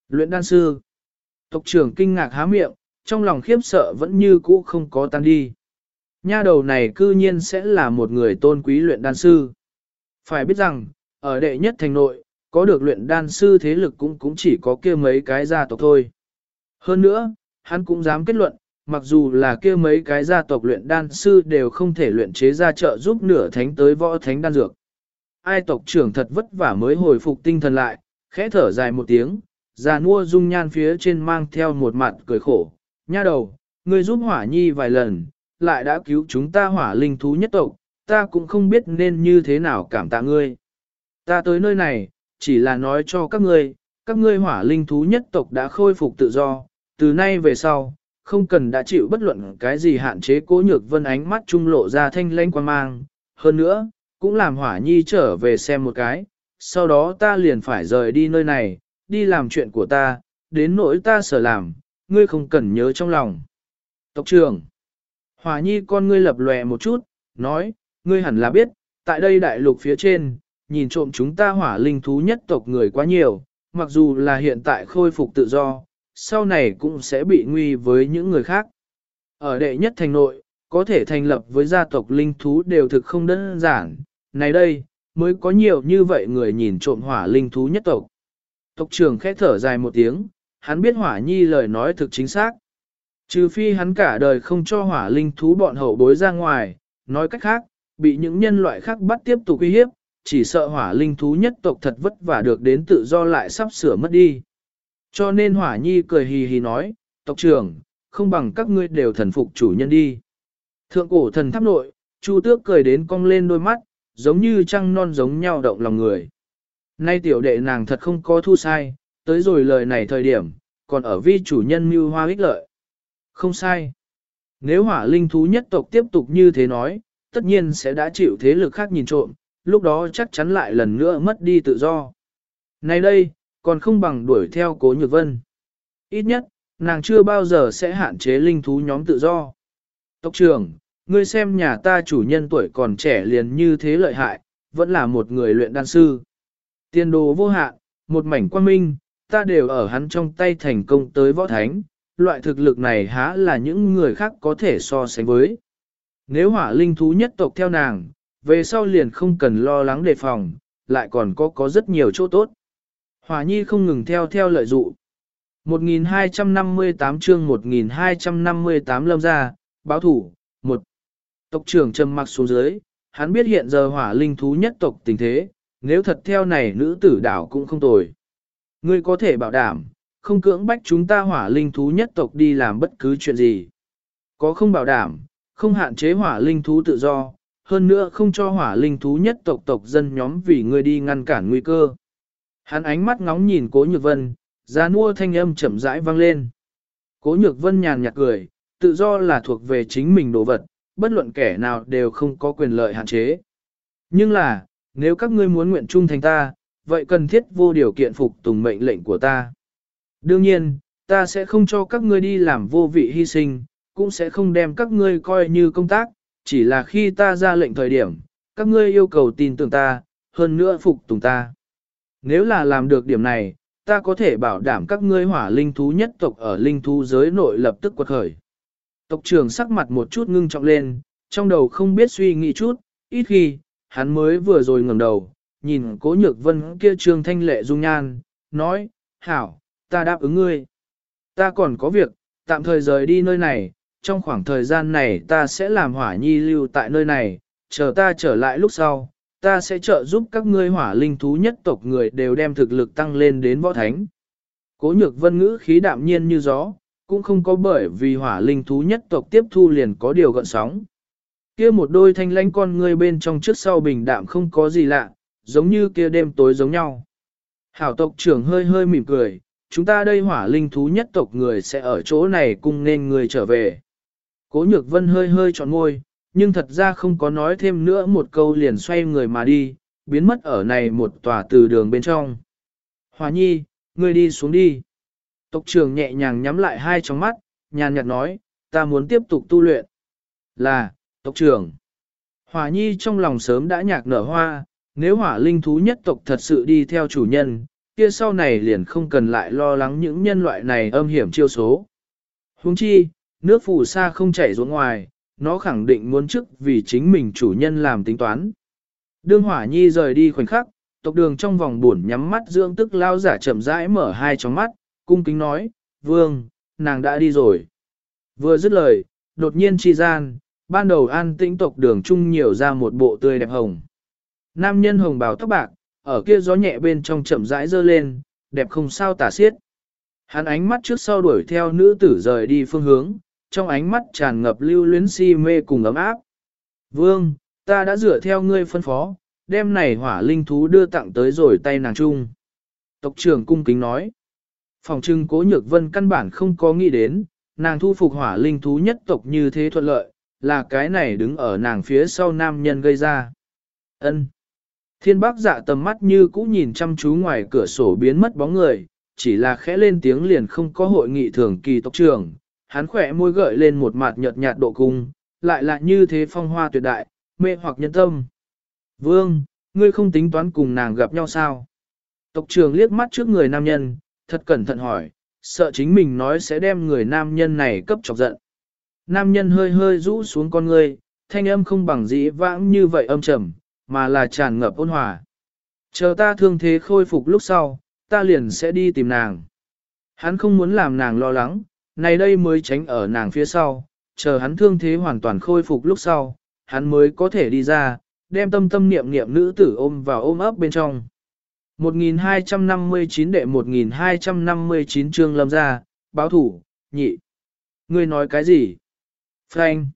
Luyện đan sư. Tộc trưởng kinh ngạc há miệng, trong lòng khiếp sợ vẫn như cũ không có tan đi. Nha đầu này cư nhiên sẽ là một người tôn quý luyện đan sư. Phải biết rằng, ở đệ nhất thành nội, có được luyện đan sư thế lực cũng cũng chỉ có kia mấy cái gia tộc thôi. Hơn nữa, hắn cũng dám kết luận, mặc dù là kia mấy cái gia tộc luyện đan sư đều không thể luyện chế ra trợ giúp nửa thánh tới võ thánh đan dược. Ai tộc trưởng thật vất vả mới hồi phục tinh thần lại, khẽ thở dài một tiếng, già nua dung nhan phía trên mang theo một mặt cười khổ. Nha đầu, ngươi giúp hỏa nhi vài lần, lại đã cứu chúng ta hỏa linh thú nhất tộc, ta cũng không biết nên như thế nào cảm tạ ngươi. Ta tới nơi này, chỉ là nói cho các ngươi, các ngươi hỏa linh thú nhất tộc đã khôi phục tự do, từ nay về sau, không cần đã chịu bất luận cái gì hạn chế cố nhược vân ánh mắt trung lộ ra thanh lãnh quan mang. Hơn nữa, cũng làm hỏa nhi trở về xem một cái, sau đó ta liền phải rời đi nơi này, đi làm chuyện của ta, đến nỗi ta sở làm, ngươi không cần nhớ trong lòng. Tộc trưởng, hỏa nhi con ngươi lập lòe một chút, nói, ngươi hẳn là biết, tại đây đại lục phía trên, nhìn trộm chúng ta hỏa linh thú nhất tộc người quá nhiều, mặc dù là hiện tại khôi phục tự do, sau này cũng sẽ bị nguy với những người khác. Ở đệ nhất thành nội, có thể thành lập với gia tộc linh thú đều thực không đơn giản, này đây, mới có nhiều như vậy người nhìn trộm hỏa linh thú nhất tộc. Tộc trưởng khẽ thở dài một tiếng, hắn biết hỏa nhi lời nói thực chính xác. Trừ phi hắn cả đời không cho hỏa linh thú bọn hậu bối ra ngoài, nói cách khác, bị những nhân loại khác bắt tiếp tục uy hiếp, chỉ sợ hỏa linh thú nhất tộc thật vất vả được đến tự do lại sắp sửa mất đi. Cho nên hỏa nhi cười hì hì nói, tộc trưởng, không bằng các ngươi đều thần phục chủ nhân đi. Thượng cổ thần tháp nội, Chu tước cười đến cong lên đôi mắt, giống như trăng non giống nhau động lòng người. Nay tiểu đệ nàng thật không có thu sai, tới rồi lời này thời điểm, còn ở vi chủ nhân mưu hoa ích lợi. Không sai. Nếu hỏa linh thú nhất tộc tiếp tục như thế nói, tất nhiên sẽ đã chịu thế lực khác nhìn trộm, lúc đó chắc chắn lại lần nữa mất đi tự do. Nay đây, còn không bằng đuổi theo cố nhược vân. Ít nhất, nàng chưa bao giờ sẽ hạn chế linh thú nhóm tự do. Tộc trưởng, ngươi xem nhà ta chủ nhân tuổi còn trẻ liền như thế lợi hại, vẫn là một người luyện đan sư. Tiên đồ vô hạn, một mảnh quan minh, ta đều ở hắn trong tay thành công tới võ thánh, loại thực lực này há là những người khác có thể so sánh với. Nếu hỏa linh thú nhất tộc theo nàng, về sau liền không cần lo lắng đề phòng, lại còn có có rất nhiều chỗ tốt. Hỏa nhi không ngừng theo theo lợi dụ. 1258 chương 1258 lâm ra, báo thủ, một Tộc trưởng trầm mặc xuống dưới, hắn biết hiện giờ hỏa linh thú nhất tộc tình thế, nếu thật theo này nữ tử đảo cũng không tồi. Ngươi có thể bảo đảm, không cưỡng bách chúng ta hỏa linh thú nhất tộc đi làm bất cứ chuyện gì. Có không bảo đảm, không hạn chế hỏa linh thú tự do, hơn nữa không cho hỏa linh thú nhất tộc tộc dân nhóm vì ngươi đi ngăn cản nguy cơ. Hắn ánh mắt ngóng nhìn cố nhược vân, ra nua thanh âm chậm rãi vang lên. Cố nhược vân nhàn nhạt cười, tự do là thuộc về chính mình đồ vật, bất luận kẻ nào đều không có quyền lợi hạn chế. Nhưng là, nếu các ngươi muốn nguyện trung thành ta, vậy cần thiết vô điều kiện phục tùng mệnh lệnh của ta. Đương nhiên, ta sẽ không cho các ngươi đi làm vô vị hy sinh, cũng sẽ không đem các ngươi coi như công tác, chỉ là khi ta ra lệnh thời điểm, các ngươi yêu cầu tin tưởng ta, hơn nữa phục tùng ta. Nếu là làm được điểm này, ta có thể bảo đảm các ngươi hỏa linh thú nhất tộc ở linh thú giới nội lập tức quật khởi. Tộc trưởng sắc mặt một chút ngưng trọng lên, trong đầu không biết suy nghĩ chút, ít khi, hắn mới vừa rồi ngẩng đầu, nhìn cố nhược vân kia trương thanh lệ dung nhan, nói, hảo, ta đáp ứng ngươi. Ta còn có việc, tạm thời rời đi nơi này, trong khoảng thời gian này ta sẽ làm hỏa nhi lưu tại nơi này, chờ ta trở lại lúc sau, ta sẽ trợ giúp các ngươi hỏa linh thú nhất tộc người đều đem thực lực tăng lên đến võ thánh. Cố nhược vân ngữ khí đạm nhiên như gió, cũng không có bởi vì hỏa linh thú nhất tộc tiếp thu liền có điều gợn sóng. Kia một đôi thanh lãnh con ngươi bên trong trước sau bình đạm không có gì lạ, giống như kia đêm tối giống nhau. Hảo tộc trưởng hơi hơi mỉm cười, chúng ta đây hỏa linh thú nhất tộc người sẽ ở chỗ này cùng nên người trở về. Cố nhược vân hơi hơi trọn ngôi, nhưng thật ra không có nói thêm nữa một câu liền xoay người mà đi, biến mất ở này một tòa từ đường bên trong. Hòa nhi, ngươi đi xuống đi. Tộc trưởng nhẹ nhàng nhắm lại hai tròng mắt, nhàn nhạt nói, ta muốn tiếp tục tu luyện. Là, tộc trưởng. Hòa nhi trong lòng sớm đã nhạc nở hoa, nếu hỏa linh thú nhất tộc thật sự đi theo chủ nhân, kia sau này liền không cần lại lo lắng những nhân loại này âm hiểm chiêu số. Huống chi, nước phù sa không chảy xuống ngoài, nó khẳng định muốn chức vì chính mình chủ nhân làm tính toán. Đương hỏa nhi rời đi khoảnh khắc, tộc đường trong vòng buồn nhắm mắt dưỡng tức lao giả chậm rãi mở hai tròng mắt, cung kính nói, vương, nàng đã đi rồi. Vừa dứt lời, đột nhiên chi gian, ban đầu an tĩnh tộc đường chung nhiều ra một bộ tươi đẹp hồng. Nam nhân hồng bào tóc bạc, ở kia gió nhẹ bên trong chậm rãi dơ lên, đẹp không sao tả xiết. Hắn ánh mắt trước sau đuổi theo nữ tử rời đi phương hướng, trong ánh mắt tràn ngập lưu luyến si mê cùng ấm áp. Vương, ta đã dựa theo ngươi phân phó, đem này hỏa linh thú đưa tặng tới rồi tay nàng trung. Tộc trưởng cung kính nói. Phòng trưng cố nhược vân căn bản không có nghĩ đến, nàng thu phục hỏa linh thú nhất tộc như thế thuận lợi, là cái này đứng ở nàng phía sau nam nhân gây ra. ân Thiên bác dạ tầm mắt như cũ nhìn chăm chú ngoài cửa sổ biến mất bóng người, chỉ là khẽ lên tiếng liền không có hội nghị thường kỳ tộc trưởng, hắn khỏe môi gợi lên một mặt nhợt nhạt độ cung, lại là như thế phong hoa tuyệt đại, mê hoặc nhân tâm. Vương, ngươi không tính toán cùng nàng gặp nhau sao? Tộc trưởng liếc mắt trước người nam nhân, thật cẩn thận hỏi, sợ chính mình nói sẽ đem người nam nhân này cấp chọc giận. Nam nhân hơi hơi rũ xuống con ngươi, thanh âm không bằng dĩ vãng như vậy âm trầm, mà là tràn ngập ôn hòa. Chờ ta thương thế khôi phục lúc sau, ta liền sẽ đi tìm nàng. Hắn không muốn làm nàng lo lắng, này đây mới tránh ở nàng phía sau, chờ hắn thương thế hoàn toàn khôi phục lúc sau, hắn mới có thể đi ra, đem tâm tâm niệm niệm nữ tử ôm vào ôm ấp bên trong. 1259 đệ 1259 chương lâm ra, báo thủ, nhị. Ngươi nói cái gì? Frank.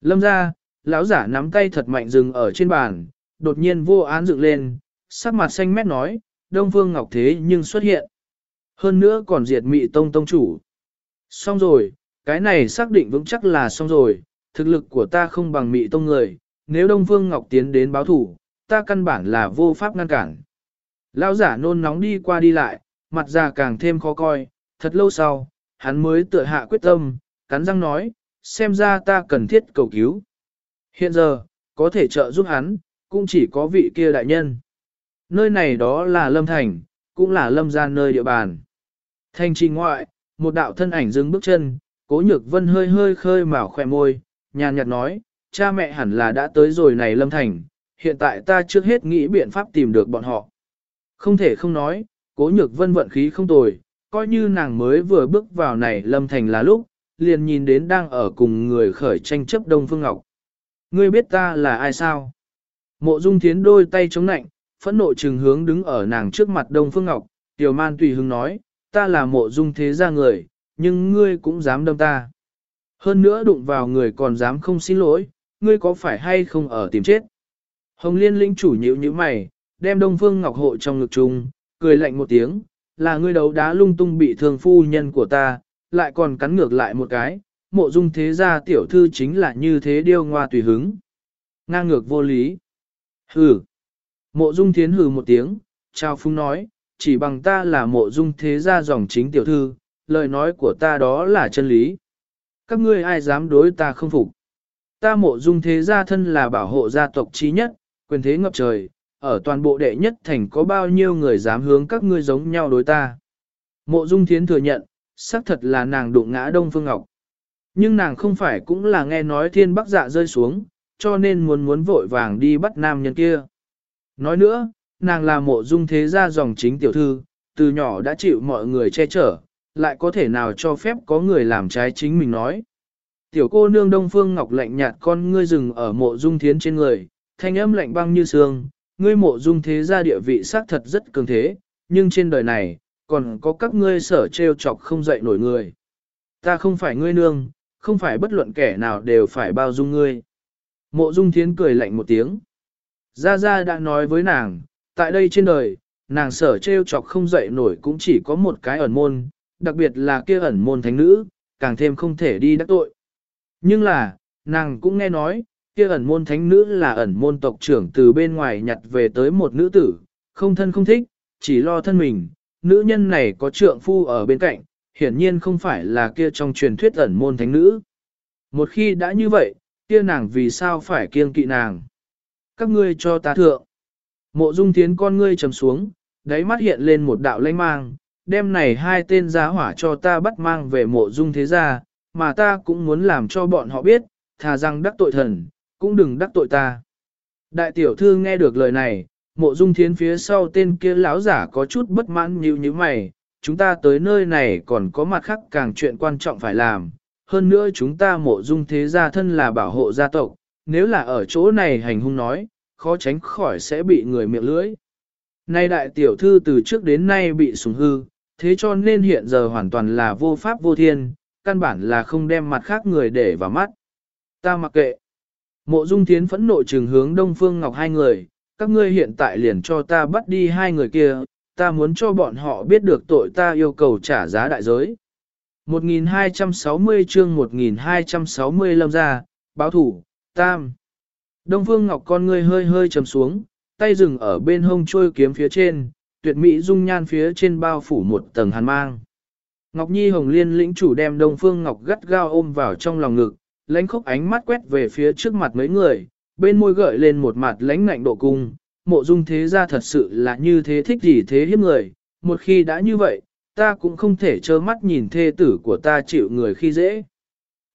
Lâm ra, lão giả nắm tay thật mạnh dừng ở trên bàn, đột nhiên vô án dựng lên, sắc mặt xanh mét nói, Đông Phương Ngọc thế nhưng xuất hiện. Hơn nữa còn diệt mị tông tông chủ. Xong rồi, cái này xác định vững chắc là xong rồi, thực lực của ta không bằng mị tông người, nếu Đông Phương Ngọc tiến đến báo thủ, ta căn bản là vô pháp ngăn cản. Lão giả nôn nóng đi qua đi lại, mặt già càng thêm khó coi, thật lâu sau, hắn mới tựa hạ quyết tâm, cắn răng nói, xem ra ta cần thiết cầu cứu. Hiện giờ, có thể trợ giúp hắn, cũng chỉ có vị kia đại nhân. Nơi này đó là Lâm Thành, cũng là Lâm gia nơi địa bàn. Thành trì ngoại, một đạo thân ảnh dừng bước chân, cố nhược vân hơi hơi khơi mào khỏe môi, nhàn nhạt nói, cha mẹ hẳn là đã tới rồi này Lâm Thành, hiện tại ta trước hết nghĩ biện pháp tìm được bọn họ. Không thể không nói, cố nhược vân vận khí không tồi, coi như nàng mới vừa bước vào này Lâm Thành là lúc, liền nhìn đến đang ở cùng người khởi tranh chấp Đông Phương Ngọc. Ngươi biết ta là ai sao? Mộ Dung Thiến đôi tay chống nạnh, phẫn nộ trừng hướng đứng ở nàng trước mặt Đông Phương Ngọc, Tiểu Man tùy hứng nói, ta là mộ dung thế gia người, nhưng ngươi cũng dám đâm ta. Hơn nữa đụng vào người còn dám không xin lỗi, ngươi có phải hay không ở tìm chết. Hồng Liên lĩnh chủ nhíu như mày, đem Đông Phương Ngọc hộ trong ngực chung, cười lạnh một tiếng, là ngươi đấu đá lung tung bị thương phu nhân của ta, lại còn cắn ngược lại một cái, mộ dung thế gia tiểu thư chính là như thế điêu ngoa tùy hứng. Ngang ngược vô lý. Hừ. Mộ dung thiến hừ một tiếng, trao phung nói, chỉ bằng ta là mộ dung thế gia dòng chính tiểu thư, lời nói của ta đó là chân lý. Các ngươi ai dám đối ta không phục. Ta mộ dung thế gia thân là bảo hộ gia tộc trí nhất, quyền thế ngập trời, ở toàn bộ đệ nhất thành có bao nhiêu người dám hướng các ngươi giống nhau đối ta. Mộ dung thiến thừa nhận, xác thật là nàng đụng ngã Đông Phương Ngọc. Nhưng nàng không phải cũng là nghe nói thiên bắc dạ rơi xuống, cho nên muốn muốn vội vàng đi bắt nam nhân kia. Nói nữa, nàng là mộ dung thế gia dòng chính tiểu thư, từ nhỏ đã chịu mọi người che chở, lại có thể nào cho phép có người làm trái chính mình nói. Tiểu cô nương Đông Phương Ngọc lạnh nhạt con ngươi rừng ở mộ dung thiến trên người, thanh âm lạnh băng như sương, ngươi mộ dung thế gia địa vị xác thật rất cường thế, nhưng trên đời này, còn có các ngươi sở trêu chọc không dậy nổi người. Ta không phải ngươi nương, không phải bất luận kẻ nào đều phải bao dung ngươi. Mộ dung thiến cười lạnh một tiếng. Gia Gia đã nói với nàng, tại đây trên đời, nàng sở trêu chọc không dậy nổi cũng chỉ có một cái ẩn môn, đặc biệt là kia ẩn môn thánh nữ, càng thêm không thể đi đắc tội. Nhưng là, nàng cũng nghe nói, kia ẩn môn thánh nữ là ẩn môn tộc trưởng từ bên ngoài nhặt về tới một nữ tử, không thân không thích, chỉ lo thân mình, nữ nhân này có trượng phu ở bên cạnh, hiển nhiên không phải là kia trong truyền thuyết ẩn môn thánh nữ. Một khi đã như vậy, kia nàng vì sao phải kiêng kỵ nàng? Các ngươi cho ta thượng. Mộ dung tiến con ngươi trầm xuống, đáy mắt hiện lên một đạo lanh mang, đem này hai tên giá hỏa cho ta bắt mang về mộ dung thế gia, mà ta cũng muốn làm cho bọn họ biết, thà rằng đắc tội thần, cũng đừng đắc tội ta. Đại tiểu thư nghe được lời này, mộ dung thiến phía sau tên kia lão giả có chút bất mãn như như mày, chúng ta tới nơi này còn có mặt khác càng chuyện quan trọng phải làm, hơn nữa chúng ta mộ dung thế gia thân là bảo hộ gia tộc, nếu là ở chỗ này hành hung nói, khó tránh khỏi sẽ bị người miệng lưỡi. Nay đại tiểu thư từ trước đến nay bị sủng hư, thế cho nên hiện giờ hoàn toàn là vô pháp vô thiên, căn bản là không đem mặt khác người để vào mắt. Ta mặc kệ. Mộ dung thiến phẫn nộ trừng hướng Đông Phương Ngọc hai người, các ngươi hiện tại liền cho ta bắt đi hai người kia, ta muốn cho bọn họ biết được tội ta yêu cầu trả giá đại giới. 1260 chương 1260 lâm ra, báo thủ, tam. Đông Phương Ngọc con ngươi hơi hơi trầm xuống, tay dừng ở bên hông trôi kiếm phía trên, tuyệt mỹ dung nhan phía trên bao phủ một tầng hàn mang. Ngọc Nhi Hồng Liên lĩnh chủ đem Đông Phương Ngọc gắt gao ôm vào trong lòng ngực, lãnh khốc ánh mắt quét về phía trước mặt mấy người, bên môi gợi lên một mặt lãnh ngạnh độ cung, mộ dung thế ra thật sự là như thế thích gì thế hiếp người, một khi đã như vậy, ta cũng không thể trơ mắt nhìn thê tử của ta chịu người khi dễ.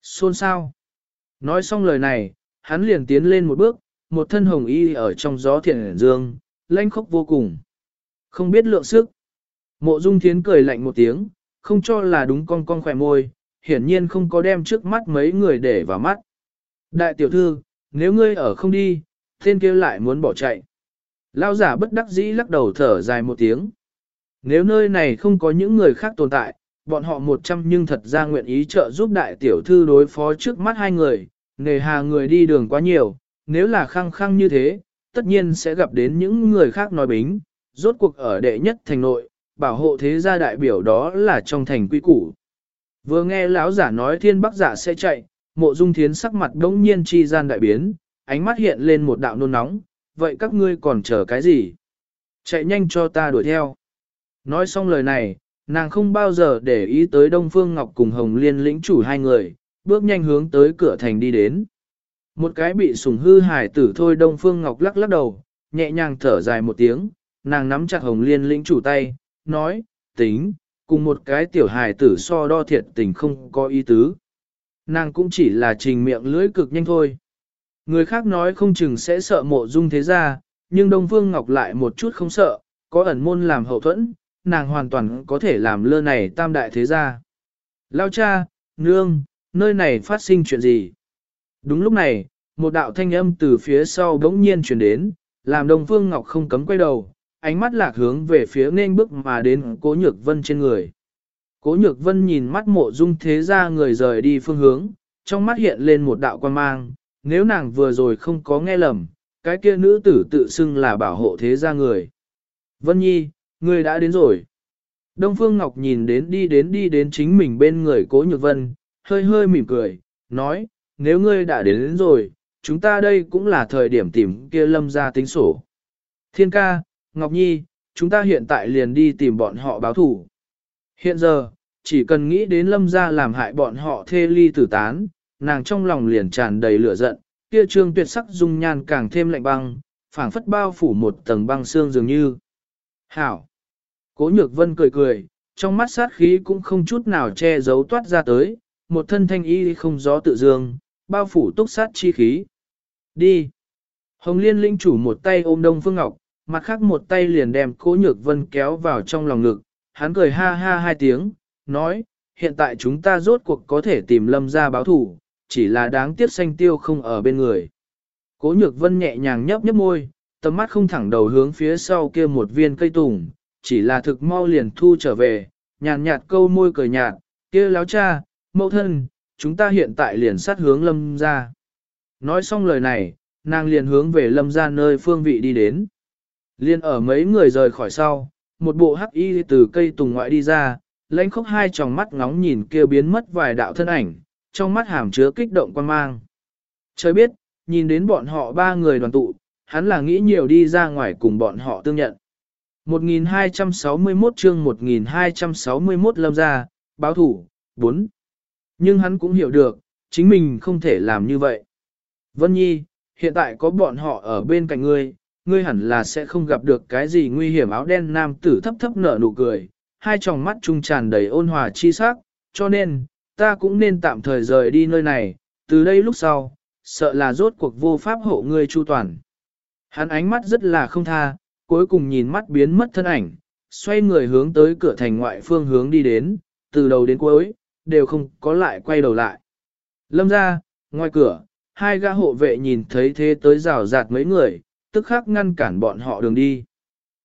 Xôn sao? Nói xong lời này, hắn liền tiến lên một bước, một thân hồng y ở trong gió thiện dương, lãnh khốc vô cùng. Không biết lượng sức. Mộ dung thiến cười lạnh một tiếng, không cho là đúng con con khỏe môi, hiển nhiên không có đem trước mắt mấy người để vào mắt. Đại tiểu thư, nếu ngươi ở không đi, tên kia lại muốn bỏ chạy. Lao giả bất đắc dĩ lắc đầu thở dài một tiếng. Nếu nơi này không có những người khác tồn tại, bọn họ một trăm nhưng thật ra nguyện ý trợ giúp đại tiểu thư đối phó trước mắt hai người, nề hà người đi đường quá nhiều, nếu là khăng khăng như thế, tất nhiên sẽ gặp đến những người khác nói bính, rốt cuộc ở đệ nhất thành nội, bảo hộ thế gia đại biểu đó là trong thành quy củ. Vừa nghe lão giả nói thiên bắc giả sẽ chạy, mộ dung thiến sắc mặt đống nhiên chi gian đại biến, ánh mắt hiện lên một đạo nôn nóng, vậy các ngươi còn chờ cái gì? Chạy nhanh cho ta đuổi theo. Nói xong lời này, nàng không bao giờ để ý tới Đông Phương Ngọc cùng Hồng Liên lĩnh chủ hai người, bước nhanh hướng tới cửa thành đi đến. Một cái bị sủng hư hải tử thôi Đông Phương Ngọc lắc lắc đầu, nhẹ nhàng thở dài một tiếng, nàng nắm chặt Hồng Liên lĩnh chủ tay, nói, tính, cùng một cái tiểu hài tử so đo thiệt tình không có ý tứ. Nàng cũng chỉ là trình miệng lưỡi cực nhanh thôi. Người khác nói không chừng sẽ sợ mộ dung thế ra, nhưng Đông Phương Ngọc lại một chút không sợ, có ẩn môn làm hậu thuẫn, nàng hoàn toàn có thể làm lơ này tam đại thế gia. Lao cha, nương, nơi này phát sinh chuyện gì? Đúng lúc này, một đạo thanh âm từ phía sau bỗng nhiên truyền đến, làm Đông Phương Ngọc không cấm quay đầu, ánh mắt lạc hướng về phía nên bước mà đến Cố Nhược Vân trên người. Cố Nhược Vân nhìn mắt mộ dung thế ra người rời đi phương hướng, trong mắt hiện lên một đạo quan mang, nếu nàng vừa rồi không có nghe lầm, cái kia nữ tử tự xưng là bảo hộ thế gia người. Vân Nhi, người đã đến rồi. Đông Phương Ngọc nhìn đến đi đến đi đến chính mình bên người Cố Nhược Vân, hơi hơi mỉm cười, nói, nếu ngươi đã đến, đến rồi, chúng ta đây cũng là thời điểm tìm kia lâm ra tính sổ. Thiên ca, Ngọc Nhi, chúng ta hiện tại liền đi tìm bọn họ báo thủ. Hiện giờ, chỉ cần nghĩ đến lâm gia làm hại bọn họ thê ly tử tán, nàng trong lòng liền tràn đầy lửa giận, kia trương tuyệt sắc dung nhan càng thêm lạnh băng, phảng phất bao phủ một tầng băng xương dường như. Hảo! Cố nhược vân cười cười, trong mắt sát khí cũng không chút nào che giấu toát ra tới, một thân thanh y không gió tự dương, bao phủ túc sát chi khí. Đi! Hồng Liên linh chủ một tay ôm Đông Phương Ngọc, mặt khác một tay liền đem cố nhược vân kéo vào trong lòng ngực, hắn cười ha ha hai tiếng, nói, hiện tại chúng ta rốt cuộc có thể tìm lâm ra báo thủ, chỉ là đáng tiếc xanh tiêu không ở bên người. Cố nhược vân nhẹ nhàng nhấp nhấp môi, tầm mắt không thẳng đầu hướng phía sau kia một viên cây tùng, chỉ là thực mau liền thu trở về, nhàn nhạt câu môi cười nhạt, kia láo cha, mẫu thân, chúng ta hiện tại liền sát hướng lâm ra. Nói xong lời này, nàng liền hướng về lâm ra nơi phương vị đi đến. Liên ở mấy người rời khỏi sau, một bộ hắc y từ cây tùng ngoại đi ra, lãnh khốc hai tròng mắt ngóng nhìn kia biến mất vài đạo thân ảnh, trong mắt hàm chứa kích động quan mang. Trời biết, nhìn đến bọn họ ba người đoàn tụ, hắn là nghĩ nhiều đi ra ngoài cùng bọn họ tương nhận. 1261 chương 1261 lâm ra, báo thủ, 4. Nhưng hắn cũng hiểu được, chính mình không thể làm như vậy. Vân Nhi, hiện tại có bọn họ ở bên cạnh ngươi, ngươi hẳn là sẽ không gặp được cái gì nguy hiểm áo đen nam tử thấp thấp nở nụ cười, hai tròng mắt trung tràn đầy ôn hòa chi sắc, cho nên, ta cũng nên tạm thời rời đi nơi này, từ đây lúc sau, sợ là rốt cuộc vô pháp hộ ngươi chu toàn. Hắn ánh mắt rất là không tha, cuối cùng nhìn mắt biến mất thân ảnh, xoay người hướng tới cửa thành ngoại phương hướng đi đến, từ đầu đến cuối, đều không có lại quay đầu lại. Lâm ra, ngoài cửa, hai gã hộ vệ nhìn thấy thế tới rào rạt mấy người, tức khắc ngăn cản bọn họ đường đi.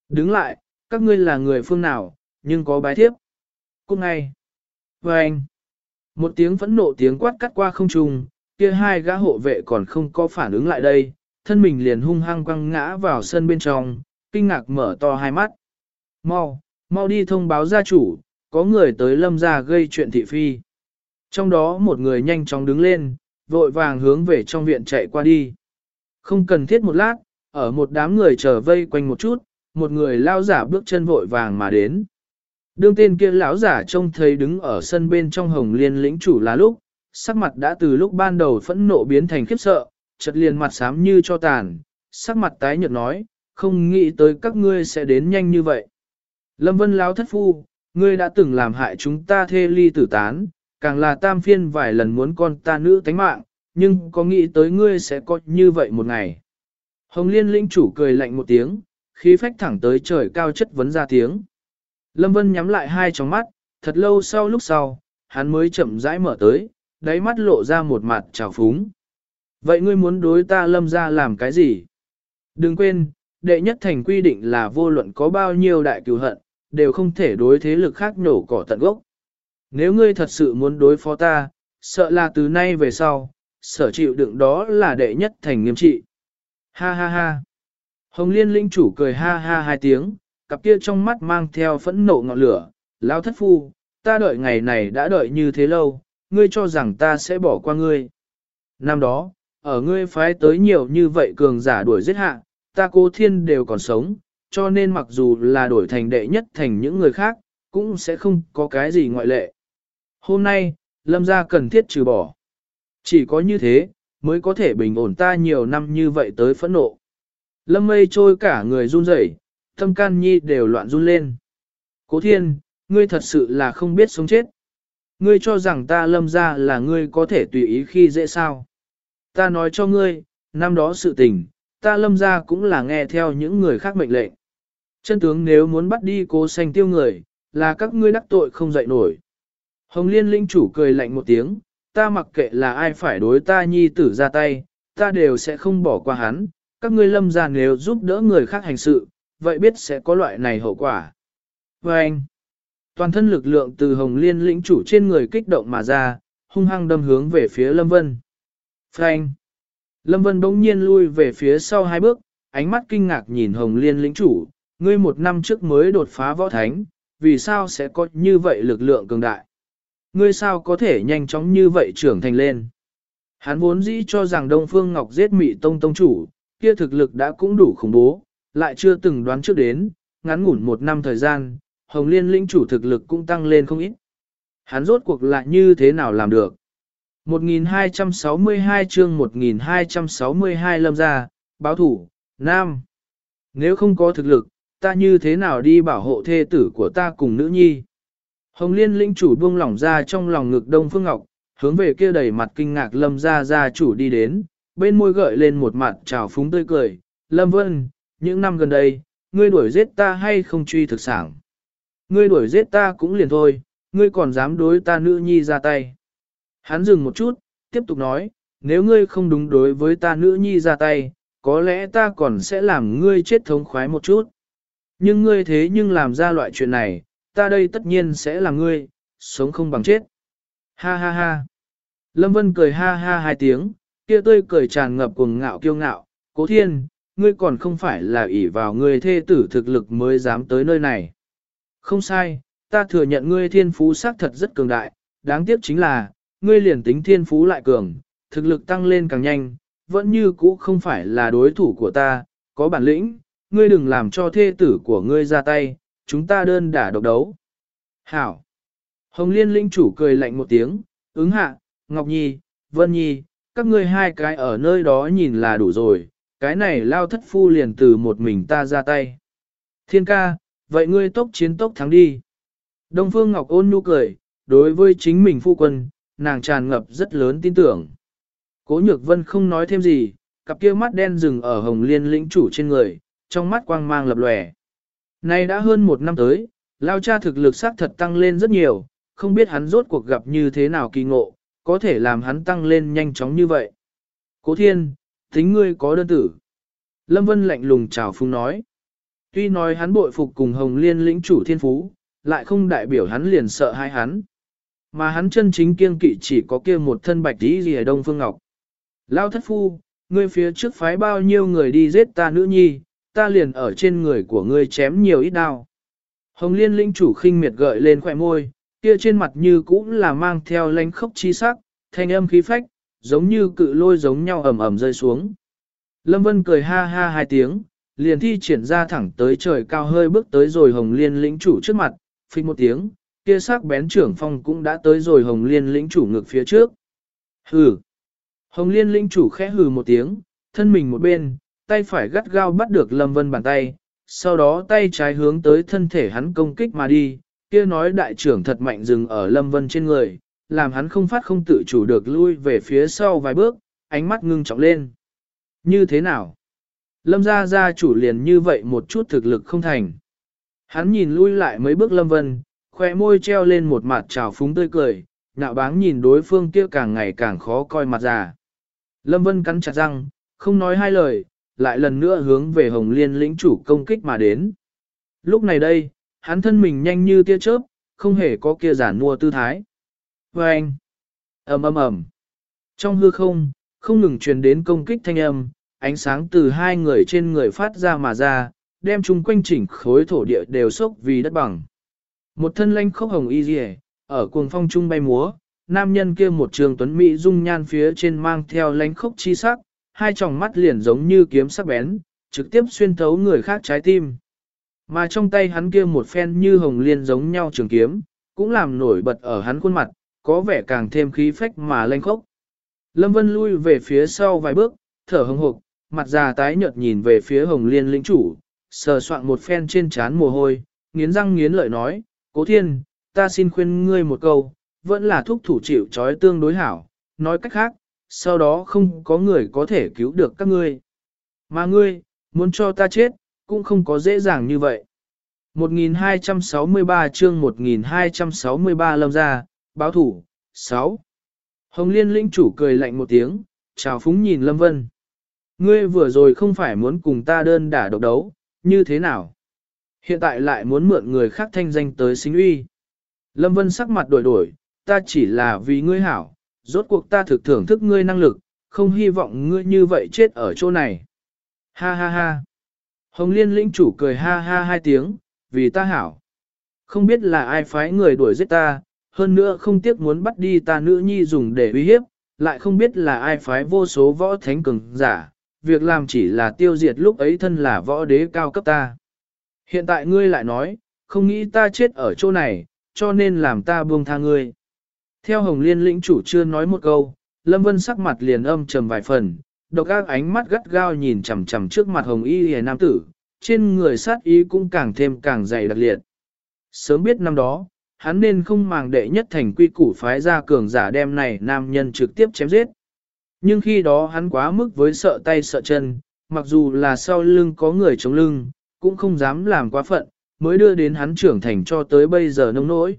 Đứng lại, các ngươi là người phương nào, nhưng có bái thiếp. Cũng ngay. Và anh. Một tiếng phẫn nộ tiếng quát cắt qua không trung, kia hai gã hộ vệ còn không có phản ứng lại đây, thân mình liền hung hăng quăng ngã vào sân bên trong, kinh ngạc mở to hai mắt. Mau, mau đi thông báo gia chủ, có người tới lâm ra gây chuyện thị phi. Trong đó một người nhanh chóng đứng lên, vội vàng hướng về trong viện chạy qua đi. Không cần thiết một lát, ở một đám người chờ vây quanh một chút, một người lao giả bước chân vội vàng mà đến. Đương tên kia lão giả trông thấy đứng ở sân bên trong hồng liên lĩnh chủ là lúc, sắc mặt đã từ lúc ban đầu phẫn nộ biến thành khiếp sợ, chợt liền mặt xám như cho tàn, sắc mặt tái nhợt nói, không nghĩ tới các ngươi sẽ đến nhanh như vậy. Lâm Vân lão thất phu, ngươi đã từng làm hại chúng ta thê ly tử tán, càng là tam phiên vài lần muốn con ta nữ tánh mạng, nhưng có nghĩ tới ngươi sẽ có như vậy một ngày. Hồng Liên lĩnh chủ cười lạnh một tiếng, khí phách thẳng tới trời cao chất vấn ra tiếng. Lâm Vân nhắm lại hai tròng mắt, thật lâu sau lúc sau, hắn mới chậm rãi mở tới, đáy mắt lộ ra một mặt trào phúng. Vậy ngươi muốn đối ta lâm ra làm cái gì? Đừng quên, đệ nhất thành quy định là vô luận có bao nhiêu đại cửu hận, đều không thể đối thế lực khác nổ cỏ tận gốc. Nếu ngươi thật sự muốn đối phó ta, sợ là từ nay về sau, sở chịu đựng đó là đệ nhất thành nghiêm trị. Ha ha ha. Hồng Liên linh chủ cười ha ha hai tiếng, cặp kia trong mắt mang theo phẫn nộ ngọn lửa, lao thất phu, ta đợi ngày này đã đợi như thế lâu, ngươi cho rằng ta sẽ bỏ qua ngươi. Năm đó, ở ngươi phái tới nhiều như vậy cường giả đuổi giết hạ, ta cố thiên đều còn sống, cho nên mặc dù là đổi thành đệ nhất thành những người khác, cũng sẽ không có cái gì ngoại lệ. Hôm nay, lâm gia cần thiết trừ bỏ. Chỉ có như thế, mới có thể bình ổn ta nhiều năm như vậy tới phẫn nộ. Lâm mây trôi cả người run rẩy, tâm can nhi đều loạn run lên. Cố thiên, ngươi thật sự là không biết sống chết. Ngươi cho rằng ta lâm ra là ngươi có thể tùy ý khi dễ sao. Ta nói cho ngươi, năm đó sự tình, ta lâm ra cũng là nghe theo những người khác mệnh lệnh. Chân tướng nếu muốn bắt đi cố xanh tiêu người, là các ngươi đắc tội không dậy nổi. Hồng Liên linh chủ cười lạnh một tiếng, ta mặc kệ là ai phải đối ta nhi tử ra tay, ta đều sẽ không bỏ qua hắn, các ngươi lâm ra nếu giúp đỡ người khác hành sự, vậy biết sẽ có loại này hậu quả. Và anh, toàn thân lực lượng từ hồng liên lĩnh chủ trên người kích động mà ra, hung hăng đâm hướng về phía Lâm Vân. Frank. Lâm Vân bỗng nhiên lui về phía sau hai bước, ánh mắt kinh ngạc nhìn hồng liên lĩnh chủ, ngươi một năm trước mới đột phá võ thánh, vì sao sẽ có như vậy lực lượng cường đại? Ngươi sao có thể nhanh chóng như vậy trưởng thành lên? Hắn vốn dĩ cho rằng Đông Phương Ngọc giết mị tông tông chủ, kia thực lực đã cũng đủ khủng bố, lại chưa từng đoán trước đến, ngắn ngủn một năm thời gian, Hồng Liên lĩnh chủ thực lực cũng tăng lên không ít. Hắn rốt cuộc lại như thế nào làm được? 1262 chương 1262 lâm ra, báo thủ, Nam. Nếu không có thực lực, ta như thế nào đi bảo hộ thê tử của ta cùng nữ nhi? Hồng Liên lĩnh chủ buông lỏng ra trong lòng ngực Đông Phương Ngọc, hướng về kia đầy mặt kinh ngạc lâm ra ra chủ đi đến, bên môi gợi lên một mặt trào phúng tươi cười. Lâm Vân, những năm gần đây, ngươi đuổi giết ta hay không truy thực sản? Ngươi đuổi giết ta cũng liền thôi, ngươi còn dám đối ta nữ nhi ra tay. Hắn dừng một chút, tiếp tục nói, nếu ngươi không đúng đối với ta nữ nhi ra tay, có lẽ ta còn sẽ làm ngươi chết thống khoái một chút. Nhưng ngươi thế nhưng làm ra loại chuyện này, ta đây tất nhiên sẽ là ngươi, sống không bằng chết. Ha ha ha. Lâm Vân cười ha ha hai tiếng, kia tươi cười tràn ngập cuồng ngạo kiêu ngạo, cố thiên, ngươi còn không phải là ỷ vào ngươi thê tử thực lực mới dám tới nơi này. Không sai, ta thừa nhận ngươi thiên phú xác thật rất cường đại, đáng tiếc chính là, ngươi liền tính thiên phú lại cường, thực lực tăng lên càng nhanh, vẫn như cũ không phải là đối thủ của ta, có bản lĩnh, ngươi đừng làm cho thê tử của ngươi ra tay, chúng ta đơn đả độc đấu. Hảo! Hồng Liên linh chủ cười lạnh một tiếng, ứng hạ, Ngọc Nhi, Vân Nhi, các ngươi hai cái ở nơi đó nhìn là đủ rồi, cái này lao thất phu liền từ một mình ta ra tay. Thiên ca, vậy ngươi tốc chiến tốc thắng đi. Đông Phương Ngọc ôn nhu cười, đối với chính mình phu quân, nàng tràn ngập rất lớn tin tưởng. Cố Nhược Vân không nói thêm gì, cặp kia mắt đen dừng ở hồng liên lĩnh chủ trên người, trong mắt quang mang lập lòe. Nay đã hơn một năm tới, lao cha thực lực xác thật tăng lên rất nhiều, không biết hắn rốt cuộc gặp như thế nào kỳ ngộ, có thể làm hắn tăng lên nhanh chóng như vậy. Cố thiên, tính ngươi có đơn tử. Lâm Vân lạnh lùng chào phung nói. Tuy nói hắn bội phục cùng Hồng Liên lĩnh chủ thiên phú, lại không đại biểu hắn liền sợ hai hắn. Mà hắn chân chính kiêng kỵ chỉ có kia một thân bạch tí gì ở Đông Phương Ngọc. Lao thất phu, ngươi phía trước phái bao nhiêu người đi giết ta nữ nhi, ta liền ở trên người của ngươi chém nhiều ít đao. Hồng liên linh chủ khinh miệt gợi lên khỏe môi, kia trên mặt như cũng là mang theo lánh khốc chi sắc, thanh âm khí phách, giống như cự lôi giống nhau ầm ầm rơi xuống. Lâm Vân cười ha ha hai tiếng, liền thi triển ra thẳng tới trời cao hơi bước tới rồi hồng liên lĩnh chủ trước mặt, phích một tiếng, kia sắc bén trưởng phong cũng đã tới rồi hồng liên lĩnh chủ ngực phía trước. Hừ! Hồng liên lĩnh chủ khẽ hừ một tiếng, thân mình một bên, tay phải gắt gao bắt được Lâm Vân bàn tay, sau đó tay trái hướng tới thân thể hắn công kích mà đi, kia nói đại trưởng thật mạnh dừng ở Lâm Vân trên người, làm hắn không phát không tự chủ được lui về phía sau vài bước, ánh mắt ngưng trọng lên. Như thế nào? Lâm gia gia chủ liền như vậy một chút thực lực không thành. Hắn nhìn lui lại mấy bước Lâm Vân, khoe môi treo lên một mặt trào phúng tươi cười, nạo báng nhìn đối phương kia càng ngày càng khó coi mặt già. Lâm Vân cắn chặt răng, không nói hai lời, lại lần nữa hướng về Hồng Liên lĩnh chủ công kích mà đến. Lúc này đây, hắn thân mình nhanh như tia chớp, không hề có kia giản mua tư thái. Và anh, ầm ầm ầm, trong hư không, không ngừng truyền đến công kích thanh âm, ánh sáng từ hai người trên người phát ra mà ra, đem chung quanh chỉnh khối thổ địa đều sốc vì đất bằng. Một thân lanh khốc hồng y rìa, ở cuồng phong trung bay múa, nam nhân kia một trường tuấn mỹ dung nhan phía trên mang theo lánh khốc chi sắc, hai tròng mắt liền giống như kiếm sắc bén, trực tiếp xuyên thấu người khác trái tim. Mà trong tay hắn kia một phen như hồng liên giống nhau trường kiếm, cũng làm nổi bật ở hắn khuôn mặt, có vẻ càng thêm khí phách mà lanh khốc. Lâm Vân lui về phía sau vài bước, thở hồng hộc, mặt già tái nhợt nhìn về phía hồng liên lĩnh chủ, sờ soạn một phen trên trán mồ hôi, nghiến răng nghiến lợi nói, cố thiên, ta xin khuyên ngươi một câu, vẫn là thúc thủ chịu trói tương đối hảo, nói cách khác, sau đó không có người có thể cứu được các ngươi. Mà ngươi, muốn cho ta chết, cũng không có dễ dàng như vậy. 1263 chương 1263 lâm ra, báo thủ, 6. Hồng Liên lĩnh chủ cười lạnh một tiếng, chào phúng nhìn Lâm Vân. Ngươi vừa rồi không phải muốn cùng ta đơn đả độc đấu, như thế nào? Hiện tại lại muốn mượn người khác thanh danh tới xính uy. Lâm Vân sắc mặt đổi đổi, ta chỉ là vì ngươi hảo, rốt cuộc ta thực thưởng thức ngươi năng lực, không hy vọng ngươi như vậy chết ở chỗ này. Ha ha ha. Hồng Liên lĩnh chủ cười ha ha hai tiếng, vì ta hảo. Không biết là ai phái người đuổi giết ta, hơn nữa không tiếc muốn bắt đi ta nữ nhi dùng để uy hiếp, lại không biết là ai phái vô số võ thánh cường giả, việc làm chỉ là tiêu diệt lúc ấy thân là võ đế cao cấp ta. Hiện tại ngươi lại nói, không nghĩ ta chết ở chỗ này, cho nên làm ta buông tha ngươi. Theo Hồng Liên lĩnh chủ chưa nói một câu, Lâm Vân sắc mặt liền âm trầm vài phần, độc ác ánh mắt gắt gao nhìn chằm chằm trước mặt Hồng Y hề nam tử, trên người sát ý cũng càng thêm càng dày đặc liệt. Sớm biết năm đó, hắn nên không màng đệ nhất thành quy củ phái ra cường giả đem này nam nhân trực tiếp chém giết. Nhưng khi đó hắn quá mức với sợ tay sợ chân, mặc dù là sau lưng có người chống lưng, cũng không dám làm quá phận, mới đưa đến hắn trưởng thành cho tới bây giờ nông nỗi.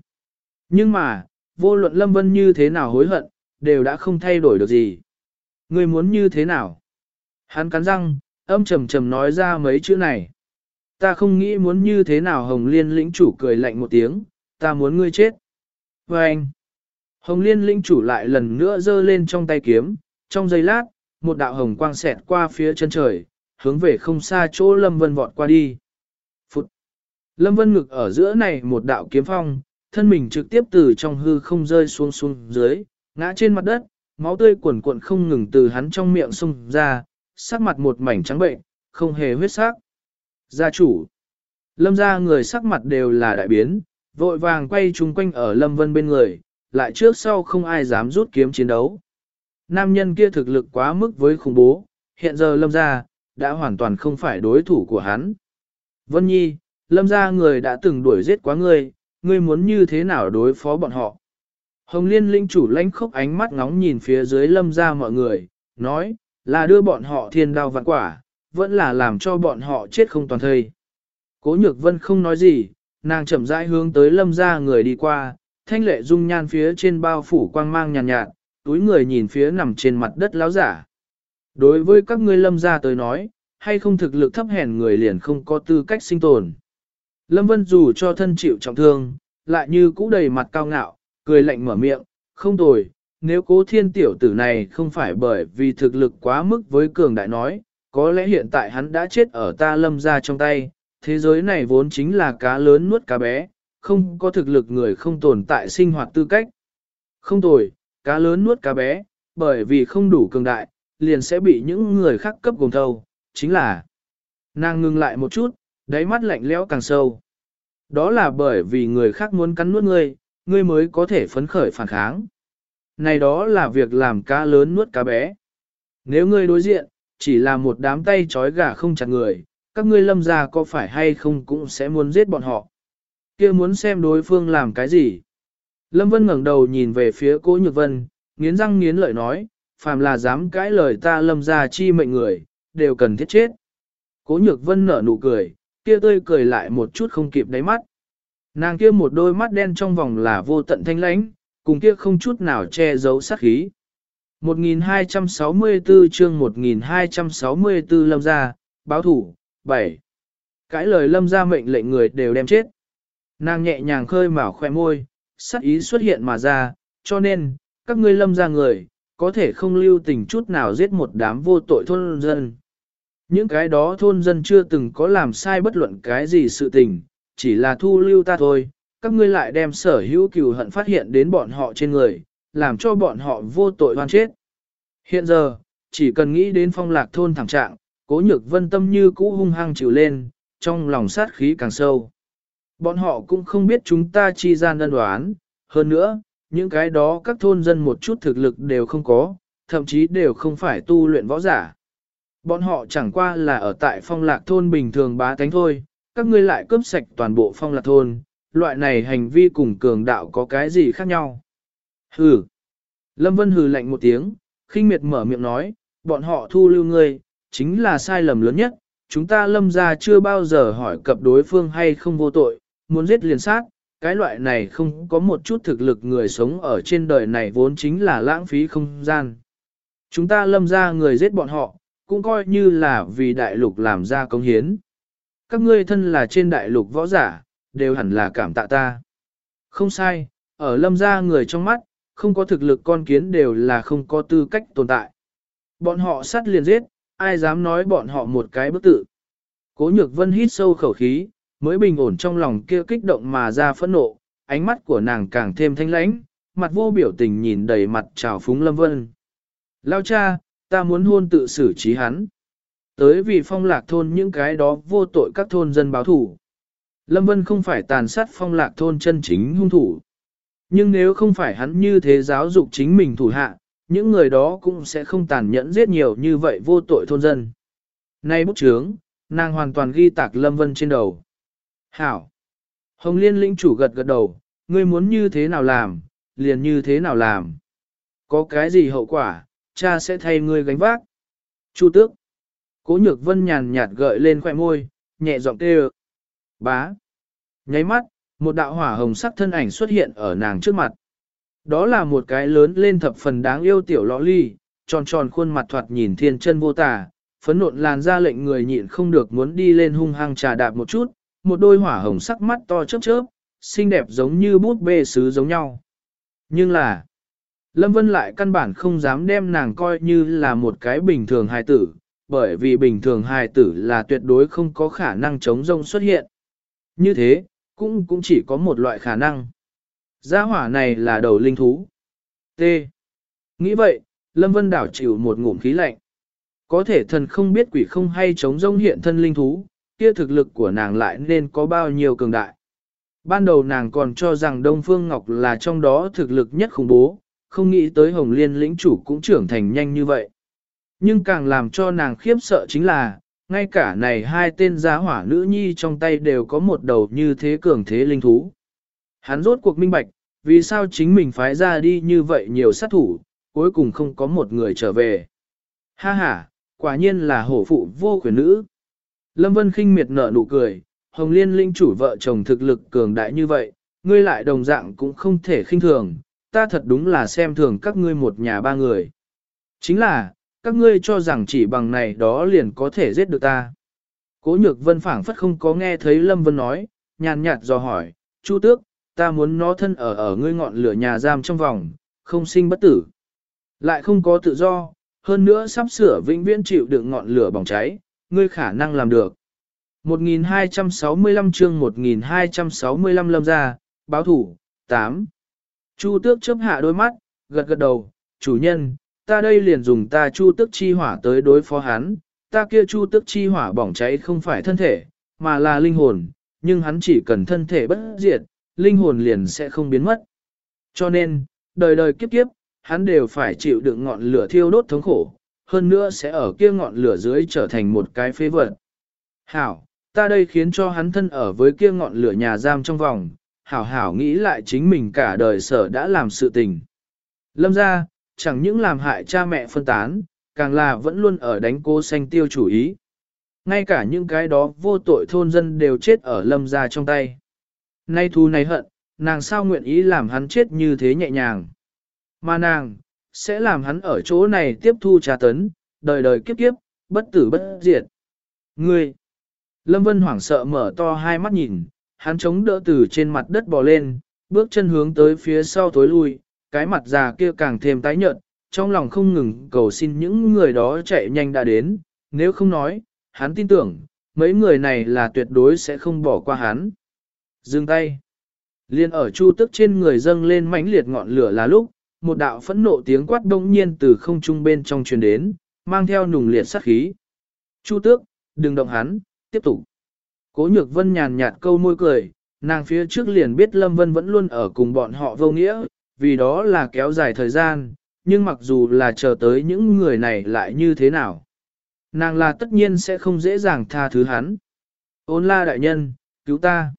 Nhưng mà, vô luận Lâm Vân như thế nào hối hận, đều đã không thay đổi được gì. Người muốn như thế nào? Hắn cắn răng, âm trầm trầm nói ra mấy chữ này. Ta không nghĩ muốn như thế nào Hồng Liên lĩnh chủ cười lạnh một tiếng, ta muốn ngươi chết. Và anh, Hồng Liên lĩnh chủ lại lần nữa giơ lên trong tay kiếm, trong giây lát, một đạo hồng quang xẹt qua phía chân trời, hướng về không xa chỗ Lâm Vân vọt qua đi. Phụt! Lâm Vân ngực ở giữa này một đạo kiếm phong, thân mình trực tiếp từ trong hư không rơi xuống xuống dưới, ngã trên mặt đất, máu tươi cuồn cuộn không ngừng từ hắn trong miệng xung ra, sắc mặt một mảnh trắng bệnh, không hề huyết sắc. Gia chủ! Lâm gia người sắc mặt đều là đại biến, vội vàng quay chung quanh ở Lâm Vân bên người, lại trước sau không ai dám rút kiếm chiến đấu. Nam nhân kia thực lực quá mức với khủng bố, hiện giờ Lâm gia đã hoàn toàn không phải đối thủ của hắn. Vân Nhi, Lâm gia người đã từng đuổi giết quá ngươi, ngươi muốn như thế nào đối phó bọn họ? Hồng Liên linh chủ lãnh khốc ánh mắt ngóng nhìn phía dưới Lâm gia mọi người, nói, là đưa bọn họ thiên đao vạn quả, vẫn là làm cho bọn họ chết không toàn thây. Cố Nhược Vân không nói gì, nàng chậm rãi hướng tới lâm ra người đi qua, thanh lệ dung nhan phía trên bao phủ quang mang nhàn nhạt, nhạt, túi người nhìn phía nằm trên mặt đất láo giả. Đối với các ngươi lâm ra tới nói, hay không thực lực thấp hèn người liền không có tư cách sinh tồn. Lâm Vân dù cho thân chịu trọng thương, lại như cũ đầy mặt cao ngạo, cười lạnh mở miệng, không tồi, nếu cố thiên tiểu tử này không phải bởi vì thực lực quá mức với cường đại nói, có lẽ hiện tại hắn đã chết ở ta lâm ra trong tay, thế giới này vốn chính là cá lớn nuốt cá bé, không có thực lực người không tồn tại sinh hoạt tư cách. Không tồi, cá lớn nuốt cá bé, bởi vì không đủ cường đại, liền sẽ bị những người khác cấp gồm thâu, chính là nàng ngừng lại một chút, đáy mắt lạnh lẽo càng sâu. Đó là bởi vì người khác muốn cắn nuốt ngươi, ngươi mới có thể phấn khởi phản kháng. Này đó là việc làm cá lớn nuốt cá bé. Nếu ngươi đối diện, chỉ là một đám tay trói gà không chặt người, các ngươi lâm gia có phải hay không cũng sẽ muốn giết bọn họ. kia muốn xem đối phương làm cái gì. Lâm Vân ngẩng đầu nhìn về phía Cố Nhược Vân, nghiến răng nghiến lợi nói, phàm là dám cãi lời ta lâm gia chi mệnh người, đều cần thiết chết. Cố Nhược Vân nở nụ cười, kia tươi cười lại một chút không kịp đáy mắt. Nàng kia một đôi mắt đen trong vòng là vô tận thanh lãnh, cùng kia không chút nào che giấu sát khí. 1264 chương 1264 lâm gia, báo thủ, 7. Cãi lời lâm gia mệnh lệnh người đều đem chết. Nàng nhẹ nhàng khơi mào khoe môi, sát ý xuất hiện mà ra, cho nên, các ngươi lâm gia người, có thể không lưu tình chút nào giết một đám vô tội thôn dân. Những cái đó thôn dân chưa từng có làm sai bất luận cái gì sự tình, chỉ là thu lưu ta thôi, các ngươi lại đem sở hữu cừu hận phát hiện đến bọn họ trên người, làm cho bọn họ vô tội hoan chết. Hiện giờ, chỉ cần nghĩ đến phong lạc thôn thảm trạng, cố nhược vân tâm như cũ hung hăng chịu lên, trong lòng sát khí càng sâu. Bọn họ cũng không biết chúng ta chi gian đơn đoán, hơn nữa, những cái đó các thôn dân một chút thực lực đều không có, thậm chí đều không phải tu luyện võ giả. Bọn họ chẳng qua là ở tại phong lạc thôn bình thường bá tánh thôi, các ngươi lại cướp sạch toàn bộ phong lạc thôn, loại này hành vi cùng cường đạo có cái gì khác nhau. Hừ. Lâm Vân hừ lạnh một tiếng, khinh miệt mở miệng nói, bọn họ thu lưu ngươi, chính là sai lầm lớn nhất, chúng ta lâm ra chưa bao giờ hỏi cập đối phương hay không vô tội, muốn giết liền sát, cái loại này không có một chút thực lực người sống ở trên đời này vốn chính là lãng phí không gian. Chúng ta lâm ra người giết bọn họ, cũng coi như là vì đại lục làm ra công hiến. Các ngươi thân là trên đại lục võ giả, đều hẳn là cảm tạ ta. Không sai, ở lâm gia người trong mắt, không có thực lực con kiến đều là không có tư cách tồn tại. Bọn họ sát liền giết, ai dám nói bọn họ một cái bức tự. Cố nhược vân hít sâu khẩu khí, mới bình ổn trong lòng kia kích động mà ra phẫn nộ, ánh mắt của nàng càng thêm thanh lãnh, mặt vô biểu tình nhìn đầy mặt trào phúng lâm vân. Lao cha, ta muốn hôn tự xử trí hắn. Tới vì phong lạc thôn những cái đó vô tội các thôn dân báo thủ. Lâm Vân không phải tàn sát phong lạc thôn chân chính hung thủ. Nhưng nếu không phải hắn như thế giáo dục chính mình thủ hạ, những người đó cũng sẽ không tàn nhẫn giết nhiều như vậy vô tội thôn dân. Nay bút trướng, nàng hoàn toàn ghi tạc Lâm Vân trên đầu. Hảo! Hồng Liên lĩnh chủ gật gật đầu, ngươi muốn như thế nào làm, liền như thế nào làm. Có cái gì hậu quả, cha sẽ thay ngươi gánh vác. Chu tước! Cố nhược vân nhàn nhạt gợi lên khoẻ môi, nhẹ giọng kêu. Bá! Nháy mắt, một đạo hỏa hồng sắc thân ảnh xuất hiện ở nàng trước mặt. Đó là một cái lớn lên thập phần đáng yêu tiểu lọ ly, tròn tròn khuôn mặt thoạt nhìn thiên chân vô tả, phấn nộn làn ra lệnh người nhịn không được muốn đi lên hung hăng trà đạp một chút, một đôi hỏa hồng sắc mắt to chớp chớp, xinh đẹp giống như bút bê sứ giống nhau. Nhưng là, Lâm Vân lại căn bản không dám đem nàng coi như là một cái bình thường hài tử, bởi vì bình thường hài tử là tuyệt đối không có khả năng chống rông xuất hiện. Như thế, cũng cũng chỉ có một loại khả năng. Gia hỏa này là đầu linh thú. T. Nghĩ vậy, Lâm Vân đảo chịu một ngụm khí lạnh. Có thể thần không biết quỷ không hay chống rông hiện thân linh thú, kia thực lực của nàng lại nên có bao nhiêu cường đại. Ban đầu nàng còn cho rằng Đông Phương Ngọc là trong đó thực lực nhất khủng bố, không nghĩ tới Hồng Liên lĩnh chủ cũng trưởng thành nhanh như vậy. Nhưng càng làm cho nàng khiếp sợ chính là, ngay cả này hai tên giá hỏa nữ nhi trong tay đều có một đầu như thế cường thế linh thú. Hắn rốt cuộc minh bạch, vì sao chính mình phái ra đi như vậy nhiều sát thủ, cuối cùng không có một người trở về. Ha ha, quả nhiên là hổ phụ vô quyền nữ. Lâm Vân khinh miệt nở nụ cười, Hồng Liên linh chủ vợ chồng thực lực cường đại như vậy, ngươi lại đồng dạng cũng không thể khinh thường, ta thật đúng là xem thường các ngươi một nhà ba người. Chính là, các ngươi cho rằng chỉ bằng này đó liền có thể giết được ta. Cố nhược vân phảng phất không có nghe thấy Lâm Vân nói, nhàn nhạt dò hỏi, Chu tước, ta muốn nó thân ở ở ngươi ngọn lửa nhà giam trong vòng, không sinh bất tử. Lại không có tự do, hơn nữa sắp sửa vĩnh viễn chịu được ngọn lửa bỏng cháy, ngươi khả năng làm được. 1265 chương 1265 lâm ra, báo thủ, 8. Chu tước chớp hạ đôi mắt, gật gật đầu, chủ nhân, ta đây liền dùng ta chu tước chi hỏa tới đối phó hắn, ta kia chu tước chi hỏa bỏng cháy không phải thân thể, mà là linh hồn, nhưng hắn chỉ cần thân thể bất diệt, linh hồn liền sẽ không biến mất. Cho nên, đời đời kiếp kiếp, hắn đều phải chịu đựng ngọn lửa thiêu đốt thống khổ, hơn nữa sẽ ở kia ngọn lửa dưới trở thành một cái phế vật. Hảo, ta đây khiến cho hắn thân ở với kia ngọn lửa nhà giam trong vòng, hảo hảo nghĩ lại chính mình cả đời sở đã làm sự tình. Lâm ra, chẳng những làm hại cha mẹ phân tán, càng là vẫn luôn ở đánh cô xanh tiêu chủ ý. Ngay cả những cái đó vô tội thôn dân đều chết ở lâm ra trong tay. Nay thù này hận, nàng sao nguyện ý làm hắn chết như thế nhẹ nhàng. Mà nàng, sẽ làm hắn ở chỗ này tiếp thu trà tấn, đời đời kiếp kiếp, bất tử bất diệt. Ngươi! Lâm Vân hoảng sợ mở to hai mắt nhìn, hắn chống đỡ từ trên mặt đất bò lên, bước chân hướng tới phía sau tối lui, cái mặt già kia càng thêm tái nhợt, trong lòng không ngừng cầu xin những người đó chạy nhanh đã đến, nếu không nói, hắn tin tưởng, mấy người này là tuyệt đối sẽ không bỏ qua hắn. Dừng tay. Liên ở chu tức trên người dâng lên mãnh liệt ngọn lửa là lúc, một đạo phẫn nộ tiếng quát đông nhiên từ không trung bên trong truyền đến, mang theo nùng liệt sát khí. Chu tước, đừng động hắn, tiếp tục. Cố nhược vân nhàn nhạt câu môi cười, nàng phía trước liền biết Lâm Vân vẫn luôn ở cùng bọn họ vô nghĩa, vì đó là kéo dài thời gian, nhưng mặc dù là chờ tới những người này lại như thế nào. Nàng là tất nhiên sẽ không dễ dàng tha thứ hắn. Ôn la đại nhân, cứu ta.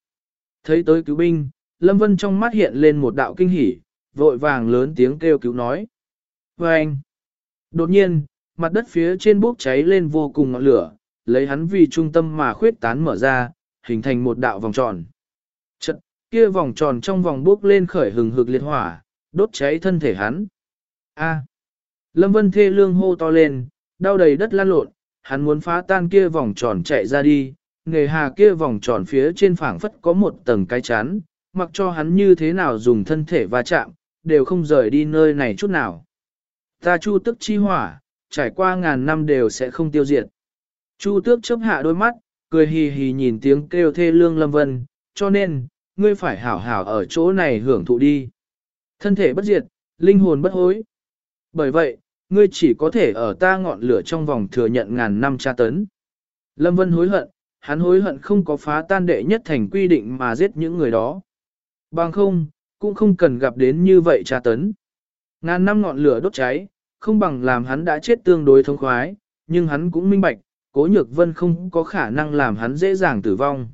Thấy tới cứu binh, Lâm Vân trong mắt hiện lên một đạo kinh hỉ, vội vàng lớn tiếng kêu cứu nói. Và anh, đột nhiên, mặt đất phía trên bốc cháy lên vô cùng ngọn lửa, lấy hắn vì trung tâm mà khuyết tán mở ra, hình thành một đạo vòng tròn. Chật, kia vòng tròn trong vòng bốc lên khởi hừng hực liệt hỏa, đốt cháy thân thể hắn. A. Lâm Vân thê lương hô to lên, đau đầy đất lan lộn, hắn muốn phá tan kia vòng tròn chạy ra đi, nghề hà kia vòng tròn phía trên phảng phất có một tầng cái chắn, mặc cho hắn như thế nào dùng thân thể va chạm, đều không rời đi nơi này chút nào. Ta chu tức chi hỏa, trải qua ngàn năm đều sẽ không tiêu diệt. Chu tước chớp hạ đôi mắt, cười hì hì nhìn tiếng kêu thê lương lâm vân, cho nên, ngươi phải hảo hảo ở chỗ này hưởng thụ đi. Thân thể bất diệt, linh hồn bất hối. Bởi vậy, ngươi chỉ có thể ở ta ngọn lửa trong vòng thừa nhận ngàn năm tra tấn. Lâm Vân hối hận, hắn hối hận không có phá tan đệ nhất thành quy định mà giết những người đó. Bằng không, cũng không cần gặp đến như vậy tra tấn. Ngàn năm ngọn lửa đốt cháy, không bằng làm hắn đã chết tương đối thông khoái, nhưng hắn cũng minh bạch, cố nhược vân không có khả năng làm hắn dễ dàng tử vong.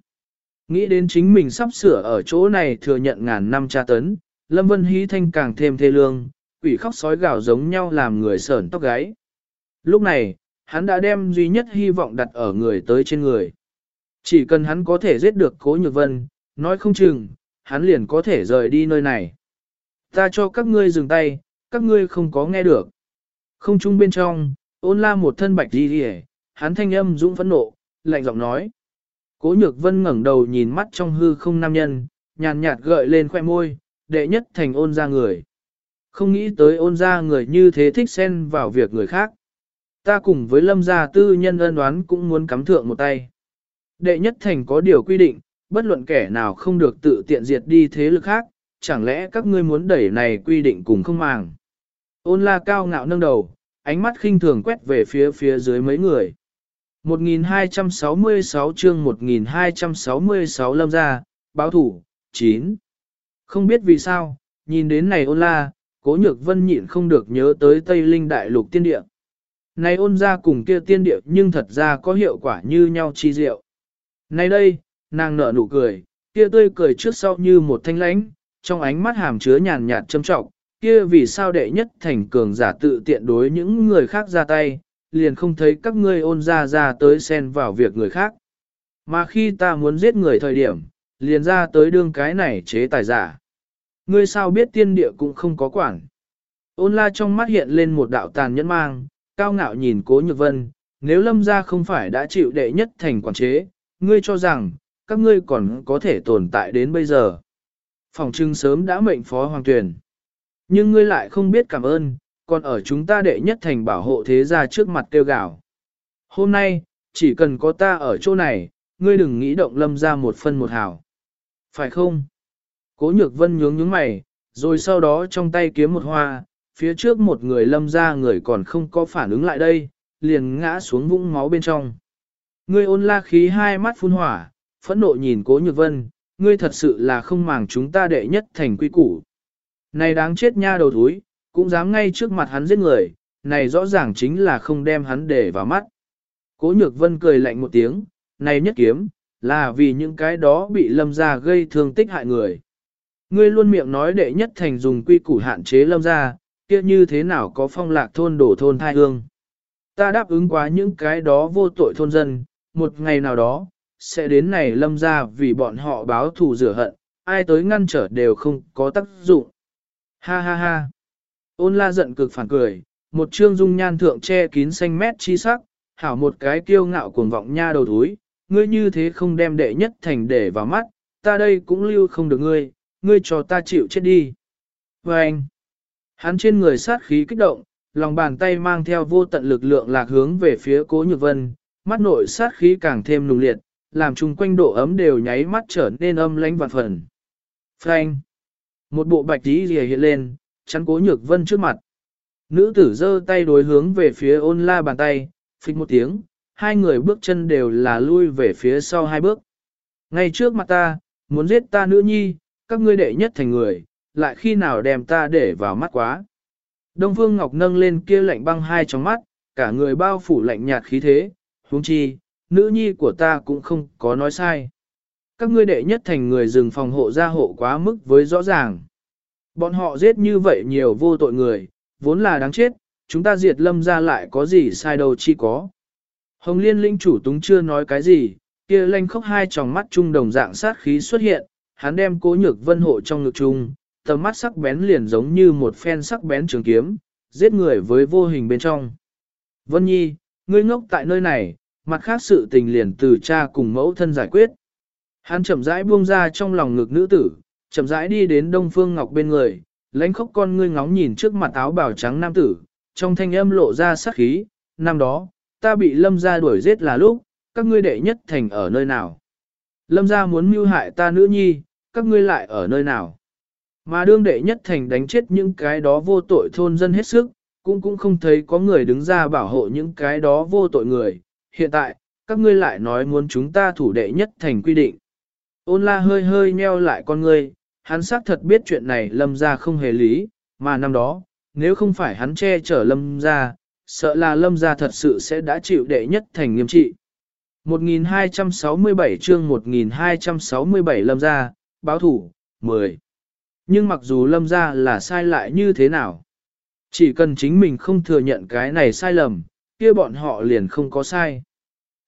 Nghĩ đến chính mình sắp sửa ở chỗ này thừa nhận ngàn năm tra tấn, Lâm Vân Hí Thanh càng thêm thê lương, quỷ khóc sói gào giống nhau làm người sởn tóc gáy. Lúc này, hắn đã đem duy nhất hy vọng đặt ở người tới trên người. Chỉ cần hắn có thể giết được cố nhược vân, nói không chừng, hắn liền có thể rời đi nơi này. Ta cho các ngươi dừng tay, các ngươi không có nghe được. Không chung bên trong, ôn la một thân bạch đi đi hắn thanh âm dũng phẫn nộ, lạnh giọng nói. Cố nhược vân ngẩng đầu nhìn mắt trong hư không nam nhân, nhàn nhạt gợi lên khoe môi, đệ nhất thành ôn ra người. Không nghĩ tới ôn ra người như thế thích xen vào việc người khác. Ta cùng với lâm gia tư nhân ân đoán cũng muốn cắm thượng một tay. Đệ nhất thành có điều quy định, bất luận kẻ nào không được tự tiện diệt đi thế lực khác, chẳng lẽ các ngươi muốn đẩy này quy định cùng không màng. Ôn la cao ngạo nâng đầu, ánh mắt khinh thường quét về phía phía dưới mấy người. 1266 chương 1266 lâm ra, báo thủ, 9. Không biết vì sao, nhìn đến này ôn la, cố nhược vân nhịn không được nhớ tới Tây Linh Đại Lục tiên địa. Này ôn ra cùng kia tiên địa nhưng thật ra có hiệu quả như nhau chi diệu. Này đây, nàng nở nụ cười, kia tươi cười trước sau như một thanh lãnh, trong ánh mắt hàm chứa nhàn nhạt châm trọng, kia vì sao đệ nhất thành cường giả tự tiện đối những người khác ra tay, liền không thấy các ngươi ôn ra ra tới xen vào việc người khác. Mà khi ta muốn giết người thời điểm, liền ra tới đương cái này chế tài giả. Ngươi sao biết tiên địa cũng không có quản. Ôn la trong mắt hiện lên một đạo tàn nhẫn mang, cao ngạo nhìn cố nhược vân, nếu lâm gia không phải đã chịu đệ nhất thành quản chế, ngươi cho rằng, các ngươi còn có thể tồn tại đến bây giờ. Phòng trưng sớm đã mệnh phó hoàng tuyển. Nhưng ngươi lại không biết cảm ơn, còn ở chúng ta đệ nhất thành bảo hộ thế gia trước mặt tiêu gạo. Hôm nay, chỉ cần có ta ở chỗ này, ngươi đừng nghĩ động lâm ra một phân một hào. Phải không? Cố nhược vân nhướng nhướng mày, rồi sau đó trong tay kiếm một hoa, phía trước một người lâm ra người còn không có phản ứng lại đây, liền ngã xuống vũng máu bên trong. Ngươi ôn la khí hai mắt phun hỏa, phẫn nộ nhìn cố nhược vân, ngươi thật sự là không màng chúng ta đệ nhất thành quy củ. Này đáng chết nha đầu thúi, cũng dám ngay trước mặt hắn giết người, này rõ ràng chính là không đem hắn để vào mắt. Cố nhược vân cười lạnh một tiếng, này nhất kiếm, là vì những cái đó bị lâm ra gây thương tích hại người. Ngươi luôn miệng nói đệ nhất thành dùng quy củ hạn chế lâm ra, kia như thế nào có phong lạc thôn đổ thôn thai hương. Ta đáp ứng quá những cái đó vô tội thôn dân, một ngày nào đó, sẽ đến này lâm ra vì bọn họ báo thù rửa hận, ai tới ngăn trở đều không có tác dụng. Ha ha ha. Ôn la giận cực phản cười, một trương dung nhan thượng che kín xanh mét chi sắc, hảo một cái kiêu ngạo cuồng vọng nha đầu thúi, ngươi như thế không đem đệ nhất thành để vào mắt, ta đây cũng lưu không được ngươi, ngươi cho ta chịu chết đi. Và anh, hắn trên người sát khí kích động, lòng bàn tay mang theo vô tận lực lượng lạc hướng về phía cố nhược vân, mắt nội sát khí càng thêm nùng liệt, làm chung quanh độ ấm đều nháy mắt trở nên âm lãnh vạn phần. Frank, một bộ bạch tí rìa hiện lên, chắn cố nhược vân trước mặt. Nữ tử giơ tay đối hướng về phía ôn la bàn tay, phịch một tiếng, hai người bước chân đều là lui về phía sau hai bước. Ngay trước mặt ta, muốn giết ta nữ nhi, các ngươi đệ nhất thành người, lại khi nào đem ta để vào mắt quá. Đông Phương Ngọc nâng lên kia lạnh băng hai trong mắt, cả người bao phủ lạnh nhạt khí thế, huống chi, nữ nhi của ta cũng không có nói sai. Các ngươi đệ nhất thành người rừng phòng hộ gia hộ quá mức với rõ ràng. Bọn họ giết như vậy nhiều vô tội người, vốn là đáng chết, chúng ta diệt lâm ra lại có gì sai đâu chi có. Hồng liên linh chủ túng chưa nói cái gì, kia lanh khóc hai tròng mắt trung đồng dạng sát khí xuất hiện, hắn đem cố nhược vân hộ trong ngực trung, tầm mắt sắc bén liền giống như một phen sắc bén trường kiếm, giết người với vô hình bên trong. Vân Nhi, ngươi ngốc tại nơi này, mặt khác sự tình liền từ cha cùng mẫu thân giải quyết. Hắn chậm rãi buông ra trong lòng ngực nữ tử, chậm rãi đi đến Đông Phương Ngọc bên người, lãnh khóc con ngươi ngóng nhìn trước mặt áo bào trắng nam tử, trong thanh âm lộ ra sát khí, năm đó, ta bị lâm gia đuổi giết là lúc, các ngươi đệ nhất thành ở nơi nào. Lâm gia muốn mưu hại ta nữ nhi, các ngươi lại ở nơi nào. Mà đương đệ nhất thành đánh chết những cái đó vô tội thôn dân hết sức, cũng cũng không thấy có người đứng ra bảo hộ những cái đó vô tội người. Hiện tại, các ngươi lại nói muốn chúng ta thủ đệ nhất thành quy định. Ôn la hơi hơi nheo lại con ngươi, hắn xác thật biết chuyện này lâm ra không hề lý, mà năm đó, nếu không phải hắn che chở lâm ra, sợ là lâm ra thật sự sẽ đã chịu đệ nhất thành nghiêm trị. 1267 chương 1267 lâm ra, báo thủ, 10. Nhưng mặc dù lâm ra là sai lại như thế nào, chỉ cần chính mình không thừa nhận cái này sai lầm, kia bọn họ liền không có sai.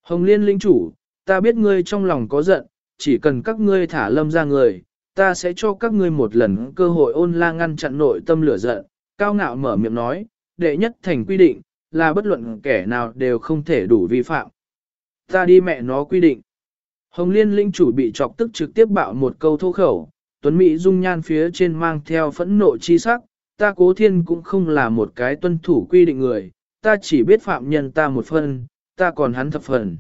Hồng Liên linh chủ, ta biết ngươi trong lòng có giận, chỉ cần các ngươi thả lâm ra người, ta sẽ cho các ngươi một lần cơ hội ôn la ngăn chặn nội tâm lửa giận, cao ngạo mở miệng nói, đệ nhất thành quy định, là bất luận kẻ nào đều không thể đủ vi phạm. Ta đi mẹ nó quy định. Hồng Liên linh chủ bị chọc tức trực tiếp bạo một câu thô khẩu, Tuấn Mỹ dung nhan phía trên mang theo phẫn nộ chi sắc, ta cố thiên cũng không là một cái tuân thủ quy định người, ta chỉ biết phạm nhân ta một phần, ta còn hắn thập phần.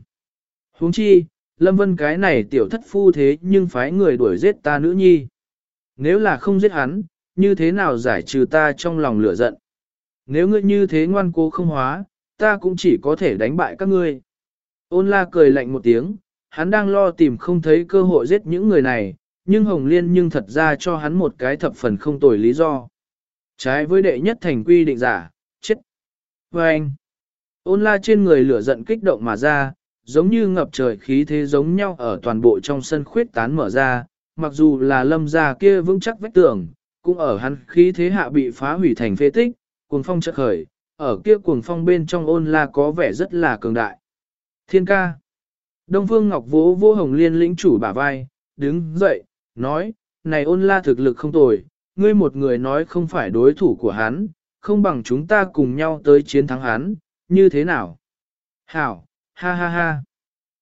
huống chi, Lâm Vân cái này tiểu thất phu thế nhưng phái người đuổi giết ta nữ nhi. Nếu là không giết hắn, như thế nào giải trừ ta trong lòng lửa giận? Nếu ngươi như thế ngoan cố không hóa, ta cũng chỉ có thể đánh bại các ngươi. Ôn la cười lạnh một tiếng, hắn đang lo tìm không thấy cơ hội giết những người này, nhưng Hồng Liên nhưng thật ra cho hắn một cái thập phần không tồi lý do. Trái với đệ nhất thành quy định giả, chết. Và anh, ôn la trên người lửa giận kích động mà ra, giống như ngập trời khí thế giống nhau ở toàn bộ trong sân khuyết tán mở ra, mặc dù là lâm gia kia vững chắc vách tường, cũng ở hắn khí thế hạ bị phá hủy thành phế tích, cuồng phong chợt khởi, ở kia cuồng phong bên trong ôn la có vẻ rất là cường đại. Thiên ca. Đông Phương Ngọc vỗ vô hồng liên lĩnh chủ bả vai, đứng dậy, nói, này ôn la thực lực không tồi, ngươi một người nói không phải đối thủ của hắn, không bằng chúng ta cùng nhau tới chiến thắng hắn, như thế nào? Hảo, ha ha ha.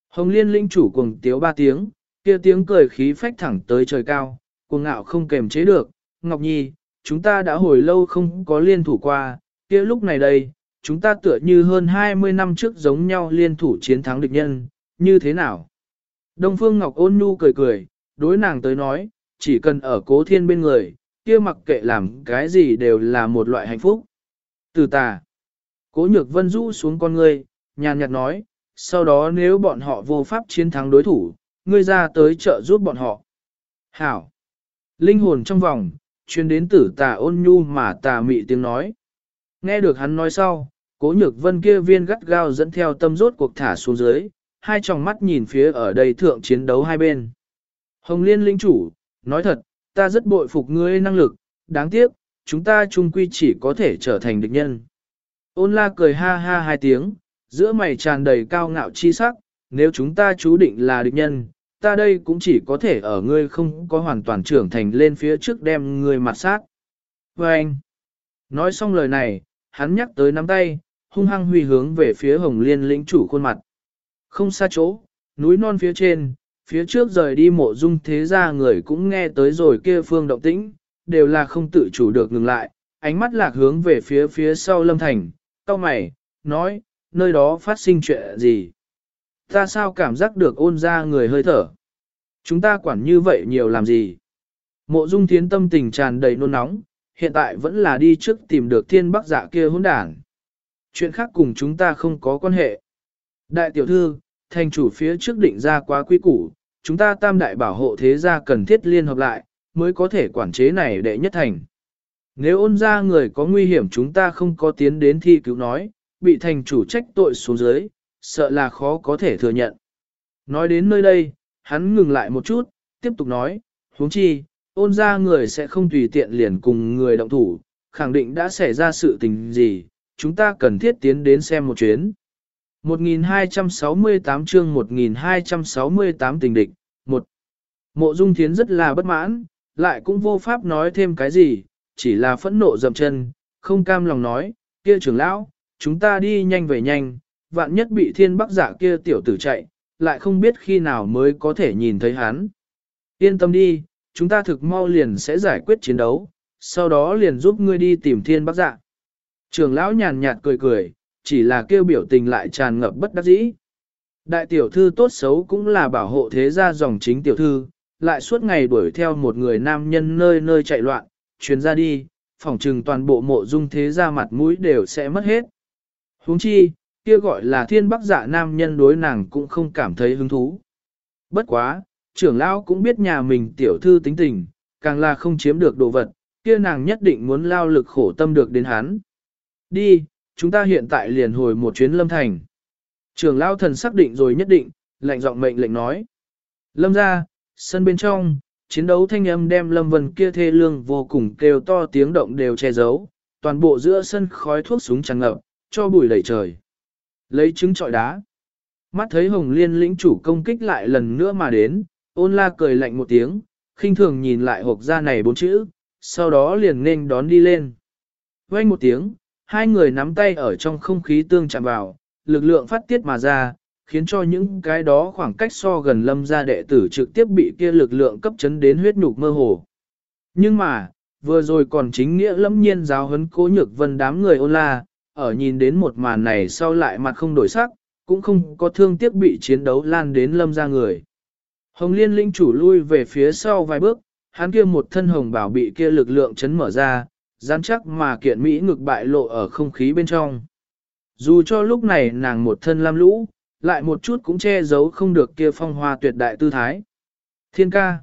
Hồng liên linh chủ cuồng tiếu ba tiếng, kia tiếng cười khí phách thẳng tới trời cao, cuồng ngạo không kềm chế được. Ngọc Nhi, chúng ta đã hồi lâu không có liên thủ qua, kia lúc này đây, chúng ta tựa như hơn 20 năm trước giống nhau liên thủ chiến thắng địch nhân, như thế nào? Đông Phương Ngọc ôn nhu cười cười, đối nàng tới nói, chỉ cần ở cố thiên bên người, kia mặc kệ làm cái gì đều là một loại hạnh phúc. Từ tà, cố nhược vân rũ xuống con ngươi, nhàn nhạt nói, sau đó nếu bọn họ vô pháp chiến thắng đối thủ, ngươi ra tới trợ giúp bọn họ. Hảo! Linh hồn trong vòng, chuyên đến tử tà ôn nhu mà tà mị tiếng nói. Nghe được hắn nói sau, cố nhược vân kia viên gắt gao dẫn theo tâm rốt cuộc thả xuống dưới, hai tròng mắt nhìn phía ở đây thượng chiến đấu hai bên. Hồng Liên linh chủ, nói thật, ta rất bội phục ngươi năng lực, đáng tiếc, chúng ta chung quy chỉ có thể trở thành địch nhân. Ôn la cười ha ha hai tiếng, giữa mày tràn đầy cao ngạo chi sắc, nếu chúng ta chú định là địch nhân, ta đây cũng chỉ có thể ở ngươi không có hoàn toàn trưởng thành lên phía trước đem ngươi mặt sát. Và anh, nói xong lời này, hắn nhắc tới nắm tay, hung hăng huy hướng về phía hồng liên lĩnh chủ khuôn mặt. Không xa chỗ, núi non phía trên, phía trước rời đi mộ dung thế ra người cũng nghe tới rồi kia phương động tĩnh, đều là không tự chủ được ngừng lại, ánh mắt lạc hướng về phía phía sau lâm thành, cao mày, nói, nơi đó phát sinh chuyện gì? Ta sao cảm giác được ôn ra người hơi thở? Chúng ta quản như vậy nhiều làm gì? Mộ dung thiến tâm tình tràn đầy nôn nóng, hiện tại vẫn là đi trước tìm được thiên bắc dạ kia hỗn đảng. Chuyện khác cùng chúng ta không có quan hệ. Đại tiểu thư, thành chủ phía trước định ra quá quy củ, chúng ta tam đại bảo hộ thế gia cần thiết liên hợp lại, mới có thể quản chế này đệ nhất thành. Nếu ôn ra người có nguy hiểm chúng ta không có tiến đến thi cứu nói, bị thành chủ trách tội xuống dưới, sợ là khó có thể thừa nhận. Nói đến nơi đây, hắn ngừng lại một chút, tiếp tục nói, huống chi, ôn ra người sẽ không tùy tiện liền cùng người động thủ, khẳng định đã xảy ra sự tình gì, chúng ta cần thiết tiến đến xem một chuyến. 1268 chương 1268 tình địch, 1. Mộ Dung Thiến rất là bất mãn, lại cũng vô pháp nói thêm cái gì, chỉ là phẫn nộ dậm chân, không cam lòng nói, kia trưởng lão, chúng ta đi nhanh về nhanh, vạn nhất bị thiên bắc giả kia tiểu tử chạy, lại không biết khi nào mới có thể nhìn thấy hắn. Yên tâm đi, chúng ta thực mau liền sẽ giải quyết chiến đấu, sau đó liền giúp ngươi đi tìm thiên bắc dạ. Trường lão nhàn nhạt cười cười, chỉ là kêu biểu tình lại tràn ngập bất đắc dĩ. Đại tiểu thư tốt xấu cũng là bảo hộ thế gia dòng chính tiểu thư, lại suốt ngày đuổi theo một người nam nhân nơi nơi chạy loạn, chuyến ra đi, phỏng trừng toàn bộ mộ dung thế gia mặt mũi đều sẽ mất hết huống chi, kia gọi là thiên bắc dạ nam nhân đối nàng cũng không cảm thấy hứng thú. Bất quá, trưởng lão cũng biết nhà mình tiểu thư tính tình, càng là không chiếm được đồ vật, kia nàng nhất định muốn lao lực khổ tâm được đến hắn. Đi, chúng ta hiện tại liền hồi một chuyến lâm thành. Trưởng lão thần xác định rồi nhất định, lạnh giọng mệnh lệnh nói. Lâm ra, sân bên trong, chiến đấu thanh âm đem lâm vân kia thê lương vô cùng kêu to tiếng động đều che giấu, toàn bộ giữa sân khói thuốc súng tràn ngập, cho bụi đầy trời. Lấy trứng trọi đá. Mắt thấy hồng liên lĩnh chủ công kích lại lần nữa mà đến, ôn la cười lạnh một tiếng, khinh thường nhìn lại hộp ra này bốn chữ, sau đó liền nên đón đi lên. Quanh một tiếng, hai người nắm tay ở trong không khí tương chạm vào, lực lượng phát tiết mà ra, khiến cho những cái đó khoảng cách so gần lâm gia đệ tử trực tiếp bị kia lực lượng cấp chấn đến huyết nhục mơ hồ. Nhưng mà, vừa rồi còn chính nghĩa lâm nhiên giáo huấn cố nhược vân đám người ôn la, ở nhìn đến một màn này sau lại mặt không đổi sắc, cũng không có thương tiếc bị chiến đấu lan đến lâm ra người. Hồng liên linh chủ lui về phía sau vài bước, hắn kia một thân hồng bảo bị kia lực lượng chấn mở ra, rắn chắc mà kiện Mỹ ngực bại lộ ở không khí bên trong. Dù cho lúc này nàng một thân lam lũ, lại một chút cũng che giấu không được kia phong hoa tuyệt đại tư thái. Thiên ca.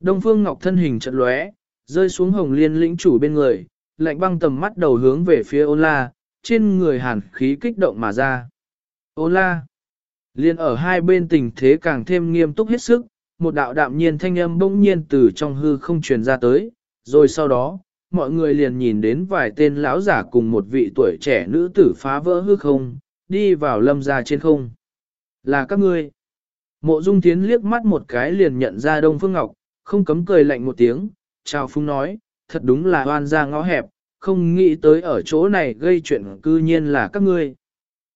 Đông Phương Ngọc thân hình chật lóe, rơi xuống hồng liên lĩnh chủ bên người, lạnh băng tầm mắt đầu hướng về phía ôn la, trên người hàn khí kích động mà ra. ô la. Liên ở hai bên tình thế càng thêm nghiêm túc hết sức, một đạo đạm nhiên thanh âm bỗng nhiên từ trong hư không truyền ra tới, rồi sau đó, mọi người liền nhìn đến vài tên lão giả cùng một vị tuổi trẻ nữ tử phá vỡ hư không, đi vào lâm ra trên không. Là các ngươi. Mộ Dung Tiến liếc mắt một cái liền nhận ra Đông Phương Ngọc, không cấm cười lạnh một tiếng, chào phung nói, thật đúng là oan ra ngõ hẹp, không nghĩ tới ở chỗ này gây chuyện cư nhiên là các ngươi.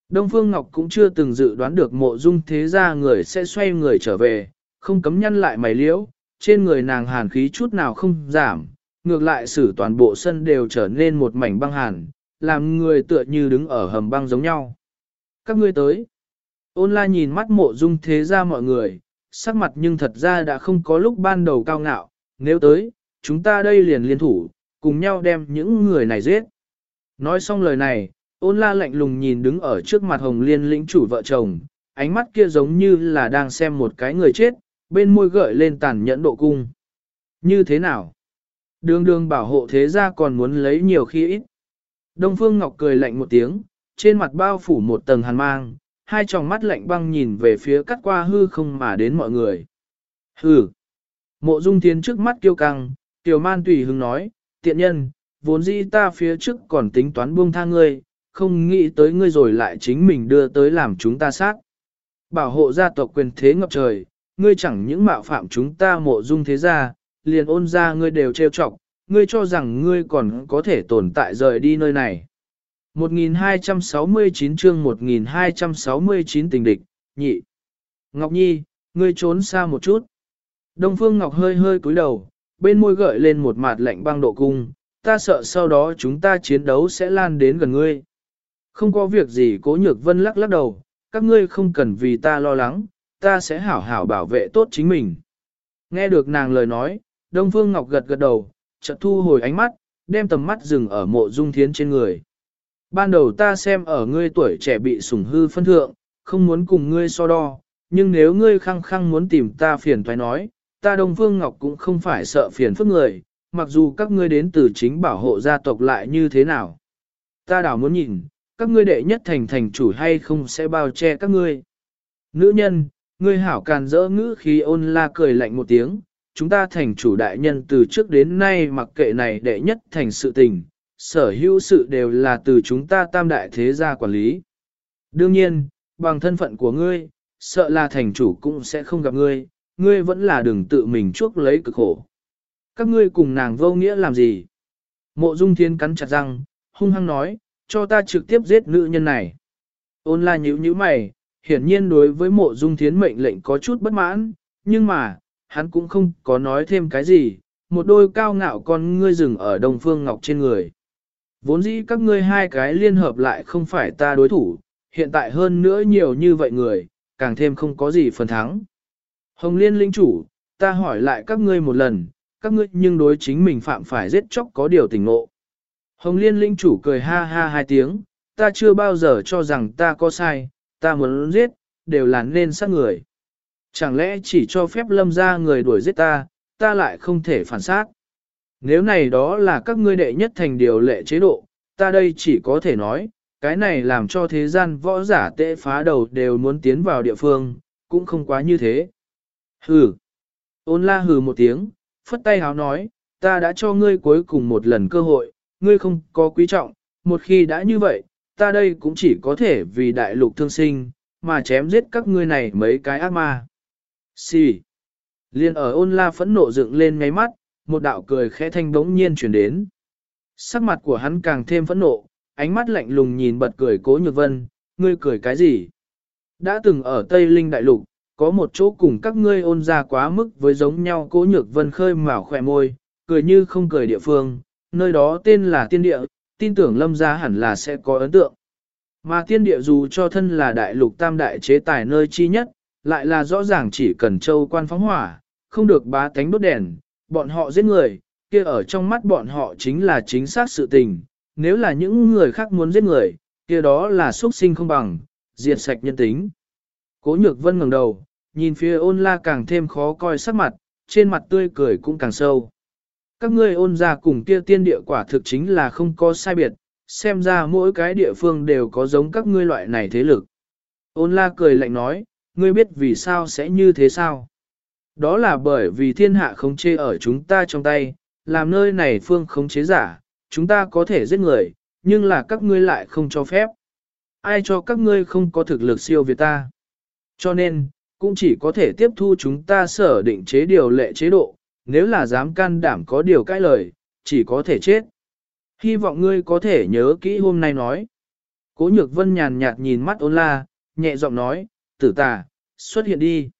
Đông Phương Ngọc cũng chưa từng dự đoán được mộ dung thế ra người sẽ xoay người trở về, không cấm nhăn lại mày liễu, trên người nàng hàn khí chút nào không giảm, ngược lại xử toàn bộ sân đều trở nên một mảnh băng hàn, làm người tựa như đứng ở hầm băng giống nhau. Các ngươi tới. Ôn la nhìn mắt mộ dung thế ra mọi người, sắc mặt nhưng thật ra đã không có lúc ban đầu cao ngạo, nếu tới, chúng ta đây liền liên thủ, cùng nhau đem những người này giết. Nói xong lời này, ôn la lạnh lùng nhìn đứng ở trước mặt hồng liên lĩnh chủ vợ chồng, ánh mắt kia giống như là đang xem một cái người chết, bên môi gợi lên tàn nhẫn độ cung. Như thế nào? Đường đường bảo hộ thế gia còn muốn lấy nhiều khi ít. Đông Phương Ngọc cười lạnh một tiếng, trên mặt bao phủ một tầng hàn mang, hai tròng mắt lạnh băng nhìn về phía cắt qua hư không mà đến mọi người. Hừ! Mộ Dung Thiên trước mắt kiêu căng, Tiểu Man tùy hứng nói, tiện nhân, vốn dĩ ta phía trước còn tính toán buông tha ngươi, không nghĩ tới ngươi rồi lại chính mình đưa tới làm chúng ta sát. Bảo hộ gia tộc quyền thế ngập trời, ngươi chẳng những mạo phạm chúng ta mộ dung thế gia, liền ôn ra ngươi đều trêu chọc, ngươi cho rằng ngươi còn có thể tồn tại rời đi nơi này. 1269 chương 1269 tình địch, nhị. Ngọc Nhi, ngươi trốn xa một chút. Đông Phương Ngọc hơi hơi cúi đầu, bên môi gợi lên một mặt lạnh băng độ cung, ta sợ sau đó chúng ta chiến đấu sẽ lan đến gần ngươi. Không có việc gì cố nhược vân lắc lắc đầu, các ngươi không cần vì ta lo lắng, ta sẽ hảo hảo bảo vệ tốt chính mình. Nghe được nàng lời nói, Đông Phương Ngọc gật gật đầu, chợt thu hồi ánh mắt, đem tầm mắt dừng ở mộ dung thiến trên người. Ban đầu ta xem ở ngươi tuổi trẻ bị sủng hư phân thượng, không muốn cùng ngươi so đo, nhưng nếu ngươi khăng khăng muốn tìm ta phiền thoái nói, ta Đông Phương Ngọc cũng không phải sợ phiền phức người, mặc dù các ngươi đến từ chính bảo hộ gia tộc lại như thế nào. Ta đảo muốn nhìn, các ngươi đệ nhất thành thành chủ hay không sẽ bao che các ngươi. Nữ nhân, ngươi hảo càn rỡ ngữ khi ôn la cười lạnh một tiếng, chúng ta thành chủ đại nhân từ trước đến nay mặc kệ này đệ nhất thành sự tình, sở hữu sự đều là từ chúng ta tam đại thế gia quản lý. Đương nhiên, bằng thân phận của ngươi, sợ là thành chủ cũng sẽ không gặp ngươi, ngươi vẫn là đừng tự mình chuốc lấy cực khổ. Các ngươi cùng nàng vô nghĩa làm gì? Mộ Dung Thiên cắn chặt răng, hung hăng nói, cho ta trực tiếp giết nữ nhân này. Ôn la nhíu nhíu mày, hiển nhiên đối với mộ Dung Thiên mệnh lệnh có chút bất mãn, nhưng mà, hắn cũng không có nói thêm cái gì, một đôi cao ngạo con ngươi rừng ở Đông Phương Ngọc trên người. Vốn dĩ các ngươi hai cái liên hợp lại không phải ta đối thủ, hiện tại hơn nữa nhiều như vậy người, càng thêm không có gì phần thắng. Hồng Liên linh chủ, ta hỏi lại các ngươi một lần, các ngươi nhưng đối chính mình phạm phải giết chóc có điều tình ngộ. Hồng Liên linh chủ cười ha ha hai tiếng, ta chưa bao giờ cho rằng ta có sai, ta muốn giết, đều là nên sát người. Chẳng lẽ chỉ cho phép lâm ra người đuổi giết ta, ta lại không thể phản sát. Nếu này đó là các ngươi đệ nhất thành điều lệ chế độ, ta đây chỉ có thể nói, cái này làm cho thế gian võ giả tệ phá đầu đều muốn tiến vào địa phương, cũng không quá như thế. Hừ. Ôn la hừ một tiếng, phất tay háo nói, ta đã cho ngươi cuối cùng một lần cơ hội, ngươi không có quý trọng, một khi đã như vậy, ta đây cũng chỉ có thể vì đại lục thương sinh, mà chém giết các ngươi này mấy cái ác ma. Xì. Liên ở ôn la phẫn nộ dựng lên ngay mắt, một đạo cười khẽ thanh bỗng nhiên chuyển đến. Sắc mặt của hắn càng thêm phẫn nộ, ánh mắt lạnh lùng nhìn bật cười cố nhược vân, ngươi cười cái gì? Đã từng ở Tây Linh Đại Lục, có một chỗ cùng các ngươi ôn ra quá mức với giống nhau cố nhược vân khơi mào khỏe môi, cười như không cười địa phương, nơi đó tên là tiên địa, tin tưởng lâm gia hẳn là sẽ có ấn tượng. Mà tiên địa dù cho thân là đại lục tam đại chế tài nơi chi nhất, lại là rõ ràng chỉ cần châu quan phóng hỏa, không được bá tánh đốt đèn, bọn họ giết người, kia ở trong mắt bọn họ chính là chính xác sự tình, nếu là những người khác muốn giết người, kia đó là xuất sinh không bằng, diệt sạch nhân tính. Cố nhược vân ngẩng đầu, nhìn phía ôn la càng thêm khó coi sắc mặt, trên mặt tươi cười cũng càng sâu. Các ngươi ôn ra cùng kia tiên địa quả thực chính là không có sai biệt, xem ra mỗi cái địa phương đều có giống các ngươi loại này thế lực. Ôn la cười lạnh nói, ngươi biết vì sao sẽ như thế sao? Đó là bởi vì thiên hạ khống chế ở chúng ta trong tay, làm nơi này phương khống chế giả, chúng ta có thể giết người, nhưng là các ngươi lại không cho phép. Ai cho các ngươi không có thực lực siêu việt ta? Cho nên, cũng chỉ có thể tiếp thu chúng ta sở định chế điều lệ chế độ, nếu là dám can đảm có điều cãi lời, chỉ có thể chết. Hy vọng ngươi có thể nhớ kỹ hôm nay nói. Cố nhược vân nhàn nhạt nhìn mắt ôn la, nhẹ giọng nói, tử tà, xuất hiện đi.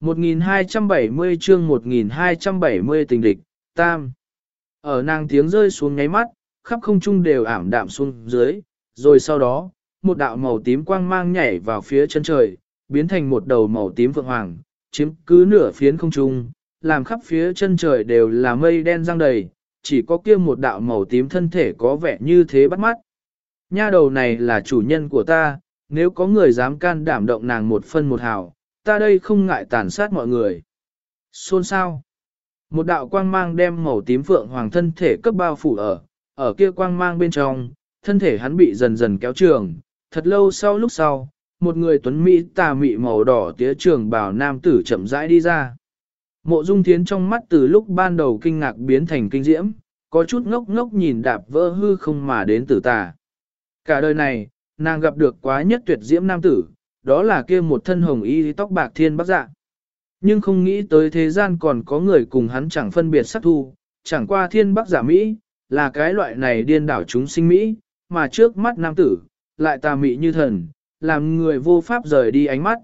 1270 chương 1270 tình địch, tam. Ở nàng tiếng rơi xuống nháy mắt, khắp không trung đều ảm đạm xuống dưới, rồi sau đó, một đạo màu tím quang mang nhảy vào phía chân trời, biến thành một đầu màu tím vượng hoàng, chiếm cứ nửa phiến không trung, làm khắp phía chân trời đều là mây đen răng đầy, chỉ có kia một đạo màu tím thân thể có vẻ như thế bắt mắt. Nha đầu này là chủ nhân của ta, nếu có người dám can đảm động nàng một phân một hào, ta đây không ngại tàn sát mọi người. Xôn sao? Một đạo quang mang đem màu tím phượng hoàng thân thể cấp bao phủ ở, ở kia quang mang bên trong, thân thể hắn bị dần dần kéo trường, thật lâu sau lúc sau, một người tuấn mỹ tà mị màu đỏ tía trường bào nam tử chậm rãi đi ra. Mộ dung thiến trong mắt từ lúc ban đầu kinh ngạc biến thành kinh diễm, có chút ngốc ngốc nhìn đạp vỡ hư không mà đến tử tà. Cả đời này, nàng gặp được quá nhất tuyệt diễm nam tử, đó là kia một thân hồng y tóc bạc thiên bắc dạ. Nhưng không nghĩ tới thế gian còn có người cùng hắn chẳng phân biệt sắc thu, chẳng qua thiên bắc giả dạ Mỹ, là cái loại này điên đảo chúng sinh Mỹ, mà trước mắt nam tử, lại tà mị như thần, làm người vô pháp rời đi ánh mắt.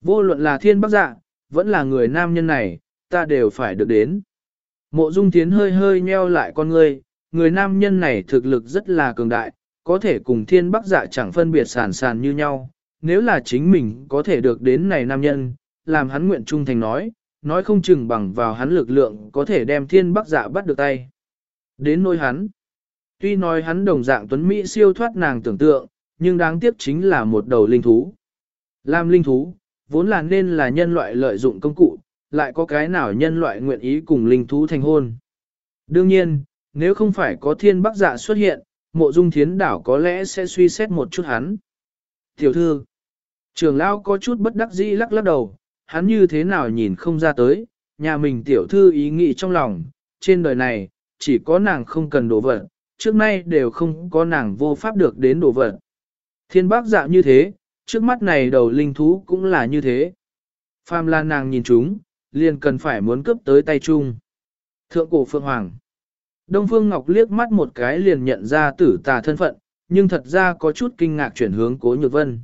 Vô luận là thiên bắc dạ, vẫn là người nam nhân này, ta đều phải được đến. Mộ dung tiến hơi hơi nheo lại con ngươi người nam nhân này thực lực rất là cường đại, có thể cùng thiên bắc dạ chẳng phân biệt sản sản như nhau. Nếu là chính mình có thể được đến này nam nhân, làm hắn nguyện trung thành nói, nói không chừng bằng vào hắn lực lượng có thể đem thiên bắc dạ bắt được tay. Đến nỗi hắn, tuy nói hắn đồng dạng tuấn Mỹ siêu thoát nàng tưởng tượng, nhưng đáng tiếc chính là một đầu linh thú. lam linh thú, vốn là nên là nhân loại lợi dụng công cụ, lại có cái nào nhân loại nguyện ý cùng linh thú thành hôn. Đương nhiên, nếu không phải có thiên bắc dạ xuất hiện, mộ dung thiến đảo có lẽ sẽ suy xét một chút hắn. Tiểu thư, trường lao có chút bất đắc dĩ lắc lắc đầu, hắn như thế nào nhìn không ra tới, nhà mình tiểu thư ý nghĩ trong lòng, trên đời này, chỉ có nàng không cần đồ vật, trước nay đều không có nàng vô pháp được đến đồ vật. Thiên bác dạ như thế, trước mắt này đầu linh thú cũng là như thế. Phàm là nàng nhìn chúng, liền cần phải muốn cướp tới tay chung. Thượng cổ Phượng Hoàng Đông Phương Ngọc liếc mắt một cái liền nhận ra tử tà thân phận, nhưng thật ra có chút kinh ngạc chuyển hướng cố nhược vân.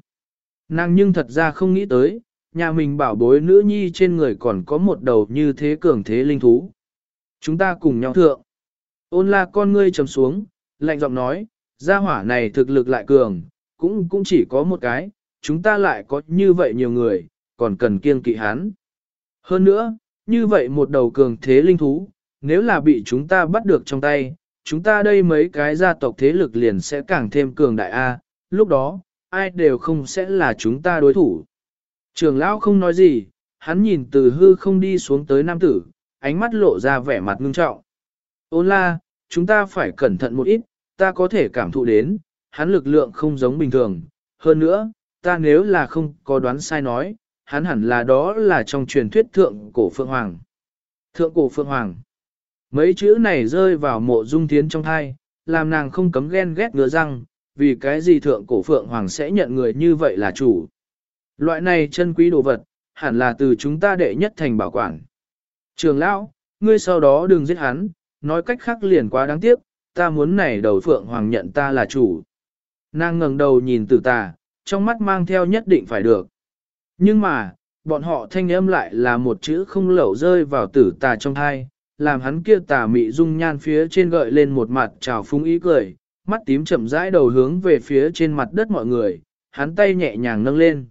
Nàng nhưng thật ra không nghĩ tới, nhà mình bảo bối nữ nhi trên người còn có một đầu như thế cường thế linh thú. Chúng ta cùng nhau thượng. Ôn la con ngươi trầm xuống, lạnh giọng nói, gia hỏa này thực lực lại cường, cũng cũng chỉ có một cái, chúng ta lại có như vậy nhiều người, còn cần kiêng kỵ hắn. Hơn nữa, như vậy một đầu cường thế linh thú, nếu là bị chúng ta bắt được trong tay, chúng ta đây mấy cái gia tộc thế lực liền sẽ càng thêm cường đại A, lúc đó, ai đều không sẽ là chúng ta đối thủ. Trường lão không nói gì, hắn nhìn từ hư không đi xuống tới nam tử, ánh mắt lộ ra vẻ mặt ngưng trọng. Ôn la, chúng ta phải cẩn thận một ít, ta có thể cảm thụ đến, hắn lực lượng không giống bình thường. Hơn nữa, ta nếu là không có đoán sai nói, hắn hẳn là đó là trong truyền thuyết thượng cổ Phượng Hoàng. Thượng cổ Phượng Hoàng. Mấy chữ này rơi vào mộ dung thiến trong thai, làm nàng không cấm ghen ghét ngứa răng, vì cái gì thượng cổ Phượng Hoàng sẽ nhận người như vậy là chủ. Loại này chân quý đồ vật, hẳn là từ chúng ta đệ nhất thành bảo quản. Trường lão, ngươi sau đó đừng giết hắn, nói cách khác liền quá đáng tiếc, ta muốn này đầu Phượng Hoàng nhận ta là chủ. Nàng ngẩng đầu nhìn tử tà, trong mắt mang theo nhất định phải được. Nhưng mà, bọn họ thanh âm lại là một chữ không lẩu rơi vào tử tà trong thai, làm hắn kia tà mị dung nhan phía trên gợi lên một mặt trào phúng ý cười, mắt tím chậm rãi đầu hướng về phía trên mặt đất mọi người, hắn tay nhẹ nhàng nâng lên.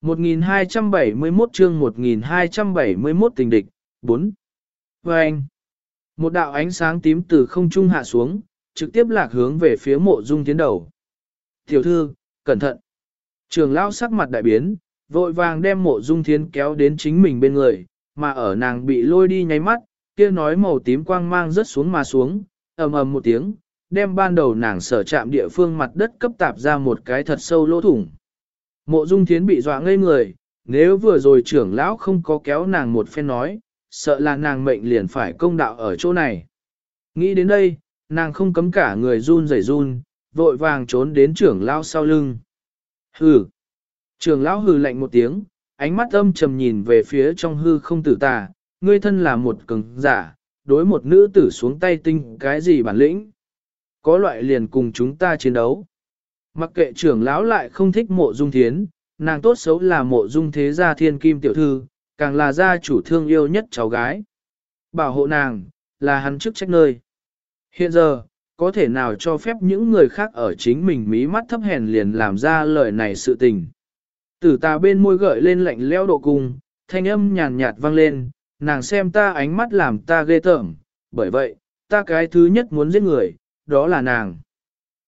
1271 chương 1271 tình địch, 4. Và anh, một đạo ánh sáng tím từ không trung hạ xuống, trực tiếp lạc hướng về phía mộ dung tiến đầu. Tiểu thư, cẩn thận. Trường lão sắc mặt đại biến, vội vàng đem mộ dung thiến kéo đến chính mình bên người, mà ở nàng bị lôi đi nháy mắt, kia nói màu tím quang mang rớt xuống mà xuống, ầm ầm một tiếng, đem ban đầu nàng sở chạm địa phương mặt đất cấp tạp ra một cái thật sâu lỗ thủng. Mộ dung thiến bị dọa ngây người, nếu vừa rồi trưởng lão không có kéo nàng một phen nói, sợ là nàng mệnh liền phải công đạo ở chỗ này. Nghĩ đến đây, nàng không cấm cả người run rẩy run, vội vàng trốn đến trưởng lão sau lưng. Hừ! Trưởng lão hừ lạnh một tiếng, ánh mắt âm trầm nhìn về phía trong hư không tử tà, ngươi thân là một cường giả, đối một nữ tử xuống tay tinh cái gì bản lĩnh. Có loại liền cùng chúng ta chiến đấu. Mặc kệ trưởng lão lại không thích mộ dung thiến, nàng tốt xấu là mộ dung thế gia thiên kim tiểu thư, càng là gia chủ thương yêu nhất cháu gái. Bảo hộ nàng, là hắn chức trách nơi. Hiện giờ, có thể nào cho phép những người khác ở chính mình mí mắt thấp hèn liền làm ra lời này sự tình. Tử ta bên môi gợi lên lạnh leo độ cung, thanh âm nhàn nhạt vang lên, nàng xem ta ánh mắt làm ta ghê tởm, bởi vậy, ta cái thứ nhất muốn giết người, đó là nàng.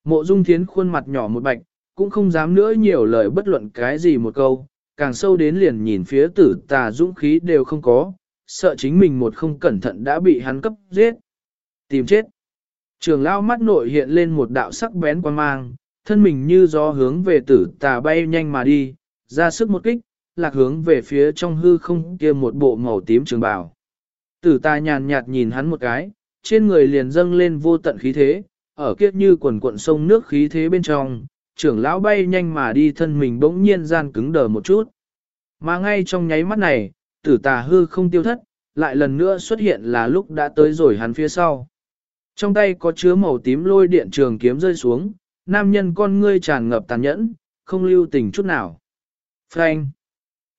Mộ dung thiến khuôn mặt nhỏ một bạch, cũng không dám nữa nhiều lời bất luận cái gì một câu, càng sâu đến liền nhìn phía tử tà dũng khí đều không có, sợ chính mình một không cẩn thận đã bị hắn cấp giết. Tìm chết. Trường lao mắt nội hiện lên một đạo sắc bén quan mang, thân mình như gió hướng về tử tà bay nhanh mà đi, ra sức một kích, lạc hướng về phía trong hư không kia một bộ màu tím trường bào. Tử tà nhàn nhạt nhìn hắn một cái, trên người liền dâng lên vô tận khí thế, ở kia như quần cuộn sông nước khí thế bên trong, trưởng lão bay nhanh mà đi thân mình bỗng nhiên gian cứng đờ một chút. Mà ngay trong nháy mắt này, tử tà hư không tiêu thất, lại lần nữa xuất hiện là lúc đã tới rồi hắn phía sau. Trong tay có chứa màu tím lôi điện trường kiếm rơi xuống, nam nhân con ngươi tràn ngập tàn nhẫn, không lưu tình chút nào. Frank!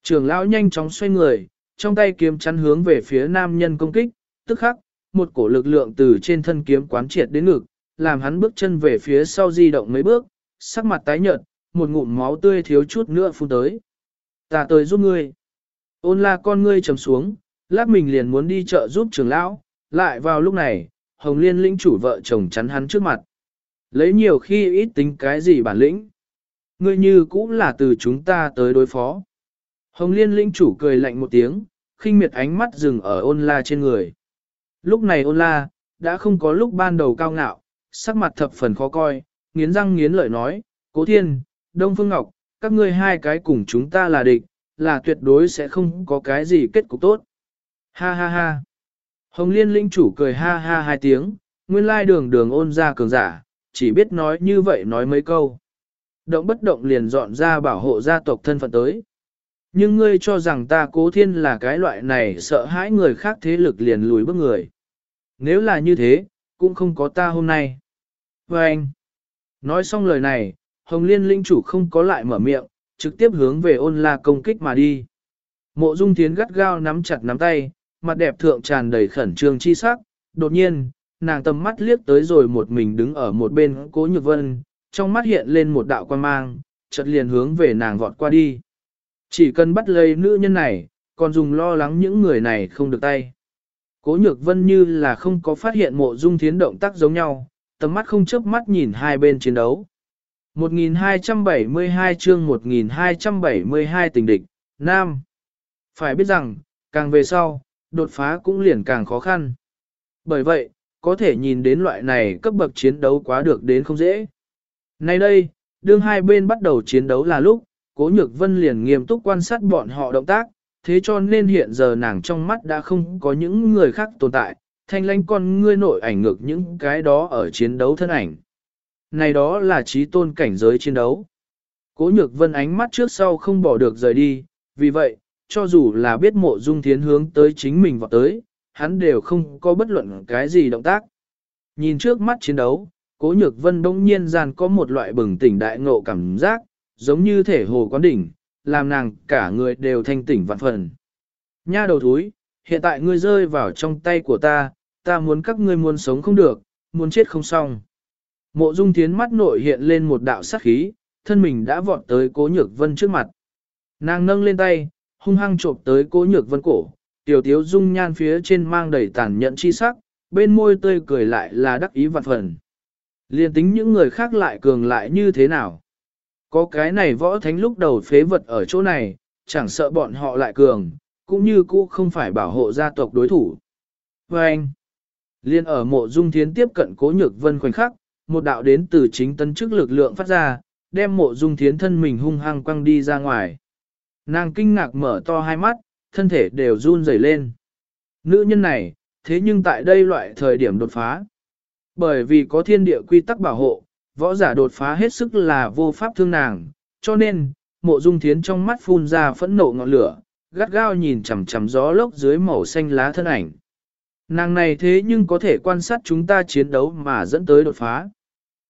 Trường lão nhanh chóng xoay người, trong tay kiếm chắn hướng về phía nam nhân công kích, tức khắc, một cổ lực lượng từ trên thân kiếm quán triệt đến ngực, làm hắn bước chân về phía sau di động mấy bước, sắc mặt tái nhợt, một ngụm máu tươi thiếu chút nữa phun tới. Ta tới giúp ngươi. Ôn la con ngươi trầm xuống, lát mình liền muốn đi chợ giúp trưởng lão, lại vào lúc này, Hồng Liên lĩnh chủ vợ chồng chắn hắn trước mặt. Lấy nhiều khi ít tính cái gì bản lĩnh. Ngươi như cũng là từ chúng ta tới đối phó. Hồng Liên lĩnh chủ cười lạnh một tiếng, khinh miệt ánh mắt dừng ở ôn la trên người. Lúc này ôn la, đã không có lúc ban đầu cao ngạo, sắc mặt thập phần khó coi, nghiến răng nghiến lợi nói, Cố Thiên, Đông Phương Ngọc, các ngươi hai cái cùng chúng ta là địch, là tuyệt đối sẽ không có cái gì kết cục tốt. Ha ha ha. Hồng Liên linh chủ cười ha ha hai tiếng, nguyên lai đường đường ôn ra cường giả, chỉ biết nói như vậy nói mấy câu. Động bất động liền dọn ra bảo hộ gia tộc thân phận tới. Nhưng ngươi cho rằng ta cố thiên là cái loại này sợ hãi người khác thế lực liền lùi bước người. Nếu là như thế, cũng không có ta hôm nay. Và anh, nói xong lời này, Hồng Liên linh chủ không có lại mở miệng, trực tiếp hướng về ôn la công kích mà đi. Mộ Dung Thiến gắt gao nắm chặt nắm tay, mặt đẹp thượng tràn đầy khẩn trương chi sắc, đột nhiên, nàng tầm mắt liếc tới rồi một mình đứng ở một bên cố nhược vân, trong mắt hiện lên một đạo quan mang, chợt liền hướng về nàng vọt qua đi. Chỉ cần bắt lấy nữ nhân này, còn dùng lo lắng những người này không được tay. Cố nhược vân như là không có phát hiện mộ dung thiến động tác giống nhau, tầm mắt không chớp mắt nhìn hai bên chiến đấu. 1272 chương 1272 tình địch, Nam. Phải biết rằng, càng về sau, đột phá cũng liền càng khó khăn. Bởi vậy, có thể nhìn đến loại này cấp bậc chiến đấu quá được đến không dễ. Nay đây, đương hai bên bắt đầu chiến đấu là lúc, Cố Nhược Vân liền nghiêm túc quan sát bọn họ động tác, thế cho nên hiện giờ nàng trong mắt đã không có những người khác tồn tại, thanh lãnh con ngươi nội ảnh ngược những cái đó ở chiến đấu thân ảnh. Này đó là trí tôn cảnh giới chiến đấu. Cố Nhược Vân ánh mắt trước sau không bỏ được rời đi, vì vậy, cho dù là biết mộ dung thiến hướng tới chính mình vào tới, hắn đều không có bất luận cái gì động tác. Nhìn trước mắt chiến đấu, cố nhược vân đông nhiên gian có một loại bừng tỉnh đại ngộ cảm giác, giống như thể hồ quán đỉnh, làm nàng cả người đều thanh tỉnh vạn phần. Nha đầu thúi, hiện tại ngươi rơi vào trong tay của ta, ta muốn các ngươi muốn sống không được, muốn chết không xong. Mộ dung thiến mắt nội hiện lên một đạo sát khí, thân mình đã vọt tới cố nhược vân trước mặt. Nàng nâng lên tay, hung hăng trộm tới cố nhược vân cổ, tiểu tiếu dung nhan phía trên mang đầy tàn nhẫn chi sắc, bên môi tươi cười lại là đắc ý vạn phần. Liên tính những người khác lại cường lại như thế nào? Có cái này võ thánh lúc đầu phế vật ở chỗ này, chẳng sợ bọn họ lại cường, cũng như cũ không phải bảo hộ gia tộc đối thủ. Và anh, liên ở mộ dung thiến tiếp cận cố nhược vân khoảnh khắc, một đạo đến từ chính tân chức lực lượng phát ra, đem mộ dung thiến thân mình hung hăng quăng đi ra ngoài. Nàng kinh ngạc mở to hai mắt, thân thể đều run rẩy lên. Nữ nhân này, thế nhưng tại đây loại thời điểm đột phá. Bởi vì có thiên địa quy tắc bảo hộ, võ giả đột phá hết sức là vô pháp thương nàng, cho nên, mộ dung thiến trong mắt phun ra phẫn nộ ngọn lửa, gắt gao nhìn chằm chằm gió lốc dưới màu xanh lá thân ảnh. Nàng này thế nhưng có thể quan sát chúng ta chiến đấu mà dẫn tới đột phá.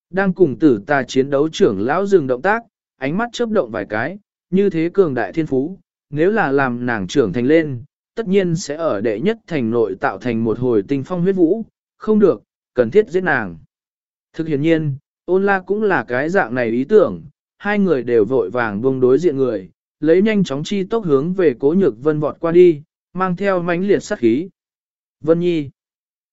Đang cùng tử ta chiến đấu trưởng lão dừng động tác, ánh mắt chớp động vài cái, như thế cường đại thiên phú, nếu là làm nàng trưởng thành lên, tất nhiên sẽ ở đệ nhất thành nội tạo thành một hồi tinh phong huyết vũ, không được, cần thiết giết nàng. Thực hiện nhiên, ôn la cũng là cái dạng này ý tưởng, hai người đều vội vàng buông đối diện người, lấy nhanh chóng chi tốc hướng về cố nhược vân vọt qua đi, mang theo mãnh liệt sát khí. Vân Nhi.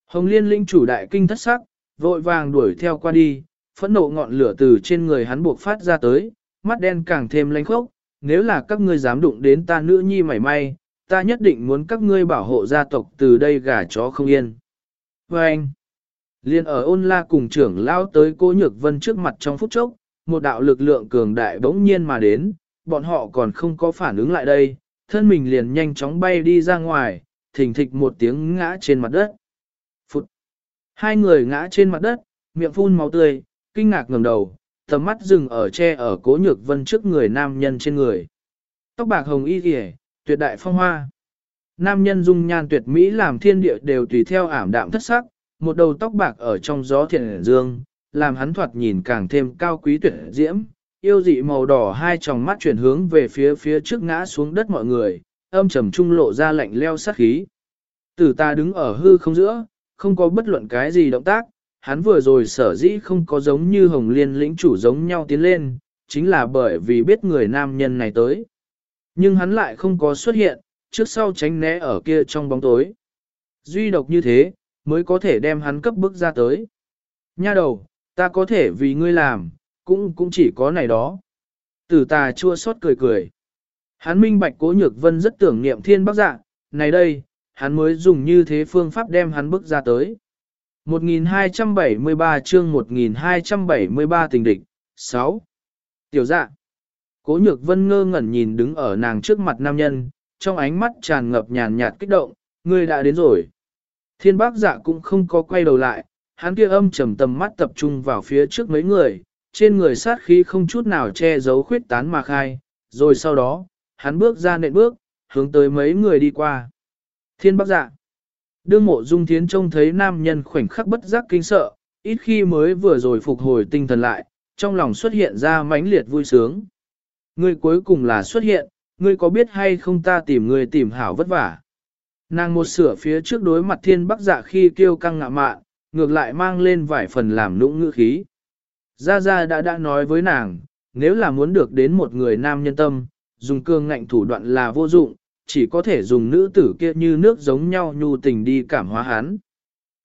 Hồng Liên linh chủ đại kinh thất sắc, vội vàng đuổi theo qua đi, phẫn nộ ngọn lửa từ trên người hắn buộc phát ra tới, mắt đen càng thêm lanh khốc, nếu là các ngươi dám đụng đến ta nữ nhi mảy may, ta nhất định muốn các ngươi bảo hộ gia tộc từ đây gà chó không yên. Và anh, liên ở ôn la cùng trưởng lao tới cô nhược vân trước mặt trong phút chốc, một đạo lực lượng cường đại bỗng nhiên mà đến, bọn họ còn không có phản ứng lại đây, thân mình liền nhanh chóng bay đi ra ngoài, thình thịch một tiếng ngã trên mặt đất. Phụt! Hai người ngã trên mặt đất, miệng phun máu tươi, kinh ngạc ngẩng đầu, tầm mắt dừng ở che ở cố nhược vân trước người nam nhân trên người. Tóc bạc hồng y kìa, tuyệt đại phong hoa. Nam nhân dung nhan tuyệt mỹ làm thiên địa đều tùy theo ảm đạm thất sắc, một đầu tóc bạc ở trong gió thiện dương, làm hắn thoạt nhìn càng thêm cao quý tuyệt diễm, yêu dị màu đỏ hai tròng mắt chuyển hướng về phía phía trước ngã xuống đất mọi người, âm trầm trung lộ ra lạnh leo sát khí. Tử ta đứng ở hư không giữa, không có bất luận cái gì động tác, hắn vừa rồi sở dĩ không có giống như hồng liên lĩnh chủ giống nhau tiến lên, chính là bởi vì biết người nam nhân này tới. Nhưng hắn lại không có xuất hiện, trước sau tránh né ở kia trong bóng tối. Duy độc như thế, mới có thể đem hắn cấp bức ra tới. Nha đầu, ta có thể vì ngươi làm, cũng cũng chỉ có này đó. Tử tà chua xót cười cười. Hắn minh bạch cố nhược vân rất tưởng niệm thiên bác dạ, này đây, hắn mới dùng như thế phương pháp đem hắn bức ra tới. 1273 chương 1273 tình địch, 6. Tiểu dạ. Cố nhược vân ngơ ngẩn nhìn đứng ở nàng trước mặt nam nhân, trong ánh mắt tràn ngập nhàn nhạt kích động, ngươi đã đến rồi. Thiên bác dạ cũng không có quay đầu lại, hắn kia âm trầm tầm mắt tập trung vào phía trước mấy người, trên người sát khí không chút nào che giấu khuyết tán mà khai, rồi sau đó, hắn bước ra nện bước, hướng tới mấy người đi qua. Thiên bác dạ. Đương mộ dung thiến trông thấy nam nhân khoảnh khắc bất giác kinh sợ, ít khi mới vừa rồi phục hồi tinh thần lại, trong lòng xuất hiện ra mãnh liệt vui sướng. Ngươi cuối cùng là xuất hiện, ngươi có biết hay không ta tìm ngươi tìm hảo vất vả. Nàng một sửa phía trước đối mặt thiên bắc dạ khi kêu căng ngạ mạn, ngược lại mang lên vài phần làm nũng ngữ khí. Gia Gia đã đã nói với nàng, nếu là muốn được đến một người nam nhân tâm, dùng cương ngạnh thủ đoạn là vô dụng, chỉ có thể dùng nữ tử kia như nước giống nhau nhu tình đi cảm hóa hắn.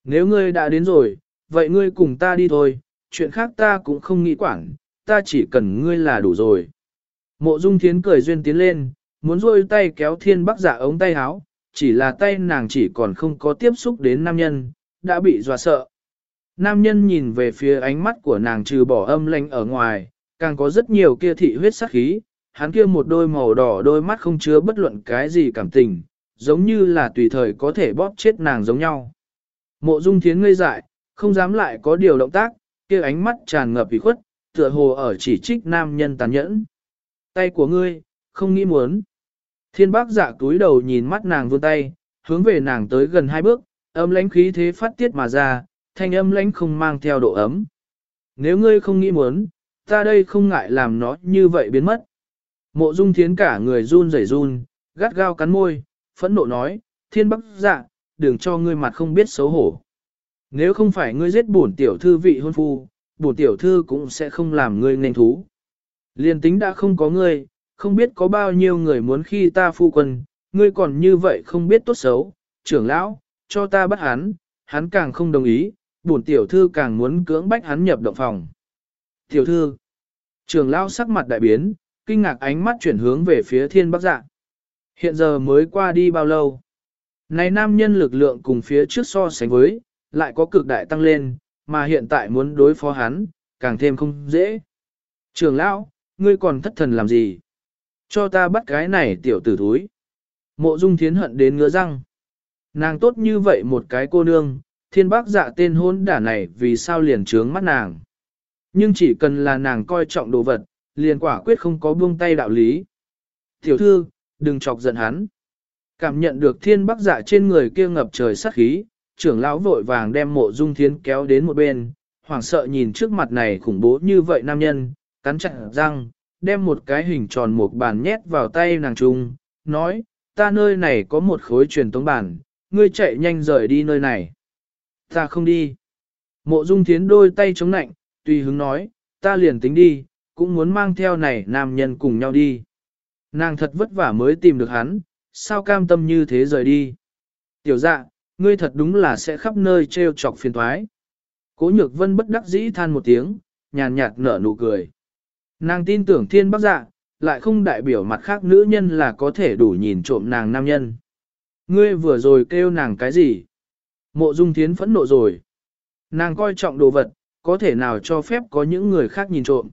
Nếu ngươi đã đến rồi, vậy ngươi cùng ta đi thôi, chuyện khác ta cũng không nghĩ quản, ta chỉ cần ngươi là đủ rồi. Mộ Dung Thiến cười duyên tiến lên, muốn rôi tay kéo thiên bắc giả ống tay áo, chỉ là tay nàng chỉ còn không có tiếp xúc đến nam nhân, đã bị dọa sợ. Nam nhân nhìn về phía ánh mắt của nàng trừ bỏ âm lanh ở ngoài, càng có rất nhiều kia thị huyết sắc khí, hắn kia một đôi màu đỏ đôi mắt không chứa bất luận cái gì cảm tình, giống như là tùy thời có thể bóp chết nàng giống nhau. Mộ dung thiến ngây dại, không dám lại có điều động tác, kia ánh mắt tràn ngập ủy khuất, tựa hồ ở chỉ trích nam nhân tàn nhẫn. Tay của ngươi, không nghĩ muốn. Thiên bác dạ túi đầu nhìn mắt nàng vươn tay, hướng về nàng tới gần hai bước, âm lãnh khí thế phát tiết mà ra, thanh âm lãnh không mang theo độ ấm. Nếu ngươi không nghĩ muốn, ta đây không ngại làm nó như vậy biến mất. Mộ dung thiến cả người run rẩy run, gắt gao cắn môi, phẫn nộ nói, thiên bắc dạ, đừng cho ngươi mặt không biết xấu hổ. Nếu không phải ngươi giết bổn tiểu thư vị hôn phu, bổn tiểu thư cũng sẽ không làm ngươi nên thú. Liên tính đã không có ngươi, không biết có bao nhiêu người muốn khi ta phu quân, ngươi còn như vậy không biết tốt xấu, trưởng lão, cho ta bắt hắn, hắn càng không đồng ý, bổn tiểu thư càng muốn cưỡng bách hắn nhập động phòng. Tiểu thư, trưởng lão sắc mặt đại biến, kinh ngạc ánh mắt chuyển hướng về phía thiên bắc dạ. Hiện giờ mới qua đi bao lâu? Này nam nhân lực lượng cùng phía trước so sánh với, lại có cực đại tăng lên, mà hiện tại muốn đối phó hắn, càng thêm không dễ. Trường lão, ngươi còn thất thần làm gì? Cho ta bắt cái này tiểu tử thúi. Mộ dung thiến hận đến ngứa răng. Nàng tốt như vậy một cái cô nương, thiên bác dạ tên hôn đả này vì sao liền trướng mắt nàng. Nhưng chỉ cần là nàng coi trọng đồ vật, liền quả quyết không có buông tay đạo lý. Tiểu thư, đừng chọc giận hắn. Cảm nhận được thiên bắc dạ trên người kia ngập trời sát khí, trưởng lão vội vàng đem mộ dung thiên kéo đến một bên, hoảng sợ nhìn trước mặt này khủng bố như vậy nam nhân, cắn chặt răng, đem một cái hình tròn một bàn nhét vào tay nàng trung, nói, ta nơi này có một khối truyền tống bản ngươi chạy nhanh rời đi nơi này. Ta không đi. Mộ dung thiến đôi tay chống nạnh, tùy hứng nói, ta liền tính đi, cũng muốn mang theo này nam nhân cùng nhau đi. Nàng thật vất vả mới tìm được hắn, sao cam tâm như thế rời đi. Tiểu dạ, ngươi thật đúng là sẽ khắp nơi treo chọc phiền thoái. Cố nhược vân bất đắc dĩ than một tiếng, nhàn nhạt nở nụ cười. Nàng tin tưởng thiên bác dạ, lại không đại biểu mặt khác nữ nhân là có thể đủ nhìn trộm nàng nam nhân. Ngươi vừa rồi kêu nàng cái gì? Mộ dung thiến phẫn nộ rồi. Nàng coi trọng đồ vật, có thể nào cho phép có những người khác nhìn trộm.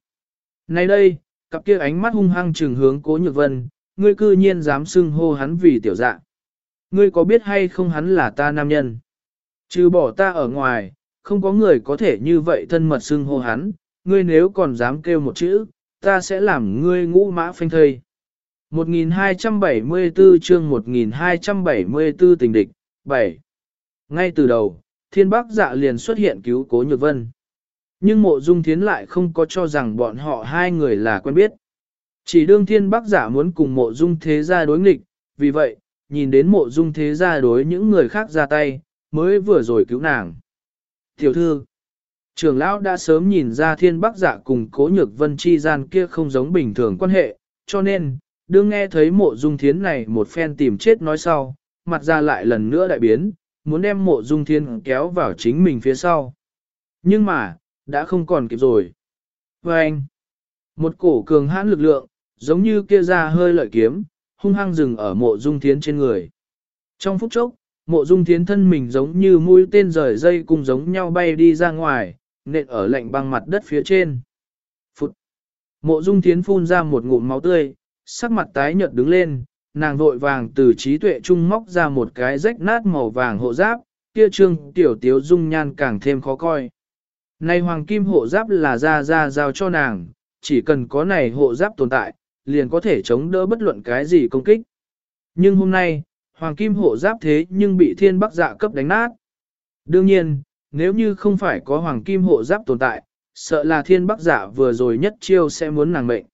Này đây, cặp kia ánh mắt hung hăng trừng hướng cố nhược vân, ngươi cư nhiên dám xưng hô hắn vì tiểu dạ. Ngươi có biết hay không hắn là ta nam nhân? Trừ bỏ ta ở ngoài, không có người có thể như vậy thân mật xưng hô hắn, ngươi nếu còn dám kêu một chữ, ta sẽ làm ngươi ngũ mã phanh thây. 1274 chương 1274 tình địch, 7. Ngay từ đầu, thiên bắc dạ liền xuất hiện cứu cố nhược vân. Nhưng mộ dung thiến lại không có cho rằng bọn họ hai người là quen biết. Chỉ đương thiên bắc giả muốn cùng mộ dung thế gia đối nghịch, vì vậy, nhìn đến mộ dung thế gia đối những người khác ra tay, mới vừa rồi cứu nàng. Tiểu thư, trưởng lão đã sớm nhìn ra thiên bắc giả cùng cố nhược vân chi gian kia không giống bình thường quan hệ, cho nên, đương nghe thấy mộ dung thiến này một phen tìm chết nói sau, mặt ra lại lần nữa đại biến, muốn đem mộ dung thiên kéo vào chính mình phía sau. Nhưng mà, đã không còn kịp rồi. Và anh, một cổ cường hãn lực lượng, giống như kia ra hơi lợi kiếm, hung hăng dừng ở mộ dung thiến trên người. Trong phút chốc, mộ dung thiến thân mình giống như mũi tên rời dây cùng giống nhau bay đi ra ngoài, nện ở lạnh băng mặt đất phía trên. Phụt! Mộ dung thiến phun ra một ngụm máu tươi, sắc mặt tái nhợt đứng lên, nàng vội vàng từ trí tuệ trung móc ra một cái rách nát màu vàng hộ giáp, kia trương tiểu tiếu dung nhan càng thêm khó coi. Này hoàng kim hộ giáp là ra ra giao cho nàng, chỉ cần có này hộ giáp tồn tại, liền có thể chống đỡ bất luận cái gì công kích. Nhưng hôm nay, hoàng kim hộ giáp thế nhưng bị thiên bắc dạ cấp đánh nát. Đương nhiên, nếu như không phải có hoàng kim hộ giáp tồn tại, sợ là thiên bắc dạ vừa rồi nhất chiêu sẽ muốn nàng mệnh.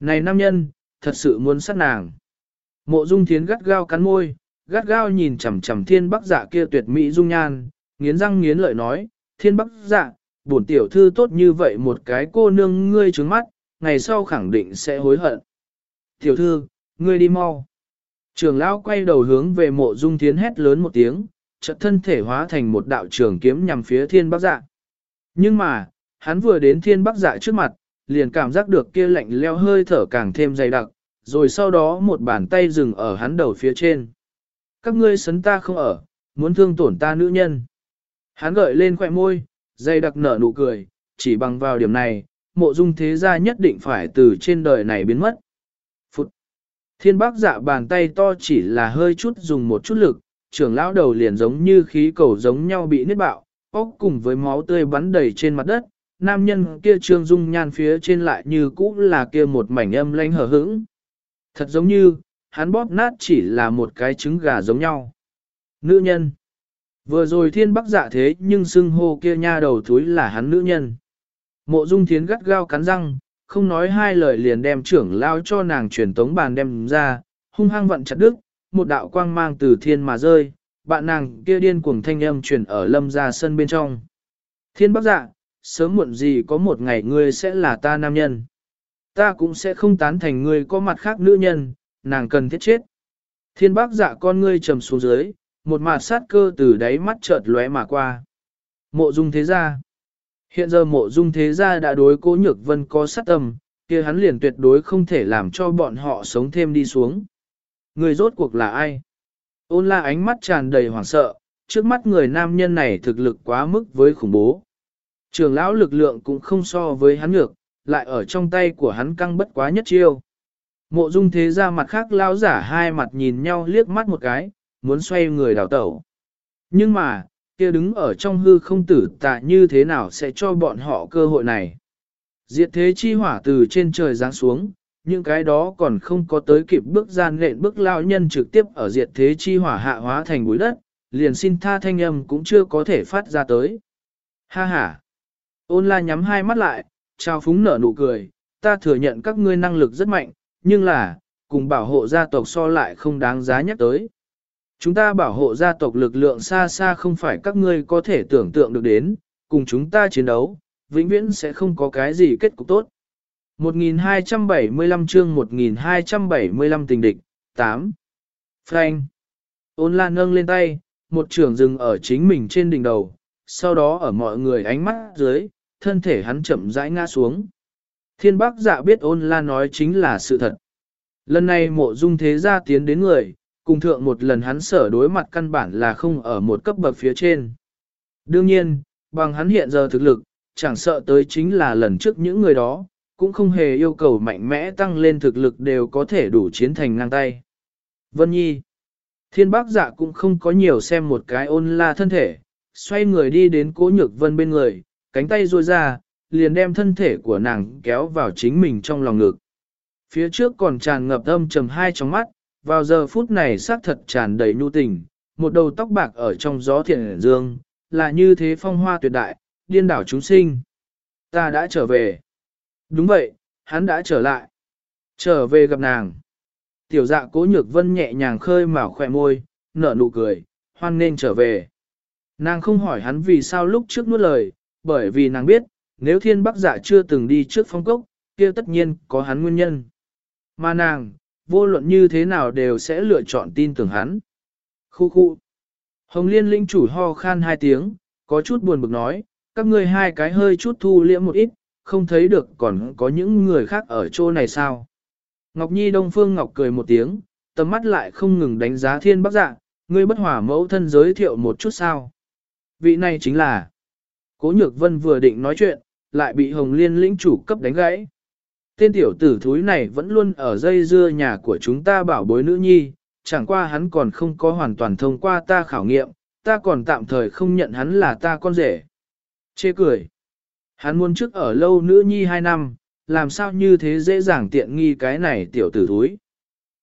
Này nam nhân, thật sự muốn sát nàng. Mộ dung thiến gắt gao cắn môi, gắt gao nhìn chằm chằm thiên bắc dạ kia tuyệt mỹ dung nhan, nghiến răng nghiến lợi nói, thiên bắc dạ, bổn tiểu thư tốt như vậy một cái cô nương ngươi trứng mắt, ngày sau khẳng định sẽ hối hận. Tiểu thư, ngươi đi mau. Trường lão quay đầu hướng về mộ dung thiến hét lớn một tiếng, chợt thân thể hóa thành một đạo trường kiếm nhằm phía thiên bắc dạ. Nhưng mà, hắn vừa đến thiên bắc dạ trước mặt, liền cảm giác được kia lạnh leo hơi thở càng thêm dày đặc, rồi sau đó một bàn tay dừng ở hắn đầu phía trên. Các ngươi sấn ta không ở, muốn thương tổn ta nữ nhân. Hắn gợi lên khỏe môi, dây đặc nở nụ cười, chỉ bằng vào điểm này, mộ dung thế gia nhất định phải từ trên đời này biến mất. Phụt! Thiên bác dạ bàn tay to chỉ là hơi chút dùng một chút lực, trưởng lão đầu liền giống như khí cầu giống nhau bị nứt bạo, óc cùng với máu tươi bắn đầy trên mặt đất, nam nhân kia trương dung nhan phía trên lại như cũ là kia một mảnh âm lanh hở hững. Thật giống như, hắn bóp nát chỉ là một cái trứng gà giống nhau. Nữ nhân. Vừa rồi thiên bắc dạ thế nhưng xưng hô kia nha đầu thúi là hắn nữ nhân. Mộ dung thiến gắt gao cắn răng, không nói hai lời liền đem trưởng lao cho nàng truyền tống bàn đem ra, hung hăng vận chặt đứt, một đạo quang mang từ thiên mà rơi, bạn nàng kia điên cuồng thanh âm truyền ở lâm ra sân bên trong. Thiên bắc dạ, sớm muộn gì có một ngày ngươi sẽ là ta nam nhân. Ta cũng sẽ không tán thành ngươi có mặt khác nữ nhân, nàng cần thiết chết. Thiên bác dạ con ngươi trầm xuống dưới, một mặt sát cơ từ đáy mắt chợt lóe mà qua. Mộ dung thế gia. Hiện giờ mộ dung thế gia đã đối cố nhược vân có sát tâm, kia hắn liền tuyệt đối không thể làm cho bọn họ sống thêm đi xuống. Người rốt cuộc là ai? Ôn la ánh mắt tràn đầy hoảng sợ, trước mắt người nam nhân này thực lực quá mức với khủng bố. Trường lão lực lượng cũng không so với hắn ngược, lại ở trong tay của hắn căng bất quá nhất chiêu. Mộ dung thế ra mặt khác lão giả hai mặt nhìn nhau liếc mắt một cái, muốn xoay người đào tẩu. Nhưng mà, kia đứng ở trong hư không tử tạ như thế nào sẽ cho bọn họ cơ hội này. Diệt thế chi hỏa từ trên trời giáng xuống, những cái đó còn không có tới kịp bước gian lệnh bước lao nhân trực tiếp ở diệt thế chi hỏa hạ hóa thành bụi đất, liền xin tha thanh âm cũng chưa có thể phát ra tới. Ha ha! Ôn la nhắm hai mắt lại, trao phúng nở nụ cười, ta thừa nhận các ngươi năng lực rất mạnh, nhưng là, cùng bảo hộ gia tộc so lại không đáng giá nhắc tới. Chúng ta bảo hộ gia tộc lực lượng xa xa không phải các ngươi có thể tưởng tượng được đến, cùng chúng ta chiến đấu, vĩnh viễn sẽ không có cái gì kết cục tốt. 1275 chương 1275 tình địch, 8. Frank. Ôn lan nâng lên tay, một trường dừng ở chính mình trên đỉnh đầu, sau đó ở mọi người ánh mắt dưới, thân thể hắn chậm rãi ngã xuống. Thiên bác dạ biết ôn lan nói chính là sự thật. Lần này mộ dung thế gia tiến đến người, cùng thượng một lần hắn sở đối mặt căn bản là không ở một cấp bậc phía trên. Đương nhiên, bằng hắn hiện giờ thực lực, chẳng sợ tới chính là lần trước những người đó, cũng không hề yêu cầu mạnh mẽ tăng lên thực lực đều có thể đủ chiến thành ngang tay. Vân Nhi Thiên bác dạ cũng không có nhiều xem một cái ôn la thân thể, xoay người đi đến cố nhược vân bên người, cánh tay ruôi ra, liền đem thân thể của nàng kéo vào chính mình trong lòng ngực. Phía trước còn tràn ngập âm trầm hai trong mắt, vào giờ phút này xác thật tràn đầy nhu tình, một đầu tóc bạc ở trong gió thiện dương, là như thế phong hoa tuyệt đại, điên đảo chúng sinh. Ta đã trở về. Đúng vậy, hắn đã trở lại. Trở về gặp nàng. Tiểu dạ cố nhược vân nhẹ nhàng khơi mào khỏe môi, nở nụ cười, hoan nên trở về. Nàng không hỏi hắn vì sao lúc trước nuốt lời, bởi vì nàng biết, nếu thiên bắc dạ chưa từng đi trước phong cốc, kia tất nhiên có hắn nguyên nhân. Mà nàng, vô luận như thế nào đều sẽ lựa chọn tin tưởng hắn. Khu khu. Hồng liên linh chủ ho khan hai tiếng, có chút buồn bực nói, các ngươi hai cái hơi chút thu liễm một ít, không thấy được còn có những người khác ở chỗ này sao. Ngọc Nhi Đông Phương Ngọc cười một tiếng, tầm mắt lại không ngừng đánh giá thiên bắc dạ, ngươi bất hỏa mẫu thân giới thiệu một chút sao. Vị này chính là, cố nhược vân vừa định nói chuyện, lại bị Hồng Liên lĩnh chủ cấp đánh gãy. Tên tiểu tử thúi này vẫn luôn ở dây dưa nhà của chúng ta bảo bối nữ nhi, chẳng qua hắn còn không có hoàn toàn thông qua ta khảo nghiệm, ta còn tạm thời không nhận hắn là ta con rể. Chê cười. Hắn muốn trước ở lâu nữ nhi hai năm, làm sao như thế dễ dàng tiện nghi cái này tiểu tử thúi.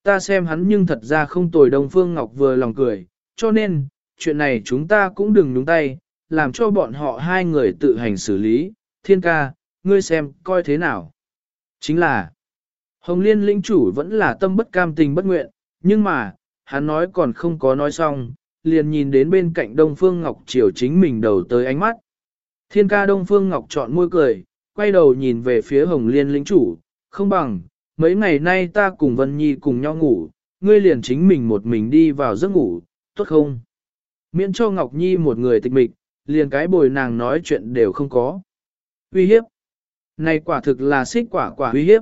Ta xem hắn nhưng thật ra không tồi Đông Phương Ngọc vừa lòng cười, cho nên, chuyện này chúng ta cũng đừng nhúng tay, làm cho bọn họ hai người tự hành xử lý, thiên ca, ngươi xem, coi thế nào. Chính là, Hồng Liên linh chủ vẫn là tâm bất cam tình bất nguyện, nhưng mà, hắn nói còn không có nói xong, liền nhìn đến bên cạnh Đông Phương Ngọc chiều chính mình đầu tới ánh mắt. Thiên ca Đông Phương Ngọc chọn môi cười, quay đầu nhìn về phía Hồng Liên lĩnh chủ, không bằng, mấy ngày nay ta cùng Vân Nhi cùng nhau ngủ, ngươi liền chính mình một mình đi vào giấc ngủ, tốt không? Miễn cho Ngọc Nhi một người tịch mịch, liền cái bồi nàng nói chuyện đều không có. Uy hiếp. Này quả thực là xích quả quả uy hiếp.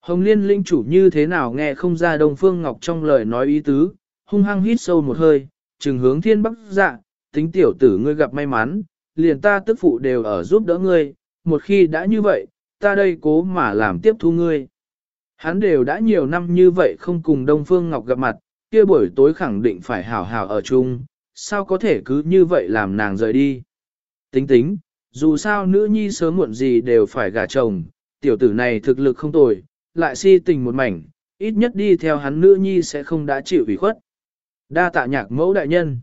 Hồng Liên linh chủ như thế nào nghe không ra Đông Phương Ngọc trong lời nói ý tứ, hung hăng hít sâu một hơi, trừng hướng thiên bắc dạ, tính tiểu tử ngươi gặp may mắn, liền ta tức phụ đều ở giúp đỡ ngươi, một khi đã như vậy, ta đây cố mà làm tiếp thu ngươi. Hắn đều đã nhiều năm như vậy không cùng Đông Phương Ngọc gặp mặt, kia buổi tối khẳng định phải hảo hảo ở chung, sao có thể cứ như vậy làm nàng rời đi. Tính tính, dù sao nữ nhi sớm muộn gì đều phải gả chồng, tiểu tử này thực lực không tồi, lại si tình một mảnh, ít nhất đi theo hắn nữ nhi sẽ không đã chịu ủy khuất. Đa tạ nhạc mẫu đại nhân.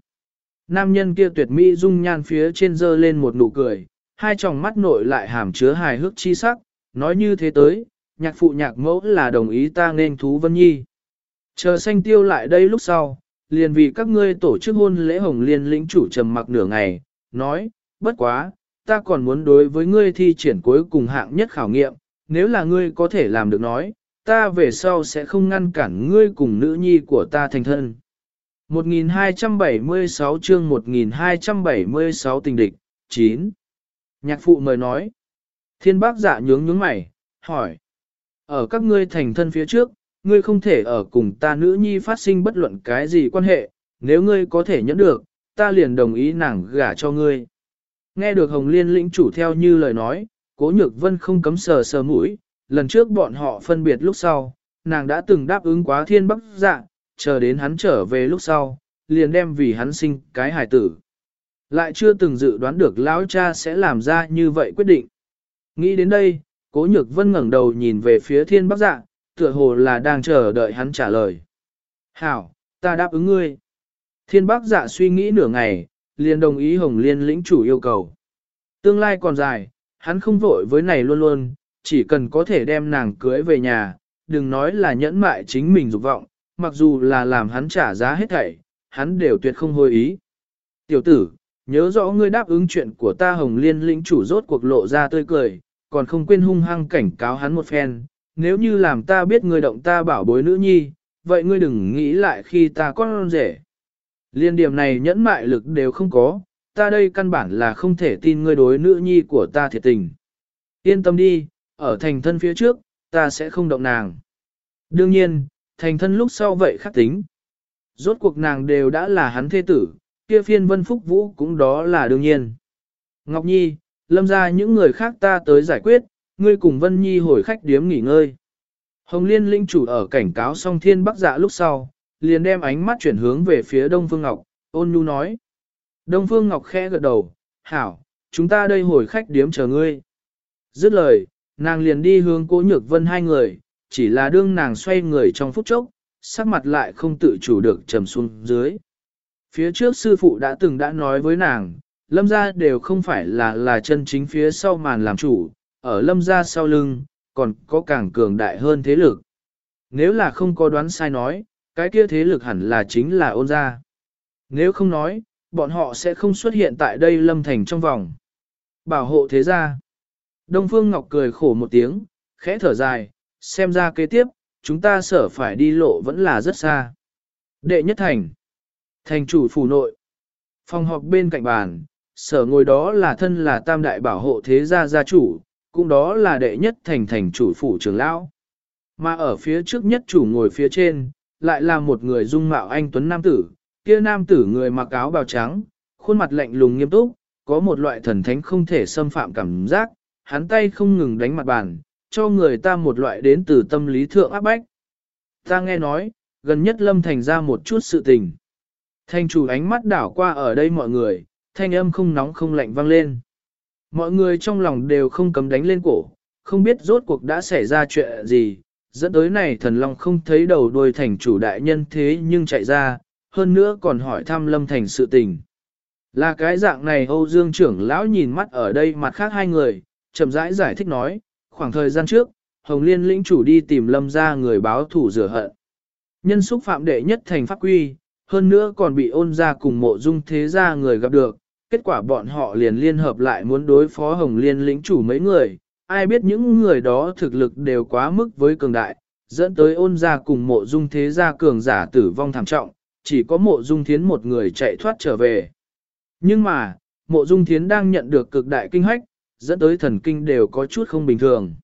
Nam nhân kia tuyệt mỹ dung nhan phía trên dơ lên một nụ cười, hai tròng mắt nội lại hàm chứa hài hước chi sắc, nói như thế tới, nhạc phụ nhạc mẫu là đồng ý ta nên thú vân nhi. Chờ xanh tiêu lại đây lúc sau, liền vì các ngươi tổ chức hôn lễ hồng liên lĩnh chủ trầm mặc nửa ngày, nói, bất quá, ta còn muốn đối với ngươi thi triển cuối cùng hạng nhất khảo nghiệm, nếu là ngươi có thể làm được nói, ta về sau sẽ không ngăn cản ngươi cùng nữ nhi của ta thành thân. 1276 chương 1276 tình địch, 9. Nhạc phụ mời nói. Thiên bác dạ nhướng nhướng mày, hỏi. Ở các ngươi thành thân phía trước, ngươi không thể ở cùng ta nữ nhi phát sinh bất luận cái gì quan hệ, nếu ngươi có thể nhẫn được, ta liền đồng ý nàng gả cho ngươi. Nghe được Hồng Liên lĩnh chủ theo như lời nói, Cố Nhược Vân không cấm sờ sờ mũi, lần trước bọn họ phân biệt lúc sau, nàng đã từng đáp ứng quá thiên bắc dạ, chờ đến hắn trở về lúc sau, liền đem vì hắn sinh cái hài tử. Lại chưa từng dự đoán được lão cha sẽ làm ra như vậy quyết định. Nghĩ đến đây, Cố Nhược Vân ngẩng đầu nhìn về phía thiên bắc dạ, tựa hồ là đang chờ đợi hắn trả lời. Hảo, ta đáp ứng ngươi. Thiên bắc dạ suy nghĩ nửa ngày, liền đồng ý Hồng Liên lĩnh chủ yêu cầu. Tương lai còn dài, hắn không vội với này luôn luôn, chỉ cần có thể đem nàng cưới về nhà, đừng nói là nhẫn mại chính mình dục vọng, mặc dù là làm hắn trả giá hết thảy, hắn đều tuyệt không hồi ý. Tiểu tử, nhớ rõ ngươi đáp ứng chuyện của ta Hồng Liên lĩnh chủ rốt cuộc lộ ra tươi cười, còn không quên hung hăng cảnh cáo hắn một phen, nếu như làm ta biết ngươi động ta bảo bối nữ nhi, vậy ngươi đừng nghĩ lại khi ta con rể. Liên điểm này nhẫn mại lực đều không có, ta đây căn bản là không thể tin ngươi đối nữ nhi của ta thiệt tình. Yên tâm đi, ở thành thân phía trước, ta sẽ không động nàng. Đương nhiên, thành thân lúc sau vậy khắc tính. Rốt cuộc nàng đều đã là hắn thế tử, kia phiên vân phúc vũ cũng đó là đương nhiên. Ngọc Nhi, lâm ra những người khác ta tới giải quyết, ngươi cùng Vân Nhi hồi khách điếm nghỉ ngơi. Hồng Liên linh chủ ở cảnh cáo song thiên bắc dạ lúc sau, liền đem ánh mắt chuyển hướng về phía Đông Phương Ngọc, ôn nhu nói. Đông Phương Ngọc khẽ gật đầu, hảo, chúng ta đây hồi khách điếm chờ ngươi. Dứt lời, nàng liền đi hướng cố nhược vân hai người, chỉ là đương nàng xoay người trong phút chốc, sắc mặt lại không tự chủ được trầm xuống dưới. Phía trước sư phụ đã từng đã nói với nàng, lâm gia đều không phải là là chân chính phía sau màn làm chủ, ở lâm gia sau lưng, còn có càng cường đại hơn thế lực. Nếu là không có đoán sai nói, cái kia thế lực hẳn là chính là ôn gia. Nếu không nói, bọn họ sẽ không xuất hiện tại đây lâm thành trong vòng. Bảo hộ thế gia. Đông Phương Ngọc cười khổ một tiếng, khẽ thở dài, xem ra kế tiếp, chúng ta sở phải đi lộ vẫn là rất xa. Đệ nhất thành. Thành chủ phủ nội. Phòng họp bên cạnh bàn, sở ngồi đó là thân là tam đại bảo hộ thế gia gia chủ, cũng đó là đệ nhất thành thành chủ phủ trưởng lão. Mà ở phía trước nhất chủ ngồi phía trên, lại là một người dung mạo anh tuấn nam tử, kia nam tử người mặc áo bào trắng, khuôn mặt lạnh lùng nghiêm túc, có một loại thần thánh không thể xâm phạm cảm giác, hắn tay không ngừng đánh mặt bàn, cho người ta một loại đến từ tâm lý thượng áp bách. Ta nghe nói, gần nhất lâm thành ra một chút sự tình. Thanh chủ ánh mắt đảo qua ở đây mọi người, thanh âm không nóng không lạnh vang lên. Mọi người trong lòng đều không cấm đánh lên cổ, không biết rốt cuộc đã xảy ra chuyện gì, dẫn tới này thần long không thấy đầu đuôi thành chủ đại nhân thế nhưng chạy ra, hơn nữa còn hỏi thăm lâm thành sự tình. Là cái dạng này Âu Dương trưởng lão nhìn mắt ở đây mặt khác hai người, chậm rãi giải, giải thích nói, khoảng thời gian trước, Hồng Liên lĩnh chủ đi tìm lâm ra người báo thủ rửa hận. Nhân xúc phạm đệ nhất thành pháp quy, hơn nữa còn bị ôn ra cùng mộ dung thế gia người gặp được, kết quả bọn họ liền liên hợp lại muốn đối phó Hồng Liên lĩnh chủ mấy người, ai biết những người đó thực lực đều quá mức với cường đại, dẫn tới ôn ra cùng mộ dung thế gia cường giả tử vong thảm trọng, chỉ có mộ dung thiến một người chạy thoát trở về. Nhưng mà, mộ dung thiến đang nhận được cực đại kinh hách, dẫn tới thần kinh đều có chút không bình thường.